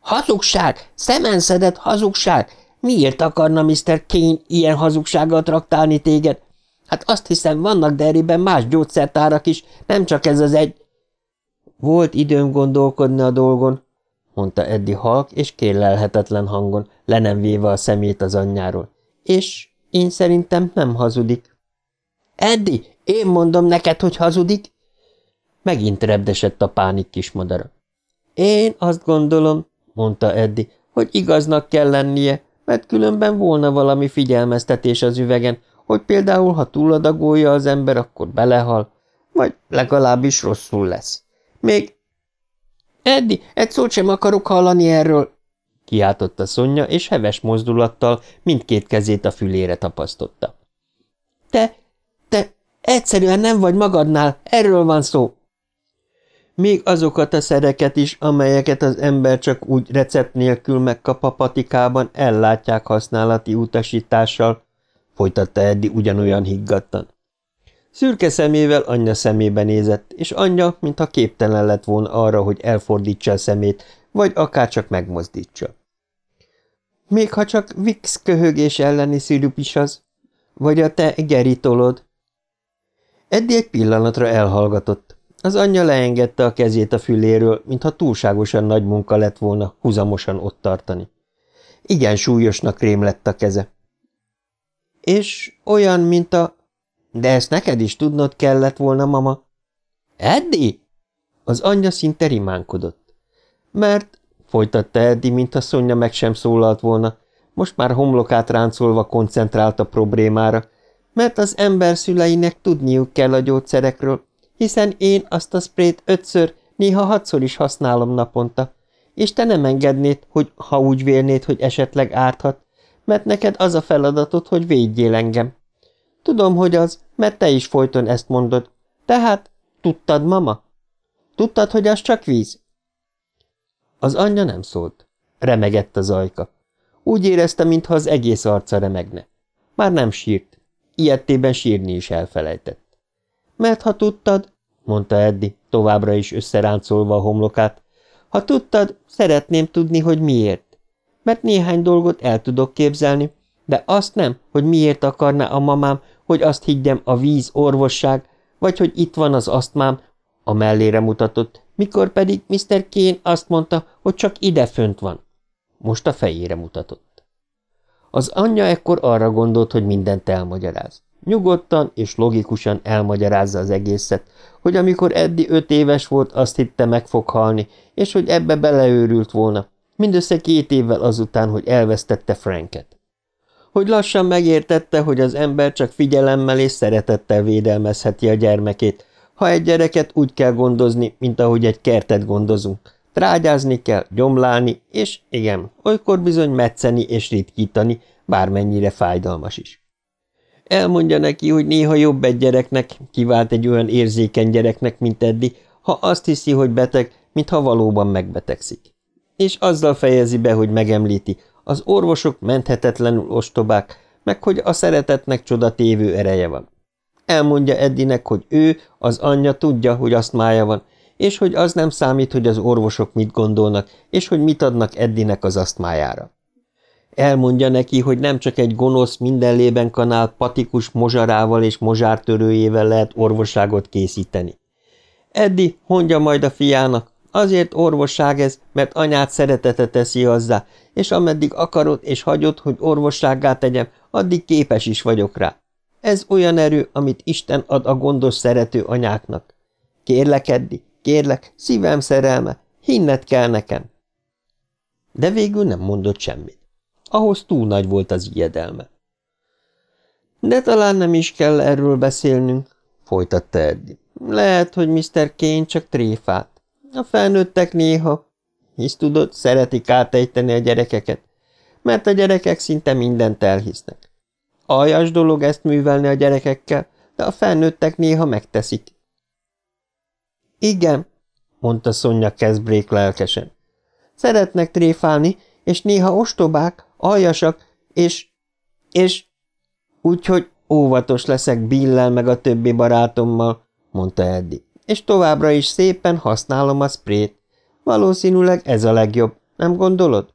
Hazugság! Szemenszedett hazugság! Miért akarna Mr. Kane ilyen hazugsággal traktálni téged? Hát azt hiszem, vannak Derryben más gyógyszertárak is, nem csak ez az egy... Volt időm gondolkodni a dolgon, mondta Eddi halk és kérlelhetetlen hangon, le nem a szemét az anyjáról. És én szerintem nem hazudik. Eddi, én mondom neked, hogy hazudik? Megint repdesett a pánik kismadara. Én azt gondolom, mondta Eddi, hogy igaznak kell lennie, mert különben volna valami figyelmeztetés az üvegen, hogy például, ha túladagolja az ember, akkor belehal, vagy legalábbis rosszul lesz. Még... Eddi, egy szót sem akarok hallani erről, kiáltotta Szonya, és heves mozdulattal mindkét kezét a fülére tapasztotta. Te, te egyszerűen nem vagy magadnál, erről van szó. Még azokat a szereket is, amelyeket az ember csak úgy recept nélkül megkap a patikában, ellátják használati utasítással, folytatta Eddi ugyanolyan higgadtan. Szürke szemével anyja szemébe nézett, és anyja, mintha képtelen lett volna arra, hogy elfordítsa a szemét, vagy akár csak megmozdítsa. Még ha csak Vix köhögés elleni szirup is az, vagy a te geritolod. Eddi egy pillanatra elhallgatott. Az anyja leengedte a kezét a füléről, mintha túlságosan nagy munka lett volna huzamosan ott tartani. Igen súlyosnak rém lett a keze. És olyan, mint a... De ezt neked is tudnod kellett volna, mama. Eddi? Az anyja szinte rimánkodott. Mert, folytatta Eddi, mintha Szonya meg sem szólalt volna, most már homlokát ráncolva koncentrált a problémára, mert az ember szüleinek tudniuk kell a gyógyszerekről, hiszen én azt a sprét ötször, néha hatszor is használom naponta, és te nem engednéd, hogy ha úgy vélnéd, hogy esetleg árthat, mert neked az a feladatod, hogy védjél engem. Tudom, hogy az, mert te is folyton ezt mondod. Tehát, tudtad, mama? Tudtad, hogy az csak víz? Az anyja nem szólt. Remegett az ajka. Úgy érezte, mintha az egész arca remegne. Már nem sírt. Ilyettében sírni is elfelejtett. Mert ha tudtad, mondta Eddi, továbbra is összeráncolva a homlokát, ha tudtad, szeretném tudni, hogy miért. Mert néhány dolgot el tudok képzelni, de azt nem, hogy miért akarná a mamám, hogy azt higgyem a víz orvosság, vagy hogy itt van az asztmám, a mellére mutatott, mikor pedig Mr. Kane azt mondta, hogy csak ide fönt van. Most a fejére mutatott. Az anyja ekkor arra gondolt, hogy mindent elmagyaráz. Nyugodtan és logikusan elmagyarázza az egészet, hogy amikor Eddi öt éves volt, azt hitte meg fog halni, és hogy ebbe beleőrült volna, mindössze két évvel azután, hogy elvesztette Franket. Hogy lassan megértette, hogy az ember csak figyelemmel és szeretettel védelmezheti a gyermekét, ha egy gyereket úgy kell gondozni, mint ahogy egy kertet gondozunk. Trágyázni kell, gyomlálni, és igen, olykor bizony metszeni és ritkítani, bármennyire fájdalmas is. Elmondja neki, hogy néha jobb egy gyereknek, kivált egy olyan érzékeny gyereknek, mint Eddi, ha azt hiszi, hogy beteg, mintha valóban megbetegszik. És azzal fejezi be, hogy megemlíti, az orvosok menthetetlenül ostobák, meg hogy a szeretetnek csodatévő ereje van. Elmondja Eddinek, hogy ő, az anyja tudja, hogy azt mája van, és hogy az nem számít, hogy az orvosok mit gondolnak, és hogy mit adnak Eddinek az asztmájára. Elmondja neki, hogy nem csak egy gonosz, mindenlében kanál patikus mozsarával és mozsártörőjével lehet orvosságot készíteni. Eddi, mondja majd a fiának, azért orvosság ez, mert anyát szeretete teszi hozzá, és ameddig akarod és hagyod, hogy orvossággá tegyem, addig képes is vagyok rá. Ez olyan erő, amit Isten ad a gondos szerető anyáknak. Kérlek, Eddi, kérlek, szívem szerelme, hinned kell nekem. De végül nem mondott semmit. Ahhoz túl nagy volt az ijedelme. De talán nem is kell erről beszélnünk, folytatta Eddi. Lehet, hogy Mr. Kane csak tréfát. A felnőttek néha, hisz tudod, szeretik átejteni a gyerekeket, mert a gyerekek szinte mindent elhisznek. Aljas dolog ezt művelni a gyerekekkel, de a felnőttek néha megteszik. Igen, mondta Szonya Kezbrék lelkesen. Szeretnek tréfálni, és néha ostobák, aljasak, és... és... Úgyhogy óvatos leszek Billel meg a többi barátommal, mondta Eddi, és továbbra is szépen használom a sprét. Valószínűleg ez a legjobb, nem gondolod?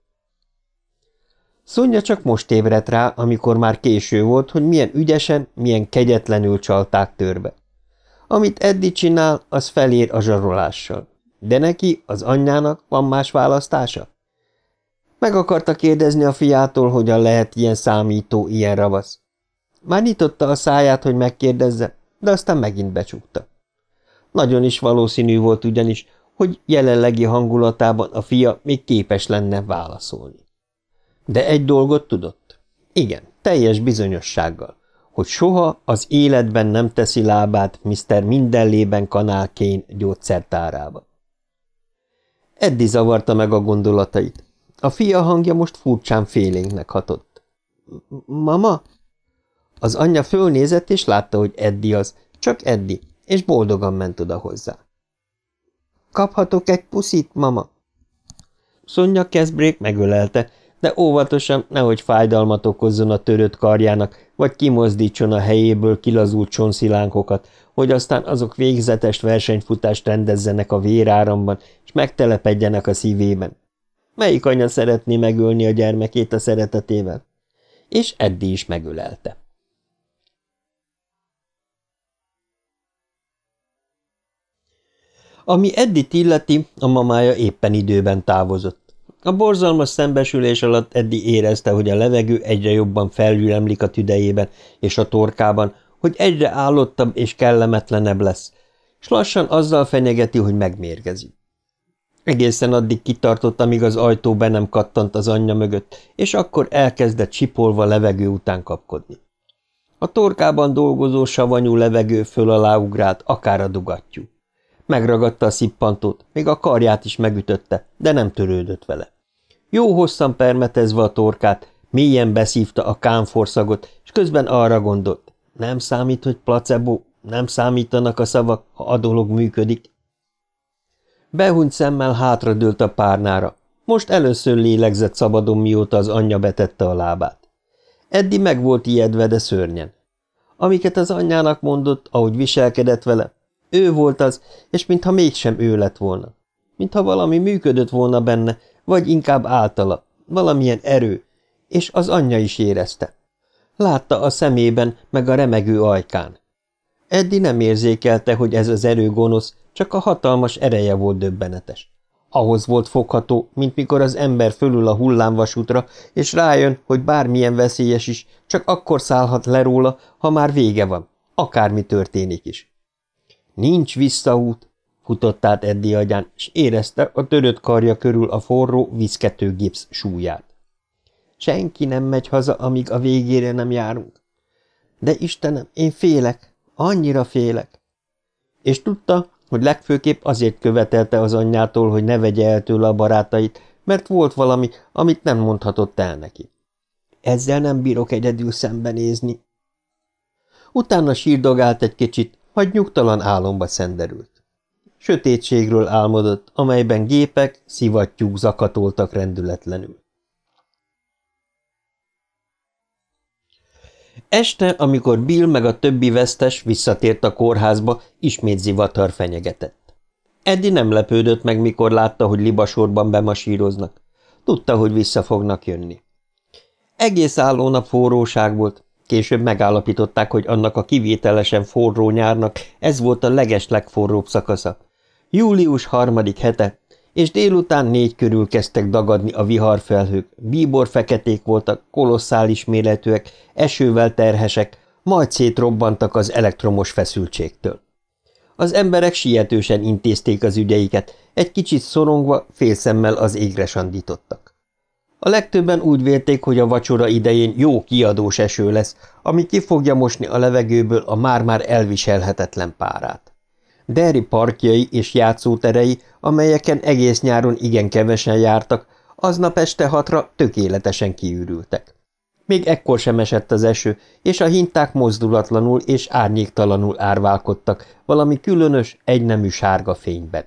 Szonya csak most ébredt rá, amikor már késő volt, hogy milyen ügyesen, milyen kegyetlenül csalták törbe. Amit Eddi csinál, az felér a zsarolással. De neki, az anyjának van más választása? Meg akarta kérdezni a fiától, hogyan lehet ilyen számító, ilyen ravasz. Már nyitotta a száját, hogy megkérdezze, de aztán megint becsukta. Nagyon is valószínű volt ugyanis, hogy jelenlegi hangulatában a fia még képes lenne válaszolni. De egy dolgot tudott. Igen, teljes bizonyossággal, hogy soha az életben nem teszi lábát Mr. Mindenlében Kanál Kane gyógyszertárába. Eddi zavarta meg a gondolatait. A fia hangja most furcsán félénknek hatott. – Mama? Az anyja fölnézett, és látta, hogy Eddi az, csak Eddi, és boldogan ment oda hozzá. – Kaphatok egy puszit, mama? Szonya Kezbrék megölelte, de óvatosan, nehogy fájdalmat okozzon a törött karjának, vagy kimozdítson a helyéből kilazult csonszilánkokat, hogy aztán azok végzetes versenyfutást rendezzenek a véráramban, és megtelepedjenek a szívében. Melyik anya szeretné megölni a gyermekét a szeretetével? És Eddi is megölelte. Ami Eddit illeti, a mamája éppen időben távozott. A borzalmas szembesülés alatt Eddi érezte, hogy a levegő egyre jobban felülemlik a tüdejében és a torkában, hogy egyre állottabb és kellemetlenebb lesz, s lassan azzal fenyegeti, hogy megmérgezi. Egészen addig kitartott, amíg az ajtó be nem kattant az anyja mögött, és akkor elkezdett sipolva levegő után kapkodni. A torkában dolgozó savanyú levegő föl alá ugrált, akár a dugattyú. Megragadta a szippantót, még a karját is megütötte, de nem törődött vele. Jó hosszan permetezve a torkát, mélyen beszívta a kámforszagot, és közben arra gondolt, nem számít, hogy placebo, nem számítanak a szavak, ha a dolog működik. Behunyt szemmel hátradőlt a párnára. Most először lélegzett szabadon, mióta az anyja betette a lábát. Eddi meg volt ijedve, de szörnyen. Amiket az anyjának mondott, ahogy viselkedett vele, ő volt az, és mintha mégsem ő lett volna. Mintha valami működött volna benne, vagy inkább általa, valamilyen erő, és az anyja is érezte. Látta a szemében, meg a remegő ajkán. Eddi nem érzékelte, hogy ez az erő gonosz, csak a hatalmas ereje volt döbbenetes. Ahhoz volt fogható, mint mikor az ember fölül a hullámvasútra, és rájön, hogy bármilyen veszélyes is, csak akkor szállhat le róla, ha már vége van, akármi történik is. Nincs visszaút, futott át Eddi agyán, és érezte a törött karja körül a forró, viszkető gipsz súlyát. Senki nem megy haza, amíg a végére nem járunk. De Istenem, én félek, annyira félek. És tudta, hogy legfőképp azért követelte az anyjától, hogy ne vegye el tőle a barátait, mert volt valami, amit nem mondhatott el neki. Ezzel nem bírok egyedül szembenézni. Utána sírdogált egy kicsit, majd nyugtalan álomba szenderült. Sötétségről álmodott, amelyben gépek, szivattyúk zakatoltak rendületlenül. Este, amikor Bill meg a többi vesztes visszatért a kórházba, ismét zivatar fenyegetett. Eddi nem lepődött meg, mikor látta, hogy libasorban bemasíroznak. Tudta, hogy vissza fognak jönni. Egész álló nap forróság volt, Később megállapították, hogy annak a kivételesen forró nyárnak ez volt a leges legforróbb szakasza. Július harmadik hete, és délután négy körül kezdtek dagadni a viharfelhők, bíbor feketék voltak, kolosszális méretűek, esővel terhesek, majd szétrobbantak az elektromos feszültségtől. Az emberek sietősen intézték az ügyeiket, egy kicsit szorongva, félszemmel az égre sandítottak. A legtöbben úgy vélték, hogy a vacsora idején jó kiadós eső lesz, ami ki fogja mosni a levegőből a már-már elviselhetetlen párát. Derry parkjai és játszóterei, amelyeken egész nyáron igen kevesen jártak, aznap este hatra tökéletesen kiürültek. Még ekkor sem esett az eső, és a hinták mozdulatlanul és árnyéktalanul árválkodtak valami különös, egynemű sárga fényben.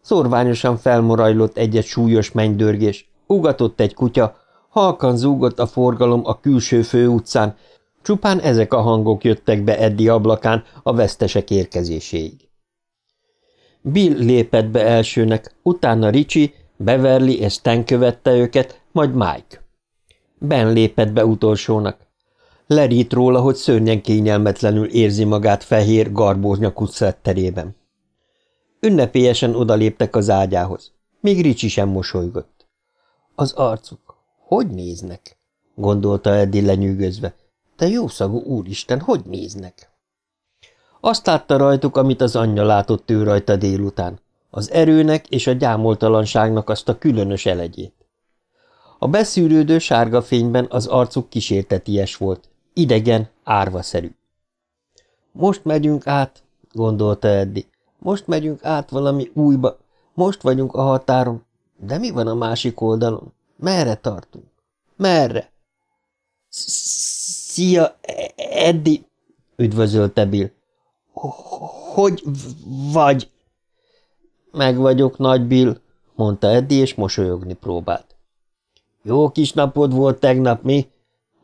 Szorványosan felmorajlott egy-egy súlyos mennydörgés, Ugatott egy kutya, halkan zúgott a forgalom a külső főutcán, csupán ezek a hangok jöttek be Eddi ablakán a vesztesek érkezéséig. Bill lépett be elsőnek, utána Ricsi, Beverly és Stan követte őket, majd Mike. Ben lépett be utolsónak. Lerít róla, hogy szörnyen kényelmetlenül érzi magát fehér, garbóznyakú terében. Ünnepélyesen odaléptek az ágyához. Még Ricsi sem mosolygott. Az arcuk. Hogy néznek? gondolta Eddi lenyűgözve. Te jószagú úristen, hogy néznek? Azt látta rajtuk, amit az anyja látott ő rajta délután. Az erőnek és a gyámoltalanságnak azt a különös elegyét. A beszűrődő sárga fényben az arcuk kísérteties volt, idegen, árvaszerű. Most megyünk át, gondolta Eddi. Most megyünk át valami újba. Most vagyunk a határon, de mi van a másik oldalon? Merre tartunk? Merre? Szia, Eddi! üdvözölte Bill. Hogy vagy? Meg vagyok, nagy Bill, mondta Eddi, és mosolyogni próbált. Jó kis napod volt tegnap, mi?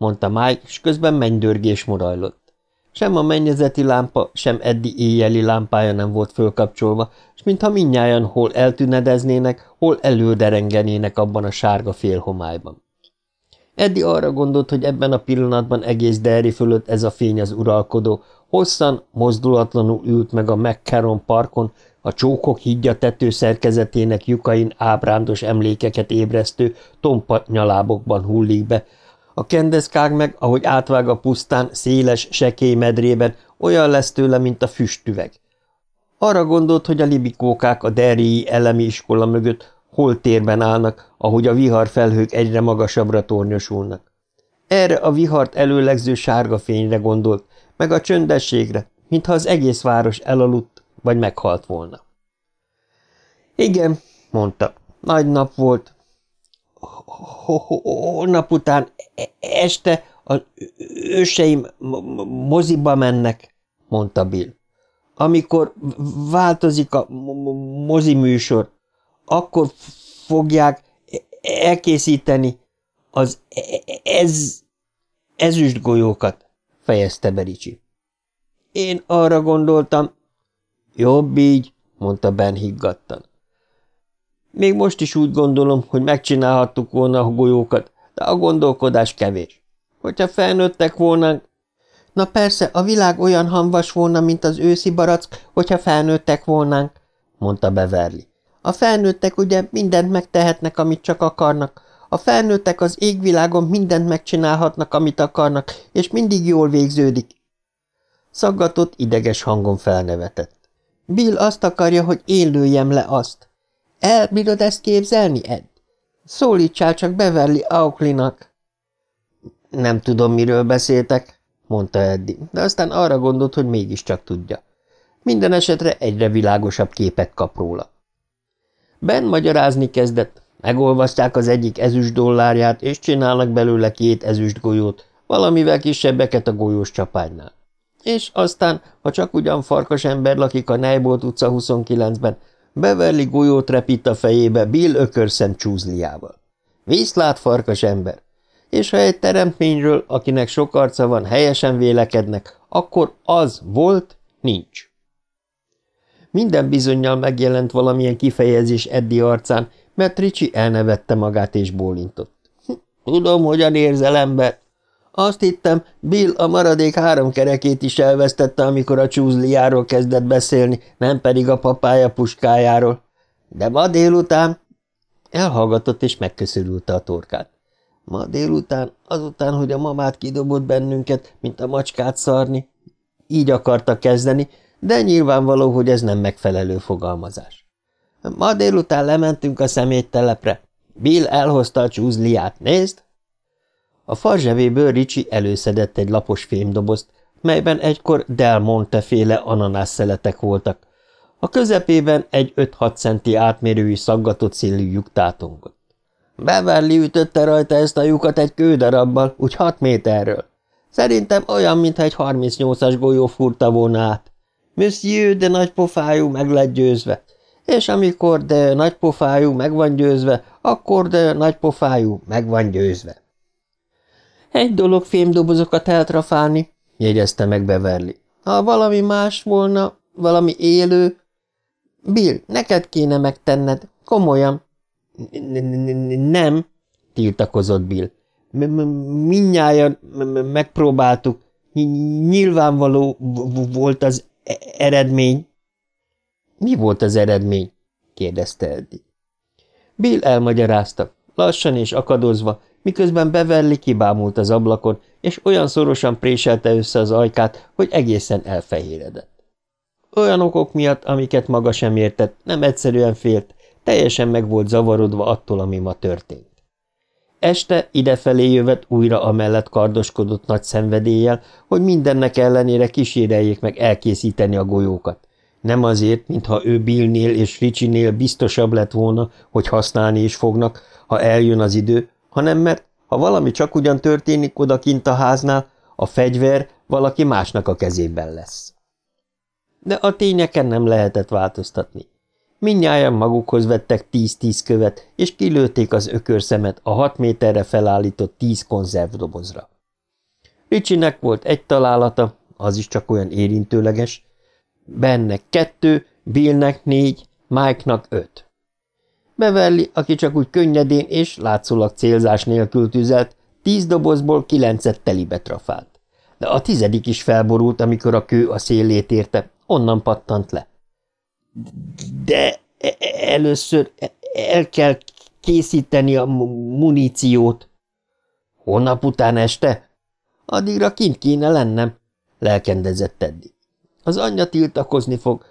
mondta Mike, és közben mennydörgés morajlott. Sem a mennyezeti lámpa, sem Eddi éjjeli lámpája nem volt fölkapcsolva, és mintha minnyáján hol eltünedeznének, hol előderengenének abban a sárga félhomályban. Eddi arra gondolt, hogy ebben a pillanatban egész Derry fölött ez a fény az uralkodó, hosszan, mozdulatlanul ült meg a McCarron parkon, a csókok hídja tetőszerkezetének lyukain ábrándos emlékeket ébresztő, tompa nyalábokban hullik be, A kendeszkág meg, ahogy átvág a pusztán, széles, sekély medrében, olyan lesz tőle, mint a füstüveg. Arra gondolt, hogy a libikókák a derrii elemi iskola mögött hol térben állnak, ahogy a viharfelhők egyre magasabbra tornyosulnak. Erre a vihart előlegző sárga fényre gondolt, meg a csöndességre, mintha az egész város elaludt, vagy meghalt volna. Igen, mondta, nagy nap volt. Holnap után e-, este az őseim moziba mennek, mondta Bill. Amikor változik a mozi műsor, akkor fogják elkészíteni az e-, ez ezüst golyókat, fejezte Bericsi. Én arra gondoltam, jobb így, mondta Ben higgadtan. Még most is úgy gondolom, hogy megcsinálhattuk volna a golyókat, de a gondolkodás kevés. Hogyha felnőttek volnánk... Na persze, a világ olyan hamvas volna, mint az őszi barack, hogyha felnőttek volnánk, mondta Beverly. A felnőttek ugye mindent megtehetnek, amit csak akarnak. A felnőttek az égvilágon mindent megcsinálhatnak, amit akarnak, és mindig jól végződik. Szaggatott, ideges hangon felnevetett. Bill azt akarja, hogy én le azt. El bírod ezt képzelni, Ed? Szólítsál csak Beverly Auklinak. Nem tudom, miről beszéltek, mondta Eddi, de aztán arra gondolt, hogy mégiscsak tudja. Minden esetre egyre világosabb képet kap róla. Ben magyarázni kezdett, megolvasztják az egyik ezüst dollárját, és csinálnak belőle két ezüst golyót, valamivel kisebbeket a golyós csapánynál. És aztán, ha csak ugyan farkas ember lakik a Neibolt utca 29-ben, Beverly golyót repít a fejébe Bill ökörszem csúzliával. Viszlát, farkas ember! És ha egy teremtményről, akinek sok arca van, helyesen vélekednek, akkor az volt, nincs. Minden bizonyal megjelent valamilyen kifejezés Eddi arcán, mert Ricsi elnevette magát és bólintott. Hm, tudom, hogyan érzel ember. Azt hittem, Bill a maradék három kerekét is elvesztette, amikor a csúzliáról kezdett beszélni, nem pedig a papája puskájáról. De ma délután... Elhallgatott és megköszörülte a torkát. Ma délután, azután, hogy a mamát kidobott bennünket, mint a macskát szarni, így akarta kezdeni, de nyilvánvaló, hogy ez nem megfelelő fogalmazás. Ma délután lementünk a szeméttelepre. Bill elhozta a csúzliát, nézd! A farzsevéből Ricsi előszedett egy lapos fémdobozt, melyben egykor Del Monte féle ananásszeletek voltak. A közepében egy 5-6 centi átmérőjű szaggatott szélű lyuk tátongott. Beverly ütötte rajta ezt a lyukat egy kődarabbal, úgy 6 méterről. Szerintem olyan, mintha egy 38-as golyó furta volna át. Monsieur de nagypofájú meg lett győzve, és amikor de nagypofájú meg van győzve, akkor de nagypofájú meg van győzve. Egy dolog fémdobozokat eltrafálni, jegyezte meg Beverly. Ha valami más volna, valami élő... Bill, neked kéne megtenned, komolyan. Nem, tiltakozott Bill. Mindnyájan megpróbáltuk. Nyilvánvaló volt az e-, eredmény. Mi volt az eredmény? kérdezte Eddie. Bill elmagyarázta, lassan és akadozva, miközben Beverly kibámult az ablakon, és olyan szorosan préselte össze az ajkát, hogy egészen elfehéredett. Olyan okok miatt, amiket maga sem értett, nem egyszerűen félt, teljesen meg volt zavarodva attól, ami ma történt. Este idefelé jövet újra amellett kardoskodott nagy szenvedéllyel, hogy mindennek ellenére kíséreljék meg elkészíteni a golyókat. Nem azért, mintha ő Billnél és Ricsinél biztosabb lett volna, hogy használni is fognak, ha eljön az idő, hanem mert ha valami csak ugyan történik odakint a háznál, a fegyver valaki másnak a kezében lesz. De a tényeken nem lehetett változtatni. Mindnyájan magukhoz vettek tíz-tíz követ, és kilőtték az ökörszemet a hat méterre felállított tíz konzervdobozra. Ricsinek volt egy találata, az is csak olyan érintőleges, benne kettő, Billnek négy, Mike-nak öt. Beverly, aki csak úgy könnyedén és látszólag célzás nélkül tüzelt, tíz dobozból kilencet telibe trafált. De a tizedik is felborult, amikor a kő a szélét érte, onnan pattant le. De e-, először el kell készíteni a muníciót. Holnap után este? Addigra kint kéne lennem, lelkendezett Teddy. Az anyja tiltakozni fog.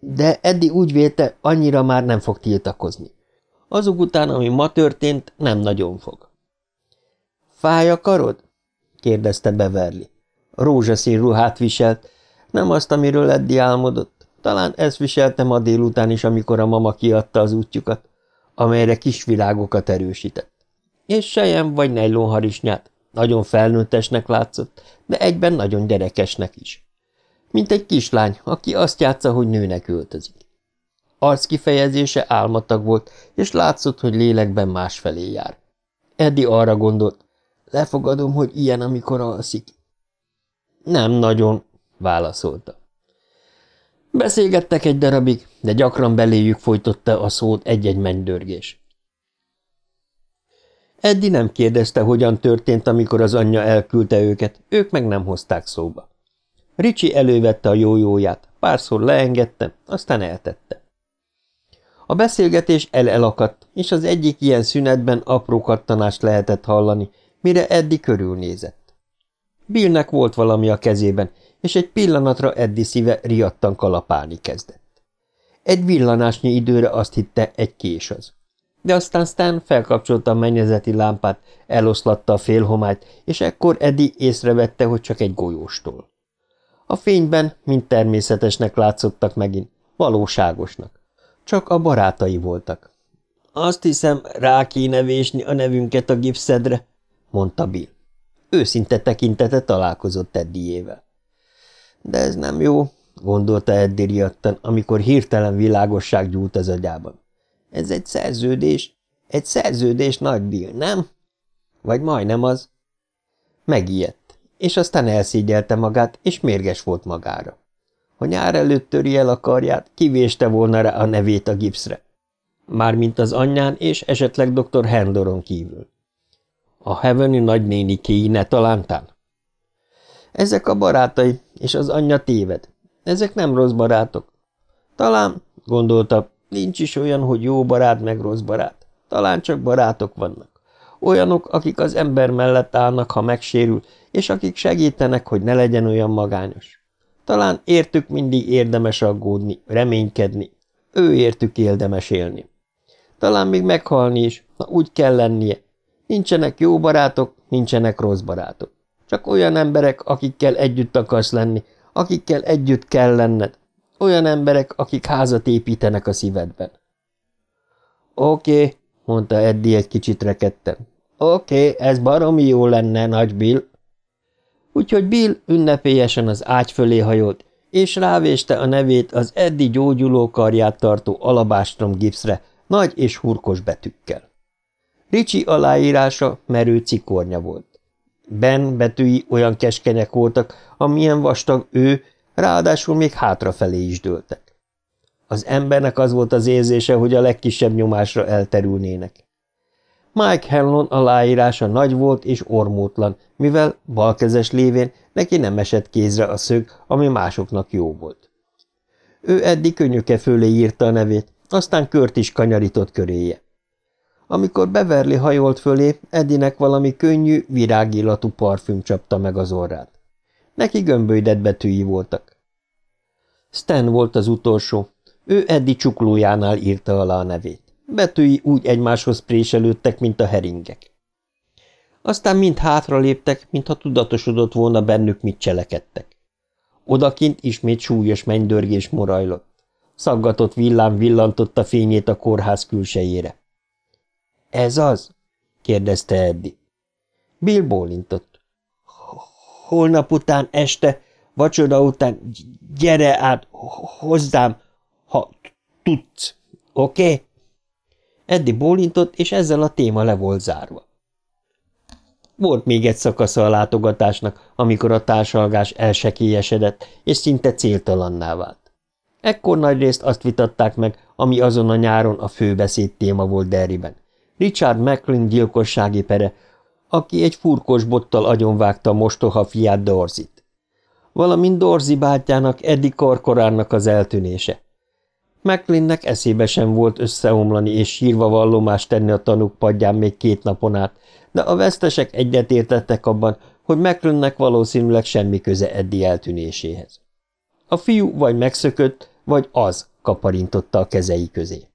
De Eddi úgy vélte, annyira már nem fog tiltakozni. Azok után, ami ma történt, nem nagyon fog. Fáj a karod? kérdezte Beverly. Rózsaszín ruhát viselt, nem azt, amiről Eddi álmodott. Talán ezt viselte ma délután is, amikor a mama kiadta az útjukat, amelyre kisvilágokat erősített. És sejem vagy nejlonharisnyát. Nagyon felnőttesnek látszott, de egyben nagyon gyerekesnek is. Mint egy kislány, aki azt játsza, hogy nőnek öltözik. Arc kifejezése álmatag volt, és látszott, hogy lélekben másfelé jár. Eddi arra gondolt, lefogadom, hogy ilyen, amikor alszik. Nem nagyon, válaszolta. Beszélgettek egy darabig, de gyakran beléjük folytotta a szót egy-egy mennydörgés. Eddi nem kérdezte, hogyan történt, amikor az anyja elküldte őket, ők meg nem hozták szóba. Ricsi elővette a jójóját, párszor leengedte, aztán eltette. A beszélgetés el-elakadt, és az egyik ilyen szünetben apró kattanást lehetett hallani, mire Eddi körülnézett. Billnek volt valami a kezében, és egy pillanatra Eddi szíve riadtan kalapálni kezdett. Egy villanásnyi időre azt hitte, egy kés az. De aztán Stan felkapcsolta a mennyezeti lámpát, eloszlatta a félhomályt, és ekkor Eddi észrevette, hogy csak egy golyóstól. A fényben mind természetesnek látszottak megint, valóságosnak. Csak a barátai voltak. Azt hiszem, rá kéne vésni a nevünket a gipszedre, mondta Bill. Őszinte tekintete találkozott Eddiével. De ez nem jó, gondolta Eddi riadtan, amikor hirtelen világosság gyújt az agyában. Ez egy szerződés, egy szerződés nagy Bill, nem? Vagy majdnem az. Megijedt, és aztán elszígyelte magát, és mérges volt magára. Ha nyár előtt töri el a karját, kivéste volna rá a nevét a gipszre. Mármint az anyján és esetleg dr. Hendoron kívül. A Heaveni nagynéni kéine talántán? Ezek a barátai, és az anyja téved. Ezek nem rossz barátok. Talán, gondolta, nincs is olyan, hogy jó barát meg rossz barát. Talán csak barátok vannak. Olyanok, akik az ember mellett állnak, ha megsérül, és akik segítenek, hogy ne legyen olyan magányos. Talán értük mindig érdemes aggódni, reménykedni. Ő értük érdemes élni. Talán még meghalni is, ha úgy kell lennie. Nincsenek jó barátok, nincsenek rossz barátok. Csak olyan emberek, akikkel együtt akarsz lenni, akikkel együtt kell lenned. Olyan emberek, akik házat építenek a szívedben. Oké, okay, mondta Eddie egy kicsit rekedten. Oké, okay, ez baromi jó lenne, nagy Bill. Úgyhogy Bill ünnepélyesen az ágy fölé hajolt, és rávéste a nevét az Eddie gyógyuló karját tartó alabástrom gipszre, nagy és hurkos betűkkel. Ricsi aláírása merő cikornya volt. Ben betűi olyan keskenyek voltak, amilyen vastag ő, ráadásul még hátrafelé is dőltek. Az embernek az volt az érzése, hogy a legkisebb nyomásra elterülnének. Mike Hellon aláírása nagy volt és ormótlan, mivel balkezes lévén neki nem esett kézre a szög, ami másoknak jó volt. Ő eddig könyöke fölé írta a nevét, aztán kört is kanyarított köréje. Amikor Beverly hajolt fölé, Edinek valami könnyű, virágillatú parfüm csapta meg az orrát. Neki gömbölydett betűi voltak. Stan volt az utolsó. Ő Eddi csuklójánál írta alá a nevét. Betűi úgy egymáshoz préselődtek, mint a heringek. Aztán mind hátra léptek, mintha tudatosodott volna bennük, mit cselekedtek. Odakint ismét súlyos mennydörgés morajlott. Szaggatott villám villantotta fényét a kórház külsejére. – Ez az? – kérdezte Eddi. Bill bólintott. – Holnap után este, vacsora után gyere át hozzám, ha tudsz, oké? Okay? Eddi bólintott, és ezzel a téma le volt zárva. Volt még egy szakasza a látogatásnak, amikor a társalgás elsekélyesedett, és szinte céltalanná vált. Ekkor nagyrészt azt vitatták meg, ami azon a nyáron a főbeszéd téma volt Derriben. Richard McLean gyilkossági pere, aki egy furkos bottal agyonvágta a mostoha fiát Dorzit. Valamint Dorzi bátyjának Eddie Korkoránnak az eltűnése. McLeannek eszébe sem volt összeomlani és sírva vallomást tenni a tanúk padján még két napon át, de a vesztesek egyetértettek abban, hogy McLeannek valószínűleg semmi köze Eddi eltűnéséhez. A fiú vagy megszökött, vagy az kaparintotta a kezei közé.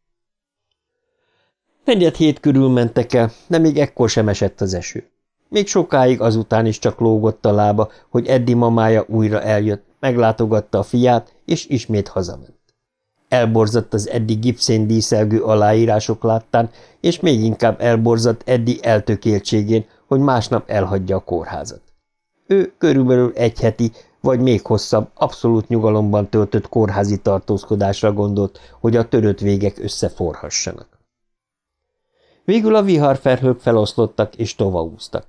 Negyed hét körül mentek el, de még ekkor sem esett az eső. Még sokáig azután is csak lógott a lába, hogy Eddi mamája újra eljött, meglátogatta a fiát, és ismét hazament. Elborzott az Eddi gipszén díszelgő aláírások láttán, és még inkább elborzott Eddi eltökéltségén, hogy másnap elhagyja a kórházat. Ő körülbelül egy heti, vagy még hosszabb, abszolút nyugalomban töltött kórházi tartózkodásra gondolt, hogy a törött végek összeforhassanak. Végül a viharferhők feloszlottak és tovaúztak.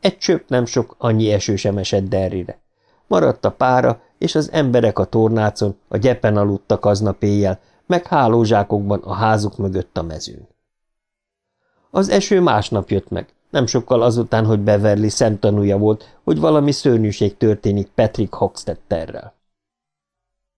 Egy csöpp nem sok, annyi eső sem esett Derrire. Maradt a pára, és az emberek a tornácon, a gyepen aludtak aznap éjjel, meg hálózsákokban a házuk mögött a mezőn. Az eső másnap jött meg, nem sokkal azután, hogy Beverly szemtanúja volt, hogy valami szörnyűség történik Patrick Hoxtetterrel.